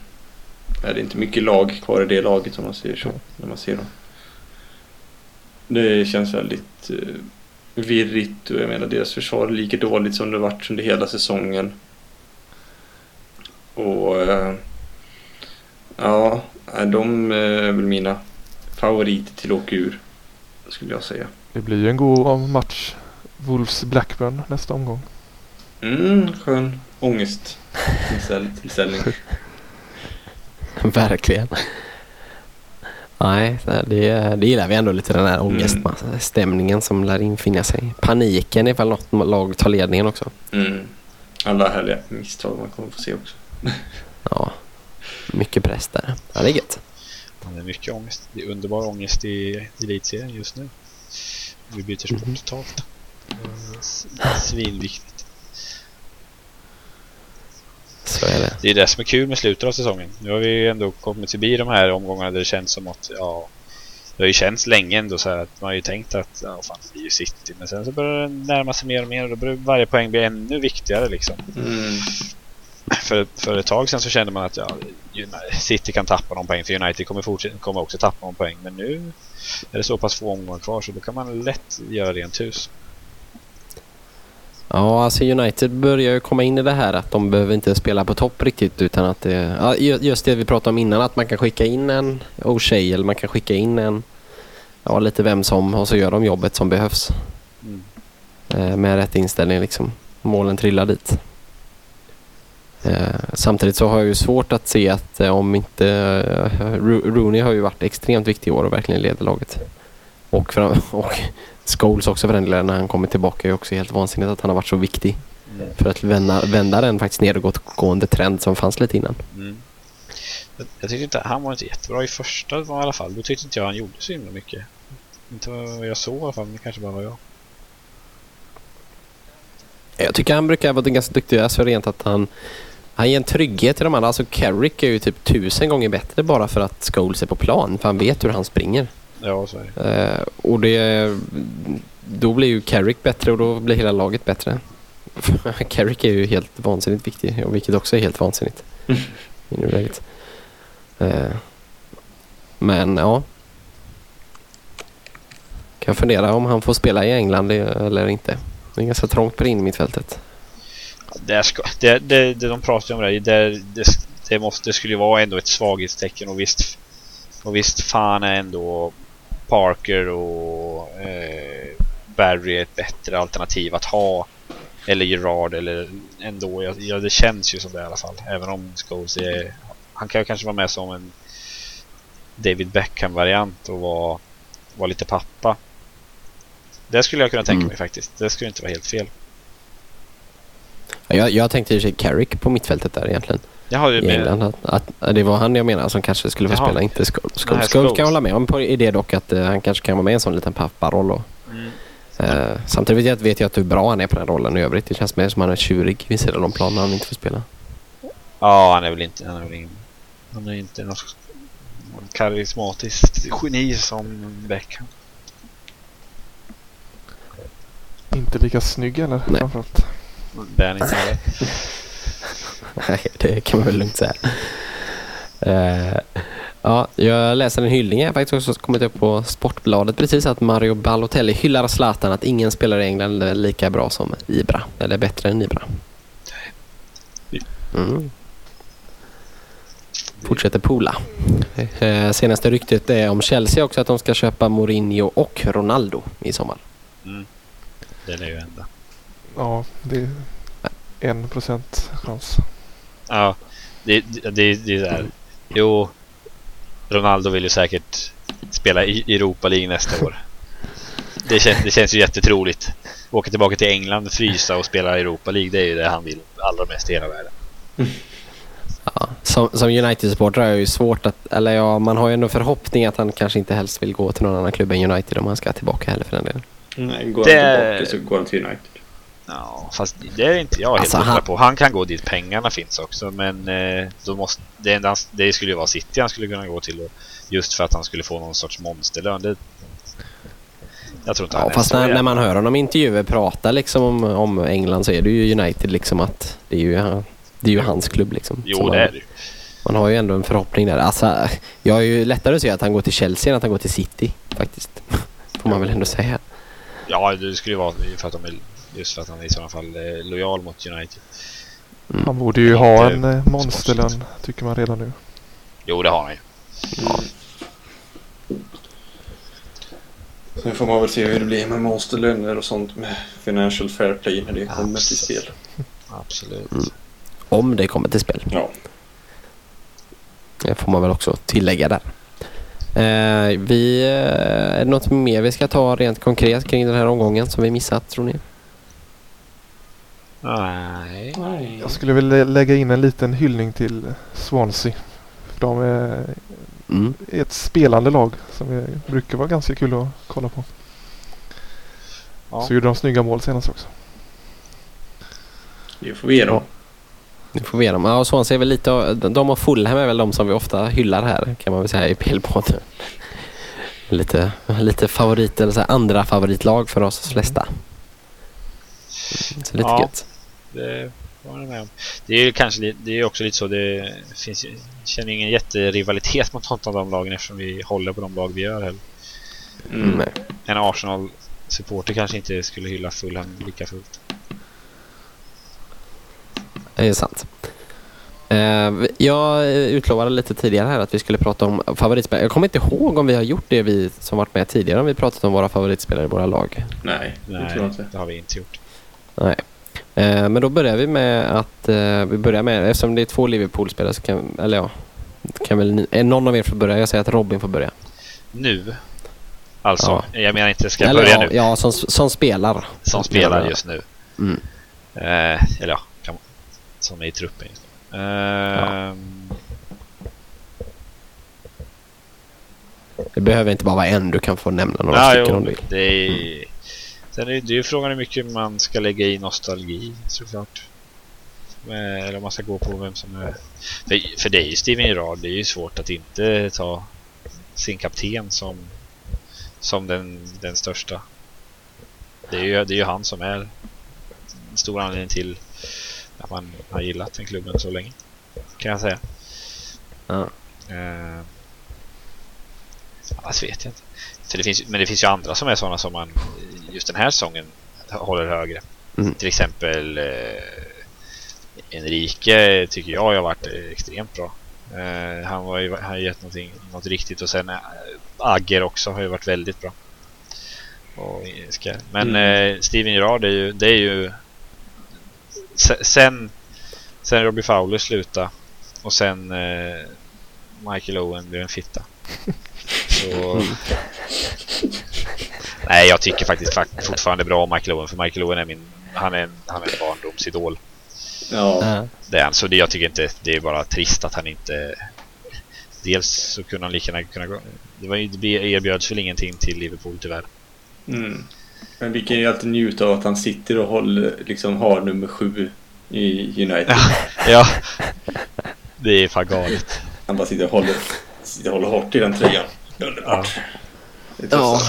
Speaker 2: Är det inte mycket lag kvar i det laget om man säger så. När man ser dem. Det känns väldigt eh, virrigt och jag menar deras försvar är lika dåligt som det varit under hela säsongen. Och ja, de är väl mina favoriter till att åka ur. Skulle jag säga.
Speaker 4: det blir ju en god match. Wolves Blackburn nästa omgång.
Speaker 2: Mm, skön ångest tillställ- tillställning.
Speaker 1: Verkligen. Nej, det, det gillar vi ändå lite den här ångeststämningen som lär infinna sig. Paniken ifall något lag tar ledningen också.
Speaker 2: Mm. Alla härliga misstag man kommer få se också.
Speaker 1: Ja, mycket press där. Ja, det är gött.
Speaker 3: Det är mycket ångest. Det är underbar ångest i elitserien just nu. Vi byter sport
Speaker 1: Mhm.
Speaker 3: totalt. Eh, s- Svinviktigt.
Speaker 1: Så är det.
Speaker 3: Det är det som är kul med slutet av säsongen. Nu har vi ändå kommit förbi de här omgångarna där det känns som att ja, det har ju känts länge ändå så här att man har ju tänkt att ja, fan, det är ju City. Men sen så börjar det närma sig mer och mer och då börjar varje poäng bli ännu viktigare liksom.
Speaker 2: Mm.
Speaker 3: För, för ett tag sedan så kände man att ja, City kan tappa någon poäng för United kommer, fortsätta, kommer också tappa någon poäng. Men nu är det så pass få omgångar kvar så då kan man lätt göra rent hus.
Speaker 1: Ja, alltså United börjar ju komma in i det här att de behöver inte spela på topp riktigt utan att det... Just det vi pratade om innan att man kan skicka in en O'Shea eller man kan skicka in en... Ja, lite vem som och så gör de jobbet som behövs.
Speaker 3: Mm.
Speaker 1: Eh, med rätt inställning liksom. Målen trillar dit. Eh, samtidigt så har jag ju svårt att se att eh, om inte... Eh, Ro- Rooney har ju varit extremt viktig i år och verkligen leder laget. Och, fram, och Scholes också för den delen när han kommer tillbaka är också helt vansinnigt att han har varit så viktig.
Speaker 3: Mm.
Speaker 1: För att vända, vända den faktiskt nedåtgående trend som fanns lite innan.
Speaker 3: Mm. Jag, jag tyckte inte, han var inte jättebra i första i alla fall. Då tyckte inte jag han gjorde så himla mycket. Inte vad jag såg i alla fall, men det kanske bara var jag.
Speaker 1: Jag tycker han brukar vara ganska duktig. Alltså rent att han, han ger en trygghet till de andra. Alltså Carrick är ju typ tusen gånger bättre bara för att Scholes är på plan. För han vet hur han springer.
Speaker 3: Ja, så är det.
Speaker 1: Eh, och det, då blir ju Carrick bättre och då blir hela laget bättre. Carrick är ju helt vansinnigt viktig, och vilket också är helt vansinnigt i nuläget. Eh, men ja. Kan fundera om han får spela i England eller inte. Det är ganska trångt på det innermittfältet.
Speaker 3: Det, ska, det, det, det de pratar om det, det, det, det, måste, det skulle ju vara ändå ett svaghetstecken och visst, och visst fan är ändå Parker och eh, Barry ett bättre alternativ att ha. Eller Gerard eller ändå. Ja, ja, det känns ju som det i alla fall. Även om Scholes är... Han kan ju kanske vara med som en David Beckham-variant och vara, vara lite pappa. Det skulle jag kunna tänka
Speaker 1: Mm.
Speaker 3: mig faktiskt. Det skulle inte vara helt fel.
Speaker 1: Jag, jag tänkte i och för sig Carrick på mittfältet där egentligen.
Speaker 3: Jag har ju
Speaker 1: I
Speaker 3: med,
Speaker 1: England. Att, att, att det var han jag menar som kanske skulle få
Speaker 3: Jaha.
Speaker 1: spela, inte Scholes. Scholes, kan jag hålla med om på i det dock att eh, han kanske kan vara med i en sån liten papparoll. Och,
Speaker 3: Mm.
Speaker 1: eh, samtidigt vet jag, vet jag att hur bra han är på den rollen i övrigt. Det känns mer som att han är tjurig vid sidan om planen när han inte får spela.
Speaker 3: Ja, han är väl inte... Han är väl ingen, han är inte något karismatiskt geni som Beckham.
Speaker 4: Inte lika snygg eller
Speaker 1: Nej.
Speaker 4: framförallt.
Speaker 3: Det är han inte heller.
Speaker 1: Nej, det kan man väl lugnt säga. Eh, ja, jag läser en hyllning här faktiskt också kommit upp på Sportbladet precis att Mario Balotelli hyllar Zlatan att ingen spelare i England är lika bra som Ibra. Eller bättre än Ibra. Mm. Fortsätter pola. Eh, senaste ryktet är om Chelsea också att de ska köpa Mourinho och Ronaldo i sommar.
Speaker 3: Mm. Det är ju enda.
Speaker 4: Ja, det är en procent chans.
Speaker 3: Ja, det, det, det, det är där. Jo, Ronaldo vill ju säkert spela i Europa League nästa år. Det, kän, det känns ju jättetroligt. Åka tillbaka till England, frysa och spela Europa League, det är ju det han vill allra mest i hela världen.
Speaker 1: Ja, som, som United-supporter har jag ju svårt att... Eller ja, man har ju ändå förhoppning att han kanske inte helst vill gå till någon annan klubb än United om han ska tillbaka heller för den delen.
Speaker 2: Nej, går
Speaker 3: Det-
Speaker 2: han tillbaka så går han till United.
Speaker 3: Ja, fast det är inte jag helt
Speaker 1: Alltså, han-
Speaker 3: på. Han kan gå dit pengarna finns också, men eh, då måste, det, enda, det skulle ju vara City han skulle kunna gå till. Och just för att han skulle få någon sorts monsterlön. Det, jag tror inte
Speaker 1: Ja,
Speaker 3: han
Speaker 1: fast när, när man hör honom intervjuer prata liksom om, om England så är det ju United liksom att det är ju, det är ju hans klubb liksom.
Speaker 3: Jo,
Speaker 1: man,
Speaker 3: det är det ju.
Speaker 1: man har ju ändå en förhoppning där. Alltså, jag är ju lättare att se att han går till Chelsea än att han går till City faktiskt. Får man väl ändå säga.
Speaker 3: Ja, det skulle ju vara för att de är, just för att han är i sådana fall eh, lojal mot United.
Speaker 4: Han borde ju ha en eh, monsterlön tycker man redan nu.
Speaker 3: Jo, det har han ju.
Speaker 2: Sen får man väl se hur det blir med monsterlöner och sånt med Financial Fair Play när det kommer till spel.
Speaker 3: Absolut.
Speaker 1: Mm. Om det kommer till spel.
Speaker 2: Ja.
Speaker 1: Det får man väl också tillägga där. Eh, vi, eh, är det något mer vi ska ta rent konkret kring den här omgången som vi missat tror ni?
Speaker 3: Nej.
Speaker 2: Nej.
Speaker 4: Jag skulle vilja lägga in en liten hyllning till Swansea. De är
Speaker 1: Mm.
Speaker 4: ett spelande lag som är, brukar vara ganska kul att kolla på.
Speaker 3: Ja.
Speaker 4: Så gjorde de snygga mål senast också.
Speaker 2: Det får vi ge dem.
Speaker 1: Nu får vi ge dem. Ja, Swansea är väl lite av- de och Fulham är väl de som vi ofta hyllar här kan man väl säga i PL-podden. Lite, lite favorit eller så här andra favoritlag för oss flesta. Så lite
Speaker 3: Ja.
Speaker 1: gött.
Speaker 3: Det var jag med om. Det är ju kanske det är också lite så. Det finns känner ingen jätterivalitet mot något av de lagen eftersom vi håller på de lag vi gör heller.
Speaker 2: Mm.
Speaker 1: Nej.
Speaker 3: En Arsenal-supporter kanske inte skulle hylla Fulham lika fullt.
Speaker 1: Det är sant. Eh, Jag utlovade lite tidigare här att vi skulle prata om favoritspelare. Jag kommer inte ihåg om vi har gjort det vi som varit med tidigare. Om vi pratat om våra favoritspelare i våra lag.
Speaker 2: Nej, det
Speaker 3: Nej,
Speaker 2: tror jag inte.
Speaker 3: det har vi inte gjort.
Speaker 1: Nej. Eh, Men då börjar vi med att eh, vi börjar med, eftersom det är två Liverpool-spelare så kan, eller ja, kan väl ni, är någon av er får börja? Jag säger att Robin får börja.
Speaker 3: Nu. Alltså, jag menar inte ska jag
Speaker 1: eller
Speaker 3: börja
Speaker 1: ja,
Speaker 3: nu.
Speaker 1: ja som, som spelar.
Speaker 3: Som spelar just nu.
Speaker 1: Mm.
Speaker 3: Eh, eller ja, kan, som är i truppen just nu. Ehm,
Speaker 1: Det behöver inte bara vara en, du kan få nämna några
Speaker 3: ja,
Speaker 1: stycken
Speaker 3: jo,
Speaker 1: om du vill.
Speaker 3: det är, Sen är det ju frågan hur mycket man ska lägga i nostalgi såklart. Eh, Eller om man ska gå på vem som är... För, för ju Steven Gerrard, det är ju svårt att inte ta sin kapten som, som den, den största. Det är, ju, det är ju han som är en stor anledning till att man har gillat den klubben så länge. Kan jag säga.
Speaker 1: Ja.
Speaker 3: Eh, annars vet jag inte. För det finns, men det finns ju andra som är sådana som man just den här säsongen håller högre.
Speaker 1: Mm.
Speaker 3: Till exempel eh, Enrique tycker jag har varit extremt bra. Eh, han var ju, han har gett någonting, något riktigt och sen eh, Agger också har ju varit väldigt bra. Och, men
Speaker 2: Mm.
Speaker 3: eh, Steven Gerrard är ju, det är ju se- sen, sen Robbie Fowler slutade och sen eh, Michael Owen blev en fitta. Så... Nej, jag tycker faktiskt fakt- fortfarande bra om Michael Owen för Michael Owen är min, han är en, han är en barndomsidol.
Speaker 2: Ja.
Speaker 1: Ja.
Speaker 3: Det är han, så det, jag tycker inte, det är bara trist att han inte... Dels så kunde han lika gärna kunna gå... Det, var ju, det erbjöds väl ingenting till Liverpool tyvärr.
Speaker 2: Mm. Men vi kan ju alltid njuta av att han sitter och håller, liksom har nummer sju i United.
Speaker 3: Ja, det är fan galet.
Speaker 2: Han bara sitter och håller, sitter och håller hårt i den tröjan. Underbart. Är
Speaker 1: Ja.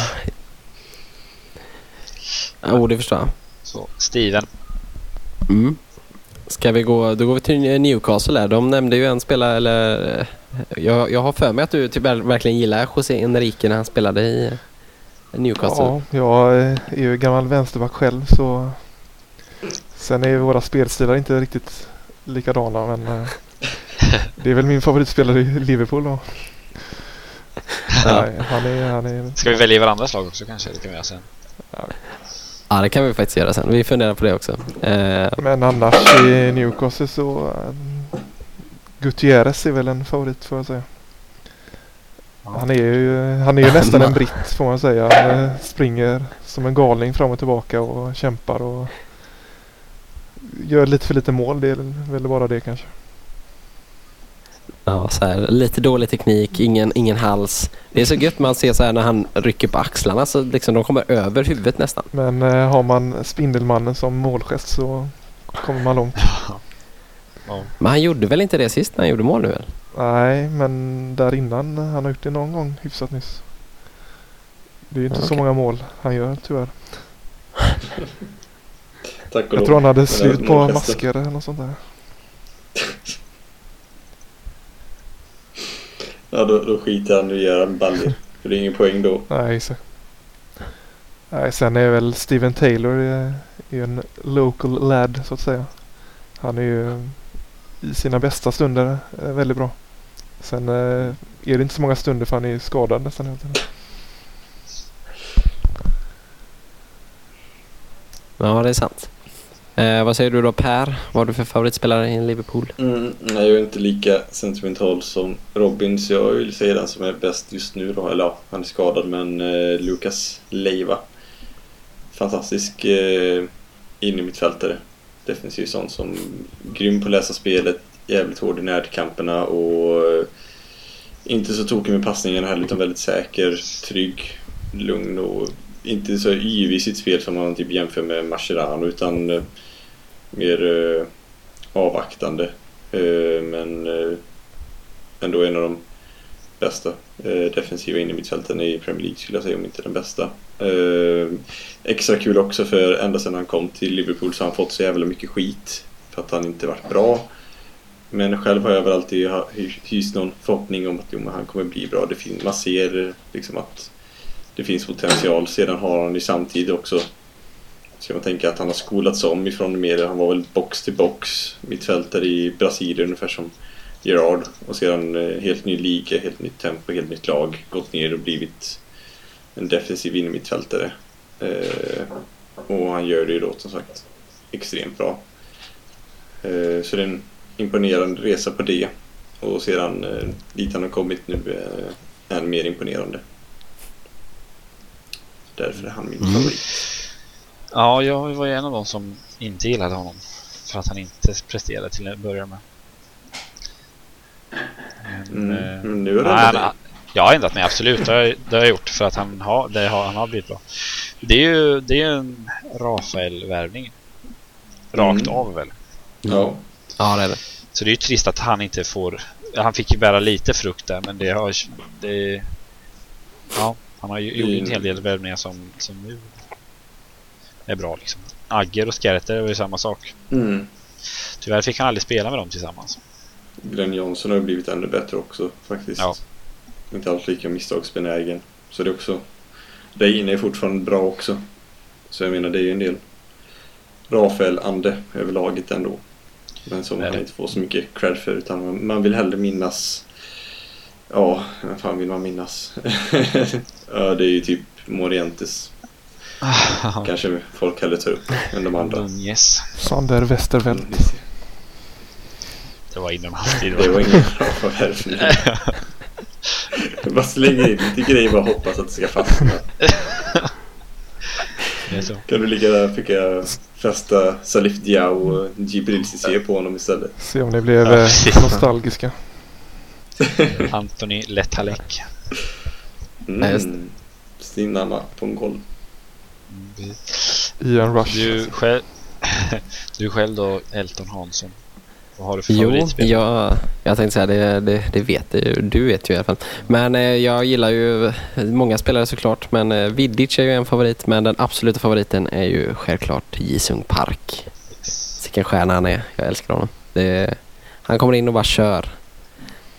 Speaker 1: Jo, det förstår jag.
Speaker 3: Så, Steven.
Speaker 1: Mm. Ska vi gå, då går vi till Newcastle här. De nämnde ju en spelare, eller jag, jag har för mig att du typ verkligen gillar José Enrique när han spelade i Newcastle.
Speaker 4: Ja, jag är ju gammal vänsterback själv så Sen är ju våra spelstilar inte riktigt likadana men eh, Det är väl min favoritspelare i Liverpool då.
Speaker 1: Ja.
Speaker 4: Nej, han är, han är
Speaker 3: Ska vi välja varandras lag också kanske? Det kan vi göra sen.
Speaker 1: Ja, det kan vi faktiskt göra sen. Vi funderar på det också. Eh,
Speaker 4: Men annars i Newcastle så um, Gutierrez är väl en favorit får jag säga. Han är ju, han är ju nästan en britt får man säga. Han eh, springer som en galning fram och tillbaka och kämpar och gör lite för lite mål. Det är väl bara det kanske.
Speaker 1: Ja, så här, lite dålig teknik, ingen, ingen hals. Det är så gött man ser så här när han rycker på axlarna så liksom de kommer över huvudet nästan.
Speaker 4: Men eh, har man Spindelmannen som målgest så kommer man långt.
Speaker 3: Ja.
Speaker 1: Men han gjorde väl inte det sist när han gjorde mål nu väl?
Speaker 4: Nej, men där innan han har gjort det någon gång hyfsat nyss. Det är ju inte så
Speaker 1: Okej.
Speaker 4: många mål han gör tyvärr.
Speaker 2: Tack och
Speaker 4: Jag tror han hade slut på masker eller något sånt där.
Speaker 2: Ja, då, då skiter han i att göra baljor. För det är ingen poäng då.
Speaker 4: Nej, så. Nej, sen är väl Steven Taylor är, är en local lad så att säga. Han är ju i sina bästa stunder eh, väldigt bra. Sen eh, är det inte så många stunder för han är skadad nästan hela tiden.
Speaker 1: Ja, det är sant. Eh, vad säger du då Per? Vad har du för favoritspelare i Liverpool?
Speaker 2: Mm, nej, jag är inte lika sentimental som Robin så jag vill säga den som är bäst just nu då. Eller ja, han är skadad men eh, Lucas Leiva. Fantastisk eh, innermittfältare. Definitivt sån som grym på att läsa spelet, jävligt hård i närkamperna och eh, inte så tokig med passningarna heller utan väldigt säker, trygg, lugn och inte så yvig i sitt spel som man typ jämför med Mascherano utan eh, mer eh, avvaktande. Eh, men eh, ändå en av de bästa eh, defensiva innermittfälten i Premier League skulle jag säga, om inte den bästa. Eh, extra kul också för ända sedan han kom till Liverpool så har han fått så jävla mycket skit för att han inte varit bra. Men själv har jag väl alltid hyst någon förhoppning om att jo, men han kommer bli bra. Det finns, man ser liksom att det finns potential. Sedan har han ju samtidigt också Ska man tänka att han har skolats om ifrån mer, han var väl box till box mittfältare i Brasilien ungefär som Gerard och sedan eh, helt ny liga, helt nytt tempo, helt nytt lag gått ner och blivit en defensiv innermittfältare. Eh, och han gör det ju då som sagt extremt bra. Eh, så det är en imponerande resa på det och sedan eh, dit han har kommit nu eh, än mer imponerande. Därför är han min
Speaker 1: Mm.
Speaker 2: favorit.
Speaker 3: Ja, jag var ju en av de som inte gillade honom. För att han inte presterade till att börja med. Men,
Speaker 2: Mm.
Speaker 3: eh,
Speaker 2: nu är det
Speaker 3: nej,
Speaker 2: ändå
Speaker 3: han, jag har ändrat mig absolut. Det har, jag- det har jag gjort för att han har, det har, han har blivit bra. Det är ju det är en Rafael-värvning. Rakt
Speaker 2: Mm.
Speaker 3: av väl.
Speaker 2: Ja.
Speaker 1: Ja, det är det.
Speaker 3: Så det är ju trist att han inte får... Han fick ju bära lite frukt där men det har... Det, ja, han har ju gjort en hel del värvningar som, som nu är bra liksom. Agger och Skerter var ju samma sak.
Speaker 2: Mm.
Speaker 3: Tyvärr fick han aldrig spela med dem tillsammans.
Speaker 2: Glenn Johnson har ju blivit ännu bättre också faktiskt.
Speaker 3: Ja.
Speaker 2: Inte alls lika misstagsbenägen. Så det är också... Reine är fortfarande bra också. Så jag menar det är ju en del Rafael-ande över laget ändå. Men som han
Speaker 3: det.
Speaker 2: inte får så mycket cred för utan man, man vill hellre minnas... Ja, vem fan vill man minnas? ja, det är ju typ Morientes. Kanske folk hellre tar upp än de andra.
Speaker 3: Nunez.
Speaker 4: Sander Westervelt.
Speaker 3: Det var innan hans tid.
Speaker 2: Det var ingen bra värvning. Bara slänger in lite grejer och bara hoppas att det ska fastna. Kan du lika gärna fick fästa Salif Diao och Jibril Cissé på honom istället?
Speaker 4: Se om ni blev
Speaker 3: Ja,
Speaker 4: eh, nostalgiska.
Speaker 3: Anthony Letalek.
Speaker 2: Mm. Stinnarna på en golv.
Speaker 4: Ian Rush.
Speaker 3: Du själv, du själv då, Elton Hansson. Vad har du för
Speaker 1: Jo,
Speaker 3: favoritspel?
Speaker 1: jag, jag tänkte säga det, det, det vet du ju. Du vet ju i alla fall. Men eh, jag gillar ju många spelare såklart. Men eh, Vidic är ju en favorit. Men den absoluta favoriten är ju självklart Jisung Park. Vilken stjärna han är. Jag älskar honom. Det, han kommer in och bara kör.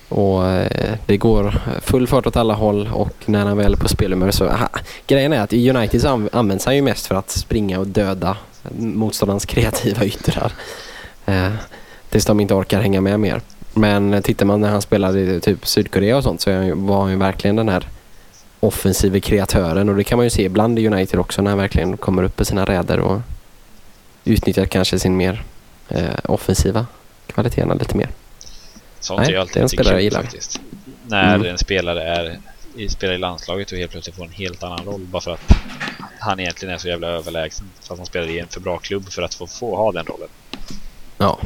Speaker 1: Och eh, det går full fart åt alla håll och när han väl är på spelhumör så... Aha, grejen är att i United så anv- används han ju mest för att springa och döda motståndarens kreativa yttrar. Eh, tills de inte orkar hänga med mer. Men tittar man när han spelade i typ Sydkorea och sånt så var han ju verkligen den här offensiva kreatören och det kan man ju se ibland i United också när han verkligen kommer upp i sina räder och utnyttjar kanske sin mer eh, offensiva kvaliteterna lite mer.
Speaker 3: Sånt
Speaker 1: Nej,
Speaker 3: är ju alltid
Speaker 1: en spelare jag
Speaker 3: kul
Speaker 1: gillar.
Speaker 3: faktiskt. När
Speaker 1: Mm.
Speaker 3: en spelare är spelar i landslaget och helt plötsligt får en helt annan roll bara för att han egentligen är så jävla överlägsen. För att han spelar i en för bra klubb för att få, få ha den rollen.
Speaker 1: Ja.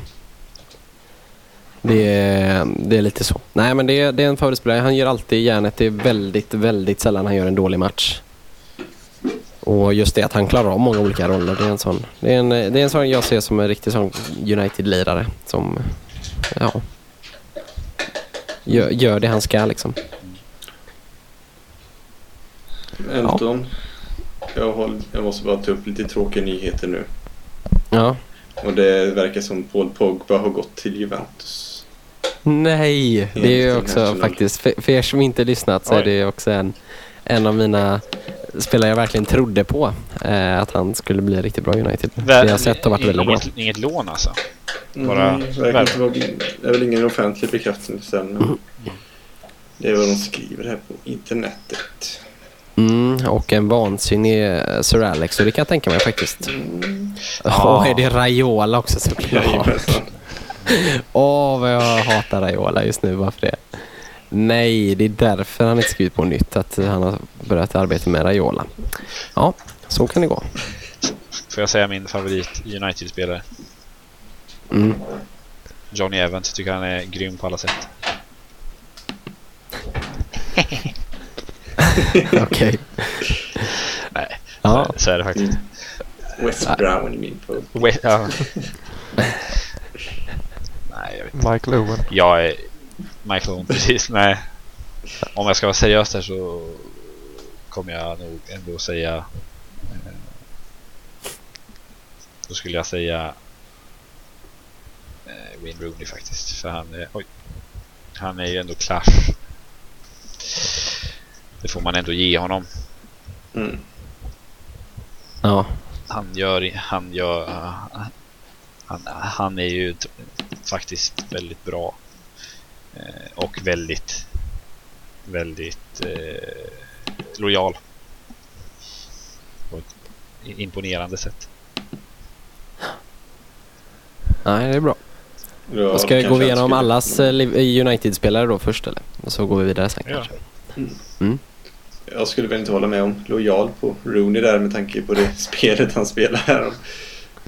Speaker 1: Det är, det är lite så. Nej men det är, det är en favoritspelare. Han gör alltid järnet. Det är väldigt, väldigt sällan han gör en dålig match. Och just det att han klarar av många olika roller. Det är en sån, det är en, det är en sån jag ser som en riktig sån United-lirare. Som, ja. Gör, gör det han ska liksom.
Speaker 2: Elton. Jag, håll, jag måste bara ta upp lite tråkiga nyheter nu.
Speaker 1: Ja.
Speaker 2: Och det verkar som Paul Pogba har gått till Juventus.
Speaker 1: Nej, det är ju också faktiskt, för, för er som inte lyssnat så är
Speaker 3: Oj.
Speaker 1: det också en, en av mina spelare jag verkligen trodde på. Eh, att han skulle bli riktigt bra i United. Det jag har sett har varit väldigt bra.
Speaker 3: inget, inget lån alltså. Bara
Speaker 2: Mm, inte vara, det är väl ingen offentlig bekräftelse än. Men det är vad de skriver här på internetet.
Speaker 1: Mm, och en vansinnig eh, Sir Alex och det kan jag tänka mig faktiskt.
Speaker 2: Mm.
Speaker 1: Åh, är det Raiola också såklart? Åh, vad jag hatar Raiola just nu. Varför det? Nej, det är därför han inte skrivit på nytt. Att han har börjat arbeta med Raiola. Ja, så kan det gå.
Speaker 3: Får jag säga min favorit United-spelare?
Speaker 1: Mm.
Speaker 3: Johnny Evans. Tycker han är grym på alla sätt.
Speaker 1: Okej.
Speaker 3: Nej,
Speaker 1: Ja,
Speaker 3: så, så är det faktiskt.
Speaker 2: West Brown i min
Speaker 3: ja. Nej, jag vet inte.
Speaker 4: Michael Owen.
Speaker 3: Jag är Michael Owen, precis. Nej. Om jag ska vara seriös där så kommer jag nog ändå säga eh, då skulle jag säga eh, Wayne Rooney faktiskt. För han är, oj, han är ju ändå clash. Det får man ändå ge honom.
Speaker 2: Mm.
Speaker 1: ja.
Speaker 3: Han gör, han gör, han, han är ju faktiskt väldigt bra. Eh, och väldigt, väldigt eh, lojal. På ett imponerande sätt.
Speaker 1: Nej, det är bra.
Speaker 2: Ja,
Speaker 1: Ska
Speaker 2: kanske
Speaker 1: gå igenom allas eh, Liv- United-spelare då först eller? Och så går vi vidare sen
Speaker 3: Ja.
Speaker 1: kanske.
Speaker 2: Jag skulle väl inte hålla med om lojal på Rooney där med tanke på det spelet han spelar här om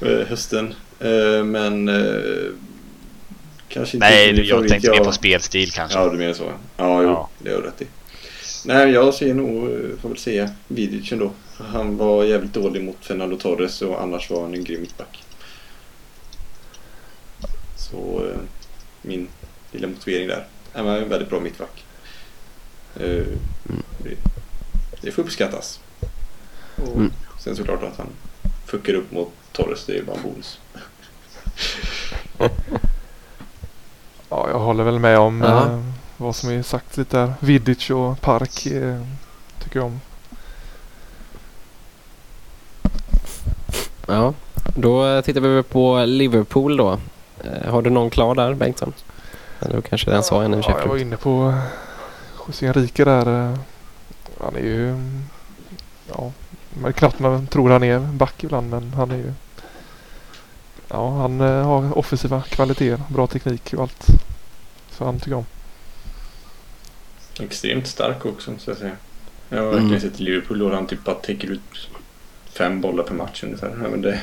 Speaker 2: eh, hösten. Eh, Men eh, kanske inte
Speaker 3: Nej,
Speaker 2: min
Speaker 3: jag tänkte mer
Speaker 2: Jag-
Speaker 3: på spelstil kanske.
Speaker 2: Ja, du menar så. Ja, jo,
Speaker 3: Ja.
Speaker 2: det har du rätt i. Nej, jag ser nog, eh, får väl säga, Vidic ändå. Han var jävligt dålig mot Fernando Torres och annars var han en grym mittback. Så eh, min lilla motivering där. Han var en väldigt bra mittback. Eh, det, det får uppskattas. Och
Speaker 1: Mm.
Speaker 2: sen såklart att han fuckar upp mot Torres, det är ju bara en bonus.
Speaker 4: Ja, jag håller väl med om
Speaker 1: Ja.
Speaker 4: eh, vad som är sagt lite där. Vidic och Park eh, tycker jag om.
Speaker 1: Ja, då tittar vi på Liverpool då. Eh, Har du någon klar där Bengtsson? Eller kanske redan sa en i
Speaker 4: Ja, jag var inne på José Enrique där. eh, Han är ju... Ja, man knappt man tror han är back ibland men han är ju... Ja, han eh, har offensiva kvaliteter, bra teknik och allt. Han tycker jag om.
Speaker 2: Extremt stark också, så att säga. Jag har
Speaker 1: Mm.
Speaker 2: verkligen sett i Liverpool och han typ bara täcker ut fem bollar per match ungefär. Ja, men det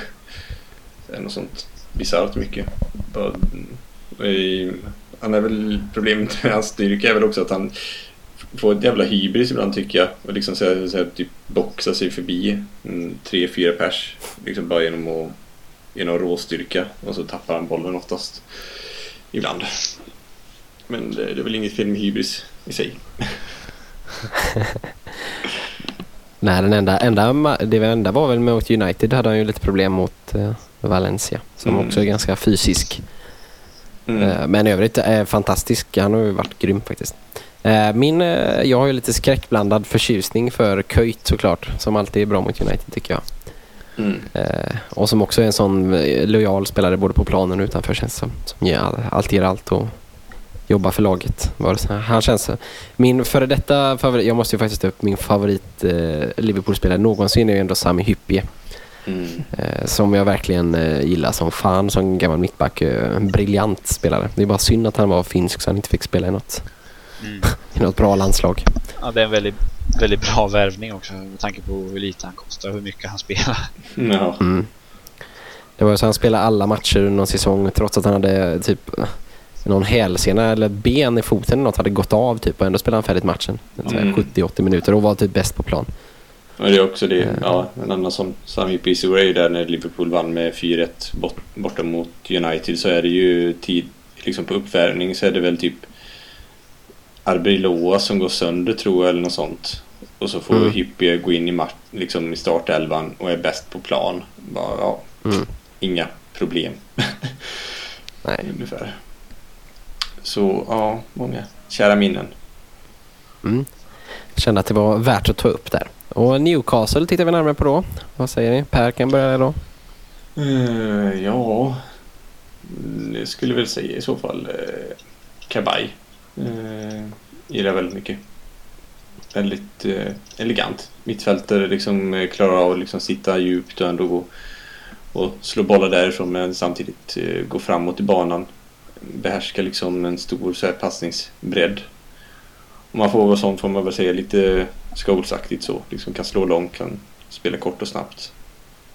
Speaker 2: är något sånt bisarrt mycket. Bara, mm, i- han är väl, problemet med hans styrka är väl också att han får ett jävla hybris ibland tycker jag. Och liksom så så här, typ boxa sig förbi mm, tre, fyra pers. Liksom bara genom att genom råstyrka. Och så tappar han bollen oftast. Ibland. Men det, det är väl inget fel med hybris i sig.
Speaker 1: Nej, den enda, enda, det enda var väl mot United hade han ju lite problem mot eh, Valencia. Som
Speaker 2: Mm.
Speaker 1: också är ganska fysisk.
Speaker 2: Mm.
Speaker 1: Eh, men i övrigt är fantastisk. Han har ju varit grym faktiskt. Eh, min, eh, jag har ju lite skräckblandad förtjusning för Köjt såklart. Som alltid är bra mot United tycker jag.
Speaker 2: Mm.
Speaker 1: Eh, och som också är en sån eh, lojal spelare både på planen och utanför känns som. Som ger all, alltid ger allt och jobbar för laget. Var det så här. Han känns... Min före detta favorit, jag måste ju faktiskt ta upp min favorit eh, Liverpool-spelare någonsin är ju ändå Sami Hyppie.
Speaker 2: Mm.
Speaker 1: Eh, som jag verkligen eh, gillar som fan som gammal mittback. Eh, en briljant spelare. Det är bara synd att han var finsk så han inte fick spela i något,
Speaker 3: Mm.
Speaker 1: i något bra landslag.
Speaker 3: Ja, det är en väldigt, väldigt bra värvning också med tanke på hur lite han kostar och hur mycket han spelar.
Speaker 2: Ja.
Speaker 1: Mm. Det var ju så han spelade alla matcher under någon säsong trots att han hade typ någon hälsena eller ben i foten eller något hade gått av typ och ändå spelade han färdigt matchen.
Speaker 2: Mm.
Speaker 1: 70-80 minuter och var typ bäst på plan.
Speaker 2: Och det är också det,
Speaker 1: Eh.
Speaker 2: ja, en annan som Sami Pisoray där när Liverpool vann med 4-1 bort, borta mot United så är det ju tid, liksom på uppvärmning så är det väl typ Arbeloa som går sönder tror jag eller något sånt. Och så får
Speaker 1: Mm.
Speaker 2: Hyppie gå in i, match, liksom i startelvan och är bäst på plan. Bara, ja,
Speaker 1: Mm.
Speaker 2: inga problem
Speaker 1: Nej.
Speaker 2: ungefär. Så ja, många kära minnen.
Speaker 1: Mm. Jag kände att det var värt att ta upp där. Och Newcastle tittar vi närmare på då. Vad säger ni? Per kan börja då.
Speaker 2: Eh, ja, det skulle väl säga i så fall uh, Kabaj. Uh, gillar väldigt mycket. Väldigt eh, elegant. Mittfältare liksom eh, klarar av att liksom sitta djupt och ändå gå och slå bollar därifrån men samtidigt eh, gå framåt i banan. Behärskar liksom en stor så här, passningsbredd. Om man får vara sånt får man väl säga lite Scholes-aktigt så. Liksom kan slå långt, kan spela kort och snabbt.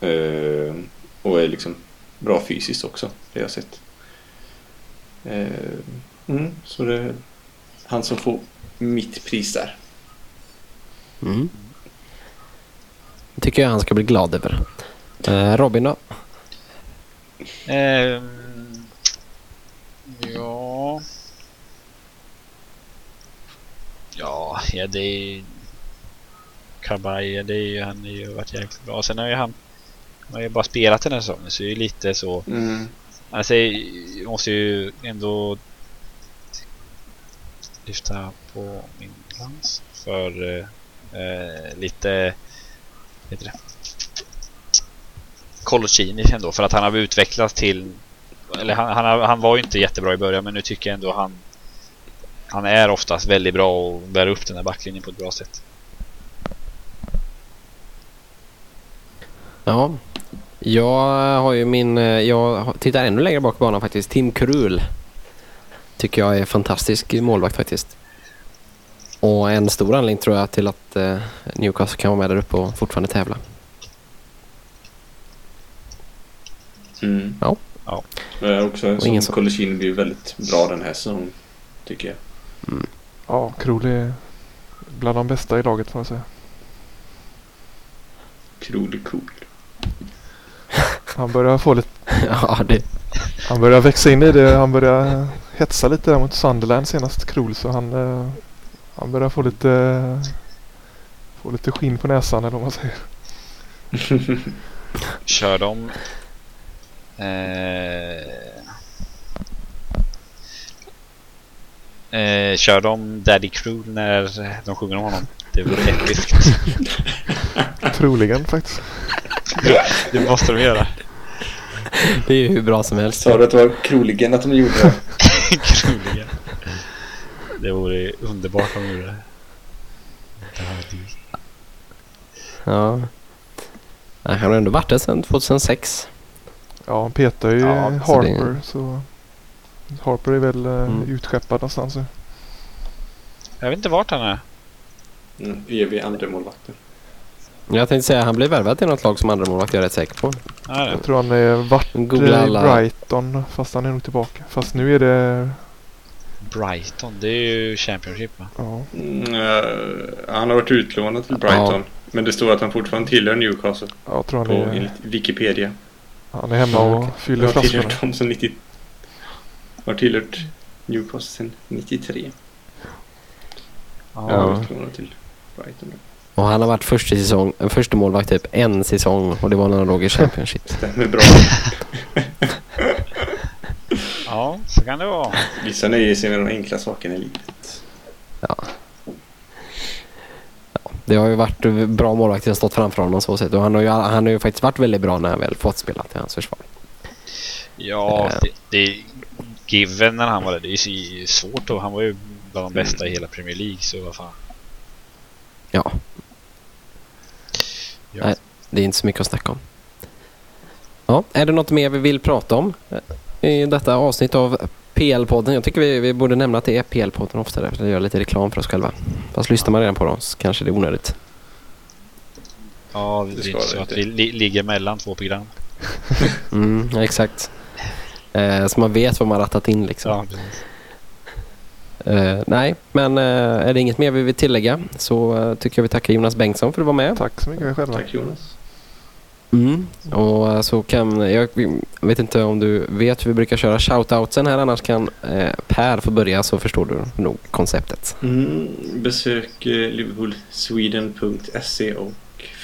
Speaker 2: Eh, och är liksom bra fysiskt också, det jag har sett. Eh, mm, så det är han som får mitt pris där.
Speaker 1: Mm. Tycker jag han ska bli glad över. Eh, Robin då?
Speaker 3: Ehm, ja... Ja, det är... Kabaj, det är ju, han har ju varit jäkligt bra. Sen har ju han... Han har ju bara spelat den här säsongen så det är ju lite så...
Speaker 2: Mm.
Speaker 3: Alltså, jag måste ju ändå lyfta på min lans för eh, eh, lite vad heter det? Colocini ändå för att han har utvecklats till eller han, han, han var ju inte jättebra i början men nu tycker jag ändå han han är oftast väldigt bra och bär upp den här backlinjen på ett bra sätt.
Speaker 1: Ja. Jag har ju min... eh, Jag tittar ännu längre bak i banan faktiskt. Tim Krul. Tycker jag är fantastisk målvakt faktiskt. Och en stor anledning tror jag till att eh, Newcastle kan vara med där uppe och fortfarande tävla.
Speaker 2: Mm.
Speaker 1: Ja.
Speaker 3: Ja.
Speaker 2: Det är också
Speaker 1: ingen
Speaker 2: som Colocini blir väldigt bra den här säsongen. Tycker jag.
Speaker 4: Ja, Krul är bland de bästa i laget får man säga.
Speaker 2: Krol är cool.
Speaker 4: Han börjar få lite,
Speaker 1: ja, det...
Speaker 4: han börjar växa in i det. Han börjar hetsa lite där mot Sunderland senast, Krul. Så han, eh, han börjar få lite, få lite skinn på näsan eller vad man säger.
Speaker 3: Kör de eh, eh, Kör de Daddy Crew när de sjunger om honom? Det vore episkt.
Speaker 4: Troligen faktiskt.
Speaker 3: det måste de göra.
Speaker 1: det är ju hur bra som helst.
Speaker 2: Sa du att det var kroligen att de gjorde det?
Speaker 3: Troligen. Det vore underbart om de gjorde det. Daddy.
Speaker 1: Ja. Han har ändå varit där sedan 2006.
Speaker 4: Ja, han petar ju
Speaker 1: Ja, så det-
Speaker 4: Harper. Så Harper är väl eh,
Speaker 1: Mm.
Speaker 4: utskeppad någonstans.
Speaker 3: Jag vet inte vart han är.
Speaker 2: Mm, evig andra målvakten.
Speaker 1: Jag tänkte säga han blev värvad till något lag som andra målvakt jag är rätt säker på.
Speaker 3: Ja,
Speaker 4: Jag tror han är
Speaker 1: Googla
Speaker 4: i
Speaker 1: alla.
Speaker 4: Brighton fast han är nog tillbaka. Fast nu är det...
Speaker 3: Brighton, det är ju Championship va?
Speaker 4: Ja,
Speaker 2: Mm, eh, han har varit utlånad till Brighton. Men det står att han fortfarande tillhör Newcastle
Speaker 4: jag tror han
Speaker 2: på
Speaker 4: är,
Speaker 2: Wikipedia.
Speaker 4: han är hemma och fyller flaskorna.
Speaker 2: tillhört dem sedan 90... Har tillhört Newcastle sedan 93.
Speaker 1: Ja.
Speaker 2: Ja. Till Brighton.
Speaker 1: Och han har varit första, säsong, första målvakt typ en säsong och det var när han låg i Championship.
Speaker 2: Stämmer bra.
Speaker 3: Ja, så kan det vara.
Speaker 2: Vissa nöjer sig med de enkla sakerna i livet.
Speaker 1: Det har ju varit bra målvakter som har stått framför honom så sätt och han har, ju, han har ju faktiskt varit väldigt bra när han väl fått spela till hans försvar.
Speaker 3: Ja, det, det given när han var där. Det är ju så svårt då. Han var ju bland de bästa i hela Premier League så vad fan.
Speaker 1: Ja,
Speaker 3: Ja.
Speaker 1: Nej. det är inte så mycket att snacka om. Ja, är det något mer vi vill prata om eh, i detta avsnitt av PL-podden. Jag tycker vi, vi borde nämna att det är PL-podden oftare. För att göra lite reklam för oss själva. Fast lyssnar man redan på dem så kanske det är onödigt.
Speaker 3: Ja,
Speaker 2: Det
Speaker 3: det är
Speaker 2: ska
Speaker 3: inte så att vi li ligger mellan två program.
Speaker 1: Mm, exakt. Eh, så man vet vad man rattat in liksom.
Speaker 3: Ja.
Speaker 1: Eh, nej, men eh, är det inget mer vi vill tillägga så eh, tycker jag vi tackar Jonas Bengtsson för att du var med.
Speaker 4: Tack så mycket själva.
Speaker 2: Tack Jonas.
Speaker 1: Mm. Och eh, så kan, jag vet inte om du vet hur vi brukar köra shoutoutsen här annars kan eh, Per få börja så förstår du nog konceptet.
Speaker 2: Mm, besök eh, liverpoolsweden.se och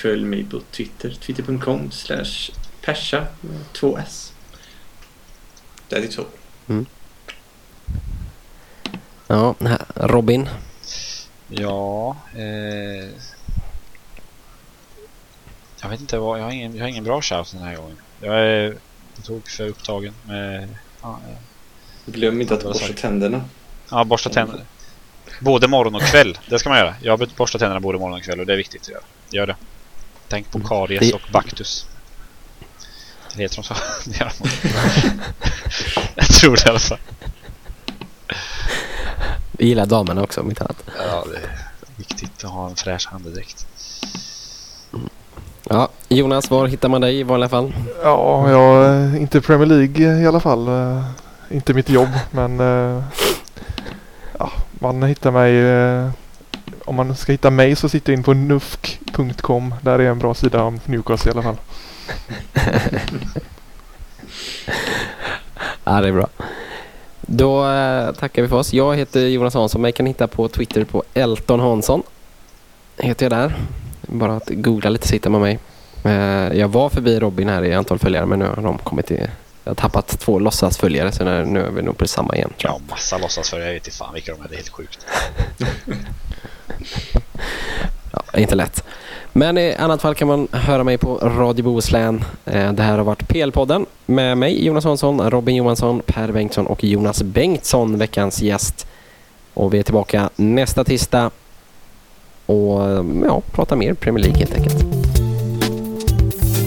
Speaker 2: följ mig på Twitter. Twitter.com slash persa med två s. Det är så.
Speaker 1: Ja, här, Robin.
Speaker 3: Ja, eh, jag vet inte vad, jag har ingen, jag har ingen bra shout den här gången. Jag är på tok för upptagen med ja, eh,
Speaker 2: Glöm inte att
Speaker 3: Ja,
Speaker 2: borsta
Speaker 3: sagt.
Speaker 2: tänderna.
Speaker 3: ja, borsta tänderna. Både morgon och kväll, det ska man göra. Jag borstar tänderna både morgon och kväll och det är viktigt att göra. Gör det. Tänk på karies
Speaker 1: Det-
Speaker 3: och baktus. Det heter de så? Det gör de. jag tror det i alla fall.
Speaker 1: Vi gillar damerna också om inte annat.
Speaker 3: Ja, det är viktigt att ha en fräsch andedräkt.
Speaker 1: Ja, Jonas, var hittar man dig i vanliga fall?
Speaker 4: Ja, jag är inte Premier League i alla fall. Eh, Inte mitt jobb men eh, ja, man hittar mig eh, om man ska hitta mig så sitter jag in på nufk.com. Där är en bra sida om Newcastle i alla fall.
Speaker 1: Ja, det är bra. Då eh, tackar vi för oss. Jag heter Jonas Hansson. Mig kan hitta på Twitter på Elton Hansson. Heter jag där. Bara att googla lite så hittar man mig. Eh, jag var förbi Robin här i antal följare men nu har de kommit i... Jag har tappat två låtsasföljare så nu är vi nog på samma igen.
Speaker 3: Ja, massa låtsasföljare. Jag vet inte fan vilka de är. Det är helt sjukt.
Speaker 1: Ja, inte lätt. Men i annat fall kan man höra mig på Radio Bohuslän. Eh, Det här har varit PL-podden med mig Jonas Hansson, Robin Johansson, Per Bengtsson och Jonas Bengtsson, veckans gäst. Och vi är tillbaka nästa tisdag och eh, ja, pratar mer Premier League helt enkelt.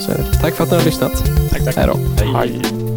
Speaker 1: Så. Tack för att ni har lyssnat.
Speaker 3: Tack, tack.
Speaker 1: Hej då.
Speaker 3: Hej.
Speaker 4: Hej.